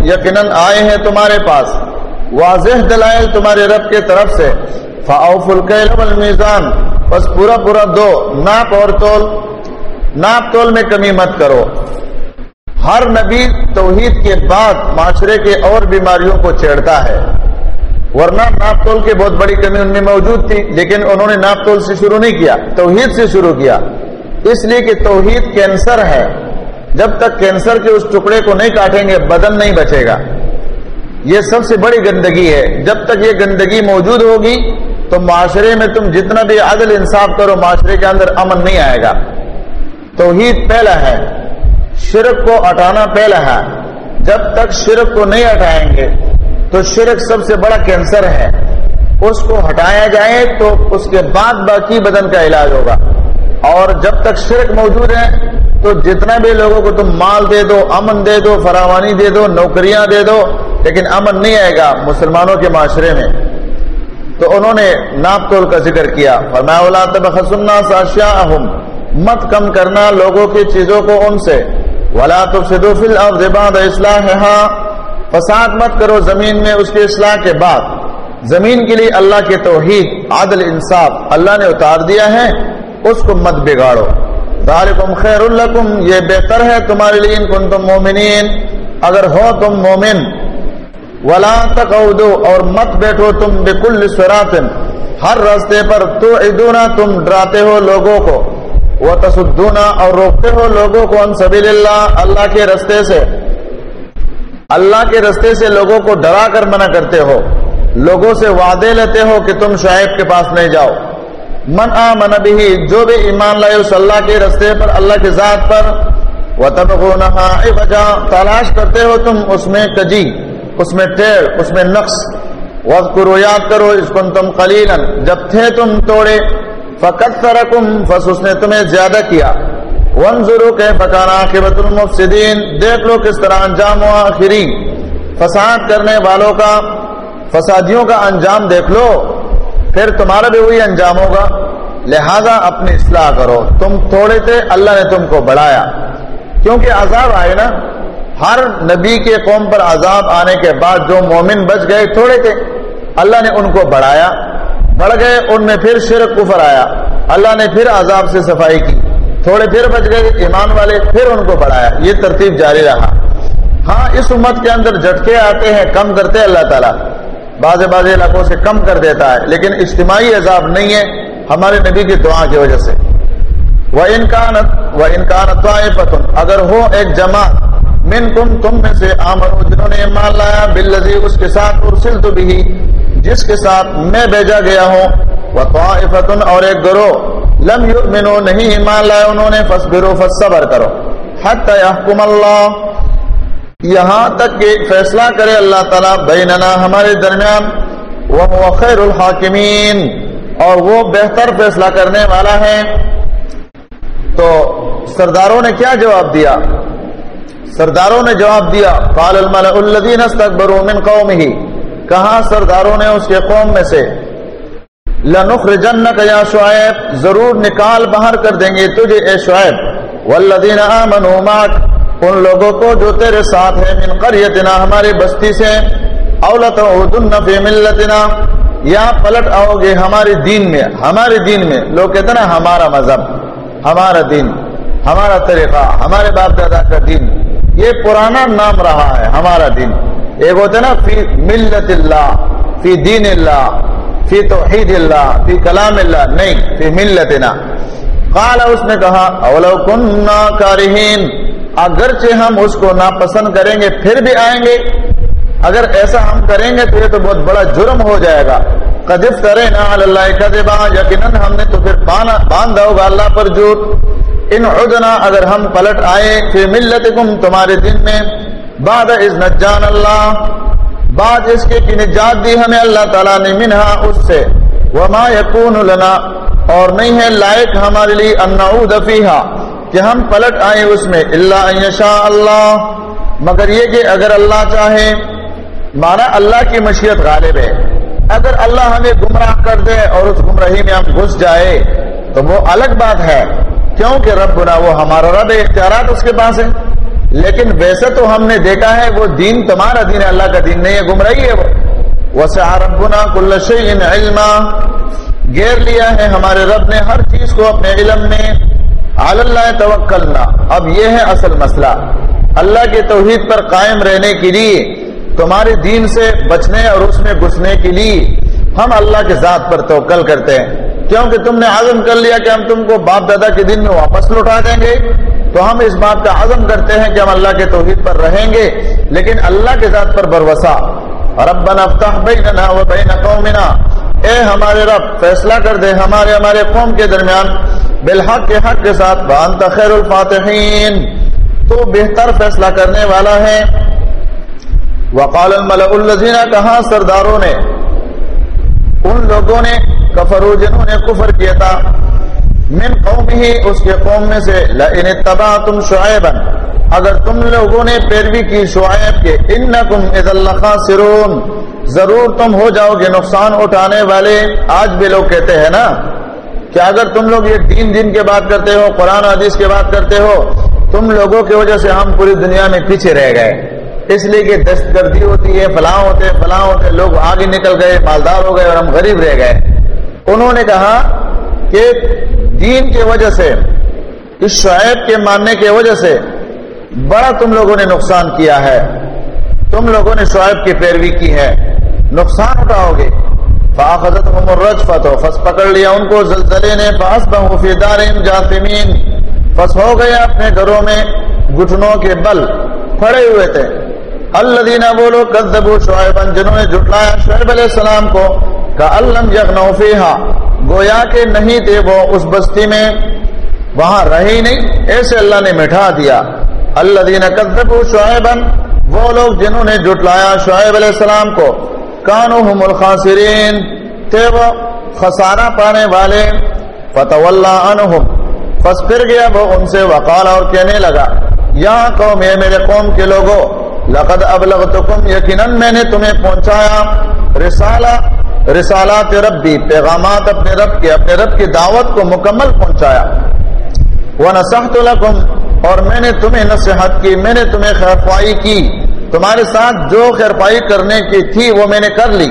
یقیناً آئے ہیں تمہارے پاس۔ واضح دلائل تمہارے رب کے طرف سے۔ فاؤف المیزان بس پورا پورا دو ناپ اور تول ناپ تول میں کمی مت کرو۔ ہر نبی توحید کے بعد معاشرے کے اور بیماریوں کو چھیڑتا ہے۔ ورنہ ناپ تول کی بہت بڑی کمی ان میں موجود تھی، لیکن انہوں نے ناپ تول سے شروع نہیں کیا، توحید سے شروع کیا۔ اس لیے کہ توحید کینسر ہے۔ جب تک کینسر کے اس ٹکڑے کو نہیں کاٹیں گے، بدن نہیں بچے گا۔ یہ سب سے بڑی گندگی ہے۔ جب تک یہ گندگی موجود ہوگی، تو معاشرے میں تم جتنا بھی عدل انصاف کرو، معاشرے کے اندر امن نہیں آئے گا۔ توحید پہلا ہے۔ شرک کو ہٹانا پہلا ہے۔ جب تک شرک کو نہیں ہٹائیں گے تو شرک سب سے بڑا کینسر ہے۔ اس کو ہٹایا جائے تو اس کے بعد باقی بدن کا علاج ہوگا۔ اور جب تک شرک موجود ہے تو جتنا بھی لوگوں کو تم مال دے دو، امن دے دو، فراوانی دے دو، نوکریاں دے دو، لیکن امن نہیں آئے گا مسلمانوں کے معاشرے میں۔ تو انہوں نے ناپ تول کا ذکر کیا۔ فرمایا مت کم کرنا لوگوں کی چیزوں کو ان سے۔ ولا تفسدوا فی الارض بعد اصلاحها فساد مت کرو زمین میں اس کے اصلاح کے بعد۔ زمین کے لیے اللہ کے توحید عادل انصاف، اللہ نے اتار دیا ہے، اس کو مت بگاڑو۔ ذالکم خیر لکم، یہ بہتر ہے تمہارے لیے ان کنتم مومنین۔ اگر ہو تم مومن، ولا تقعدوا اور مت بیٹھو تم بكل صراط۔ ہر راستے پر تو عدونا تم ڈراتے ہو لوگوں کو۔ وہ تصدونا اور روکتے ہو لوگوں کو، ان سبیل اللہ اللہ کے رستے سے۔ اللہ کے رستے سے لوگوں کو ڈرا کر منع کرتے ہو، لوگوں سے وعدے لیتے ہو کہ تم شعیب کے پاس نہیں جاؤ۔ من آمن بھی جو بھی ایمان لائے اس اللہ کے رستے پر، اللہ کے ذات پر۔ وَتَبْغُونَهَا عِوَجًا، تلاش کرتے ہو تم اس میں کجی، اس میں ٹیڑ اس میں نقص۔ وَذْكُرُوا یاد کرو اس کن تم قلیلا، جب تھے تم توڑے۔ فَقَتْتَرَكُمْ فَسُ اس نے تمہیں زیادہ کیا۔ وَانْظُرُوا كَيْفَ كَانَ عَاقِبَةُ الْمُفْسِدِينَ، دیکھ لو کس طرح انجام و آخری فساد کرنے والوں کا، فسادیوں کا انجام دیکھ لو۔ پھر تمہارا بھی وہی انجام ہوگا۔ لہذا اپنی اصلاح کرو۔ تم تھوڑے تھے، اللہ نے تم کو بڑھایا۔ کیونکہ عذاب آئے نا، ہر نبی کے قوم پر عذاب آنے کے بعد جو مومن بچ گئے، تھوڑے تھے۔ اللہ نے ان کو بڑھایا۔ بڑھ گئے، ان میں پھر شرک کفر آیا۔ اللہ نے پھر عذاب سے صفائی کی۔ تھوڑے پھر بچ گئے ایمان والے، پھر ان کو بڑھایا۔ یہ ترتیب جاری رہا۔ ہاں اس امت کے اندر جھٹکے آتے ہیں، کم کرتے اللہ تعالیٰ۔ بعض بعض علاقوں سے کم کر دیتا ہے، لیکن اجتماعی عذاب نہیں ہے ہمارے نبی کی دعا کی وجہ سے۔ وہ انکانت وہ انکانت اگر ہو ایک جماعت من کم تم میں سے آمن جنہوں نے مان لایا بلزی اس کے ساتھ ارسل تو بھی جس کے ساتھ میں بھیجا گیا ہوں۔ وہ اور ایک گروہ۔ لم یؤمنو نہیں ایمان لائے انہوں نے فصبرو فصبر کرو۔ حتی یحکم اللہ۔ یہاں تک کہ فیصلہ کرے اللہ تعالیٰ بیننا، ہمارے درمیان۔ وہ خیر الحاکمین۔ اور وہ بہتر فیصلہ کرنے والا ہے۔ تو سرداروں نے کیا جواب دیا؟ سرداروں نے جواب دیا، قال الملأ الذين استكبروا من قومه کہا سرداروں نے اس کے قوم میں سے؟ لنخرجنك يا شعیب، ضرور نکال باہر کر دیں گے تجھے، اے شعیب۔ والذین آمنوا معك ان لوگوں کو جو تیرے ساتھ ہیں، من قریتنا ہماری بستی سے۔ اولت فی ملتنا، یا پلٹ آؤ گے ہمارے دین میں، ہمارے دین میں۔ لوگ کہتے ہیں نا، ہمارا مذہب، ہمارا دین، ہمارا طریقہ، ہمارے باپ دادا کا دین۔ یہ پرانا نام رہا ہے، ہمارا دین۔ ایک ہوتا ہے نا، فی ملت اللہ، فی دین اللہ۔ فی توحید اللہ، فی کلام اللہ، نہیں، فی ملتنا۔ قال، اس نے کہا، اولو کننا کارہین، اگرچہ ہم اس کو ناپسند کریں گے، پھر بھی آئیں گے۔ اگر ایسا ہم کریں گے تو یہ تو بہت بڑا جرم ہو جائے گا۔ قدف کرے نا اللہ قدبا یقیناً ہم نے تو پھر باندھا ہوگا اللہ پر جھوٹ۔ ان عدنا، اگر ہم پلٹ آئے پھر ملتکم، تمہارے دن میں، بعد از نجان اللہ۔ بعد اس کے کی نجات دی ہمیں اللہ تعالیٰ نے منہا اس سے۔ وما یکون لنا، اور نہیں ہے لائق ہمارے لیے ان نعود فیہا، کہ ہم پلٹ آئیں اس میں اللہ ان اللہ۔ مگر یہ کہ اگر اللہ چاہے، مانا اللہ کی مشیت غالب ہے۔ اگر اللہ ہمیں گمراہ کر دے اور اس گمراہی میں ہم گھس جائے، تو وہ الگ بات ہے۔ کیونکہ رب گنا وہ ہمارا رب اختیارات اس کے پاس ہے لیکن ویسے تو ہم نے دیکھا ہے وہ دین تمہارا دین ہے، اللہ کا دین نہیں ہے، گمراہی ہے وہ۔ وسع ربنا کل شیء علما۔ گیر لیا ہے ہمارے رب نے ہر چیز کو اپنے علم میں۔ اللہ توکلنا۔ اب یہ ہے اصل مسئلہ۔ اللہ کے توحید پر قائم رہنے کے لیے، تمہارے دین سے بچنے اور اس میں گھسنے کے لیے ہم اللہ کے ذات پر توکل کرتے ہیں۔ کیونکہ تم نے عزم کر لیا کہ ہم تم کو باپ دادا کے دن میں واپس لوٹا دیں گے۔ تو ہم اس بات کا عزم کرتے ہیں کہ ہم اللہ کے توحید پر رہیں گے، لیکن اللہ کے ذات پر بروسا ربنا افتح بیننا و بین قومنا۔ اے ہمارے رب، فیصلہ کر دے ہمارے ہمارے قوم کے درمیان۔ بالحق کے حق کے ساتھ، وانت خیر الفاتحین۔ تو بہتر فیصلہ کرنے والا ہے۔ وقال الملأ الذين کہا سرداروں نے؟ ان لوگوں نے کفرو جنہوں نے کفر کیا تھا۔ من قوم ہی اس کے قوم میں سے، لئن اتبعتم شعیبا، اگر تم لوگوں نے پیروی کی شعیب کے انکم اذا لخاسرون، ضرور تم ہو جاؤ گے نقصان اٹھانے والے۔ آج بھی لوگ کہتے ہیں نا کہ اگر تم لوگ یہ تین دن کے بات کرتے ہو، قرآن حدیث کے بات کرتے ہو، تم لوگوں کی وجہ سے ہم پوری دنیا میں پیچھے رہ گئے۔ اس لیے کہ دست گردی ہوتی ہے، فلاں ہوتے فلاں ہوتے، لوگ آگے نکل گئے، مالدار ہو گئے اور ہم غریب رہ گئے۔ انہوں نے کہا کہ دین کی وجہ سے، اس شعیب کے ماننے کی وجہ سے بڑا تم لوگوں نے نقصان کیا ہے۔ تم لوگوں نے شعیب کی پیروی کی ہے۔ نقصان اٹھاؤ گے۔ فاخذت فتح فس پکڑ لیا ان کو زلزلے نے۔ فاس بہفی دارم جاسمین فس ہو گئے اپنے گھروں میں گھٹنوں کے بل۔ پڑے ہوئے تھے۔ اللہ دینا بولو کدبو شعیب جنہوں نے جھٹلایا شعیب علیہ السلام کو کا علم یغنو فیہا گویا کہ نہیں تھے وہ اس بستی میں، وہاں رہے نہیں۔ ایسے اللہ نے مٹھا دیا۔ اللہ دینا کدبو شعیب وہ لوگ جنہوں نے جھٹلایا شعیب علیہ السلام کو۔ کانو ہم الخاسرین، تھے وہ خسارہ پانے والے۔ فتح اللہ عنہم۔ پس پھر گیا وہ ان سے وقال اور کہنے لگا، یا قوم یہ میرے قوم کے لوگوں لقد ابلغتکم یقیناً میں نے تمہیں پہنچایا۔ رسالہ رسالات ربی، پیغامات اپنے رب کے، اپنے رب کی دعوت کو مکمل پہنچایا۔ ونصحت لکم اور میں نے تمہیں نصیحت کی، میں نے تمہیں خیرفائی کی۔ تمہارے ساتھ جو خیرفائی کرنے کی تھی، وہ میں نے کر لی۔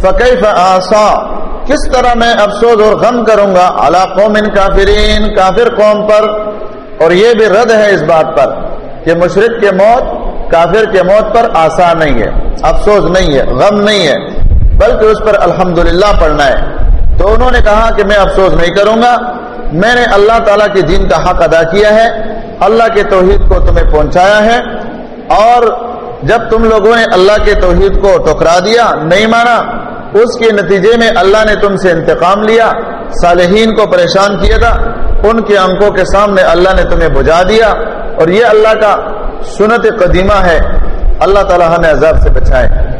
فکیف آسا؟ کس طرح میں افسوس اور غم کروں گا؟ علا قوم کافرین، کافر قوم پر۔ اور یہ بھی رد ہے اس بات پر کہ مشرق کے موت، کافر کے موت پر آسان نہیں ہے۔ افسوس نہیں ہے، غم نہیں ہے۔ بلکہ اس پر الحمدللہ پڑھنا ہے۔ تو انہوں نے کہا کہ میں افسوس نہیں کروں گا۔ میں نے اللہ تعالیٰ کے دین کا حق ادا کیا ہے۔ اللہ کے توحید کو تمہیں پہنچایا ہے۔ اور جب تم لوگوں نے اللہ کے توحید کو ٹکرا دیا، نہیں مانا، اس کے نتیجے میں اللہ نے تم سے انتقام لیا۔ صالحین کو پریشان کیا تھا۔ ان کے انکوں کے سامنے اللہ نے تمہیں بجا دیا۔ اور یہ اللہ کا سنت قدیمہ ہے۔ اللہ تعالیٰ ہمیں عذاب سے بچائے۔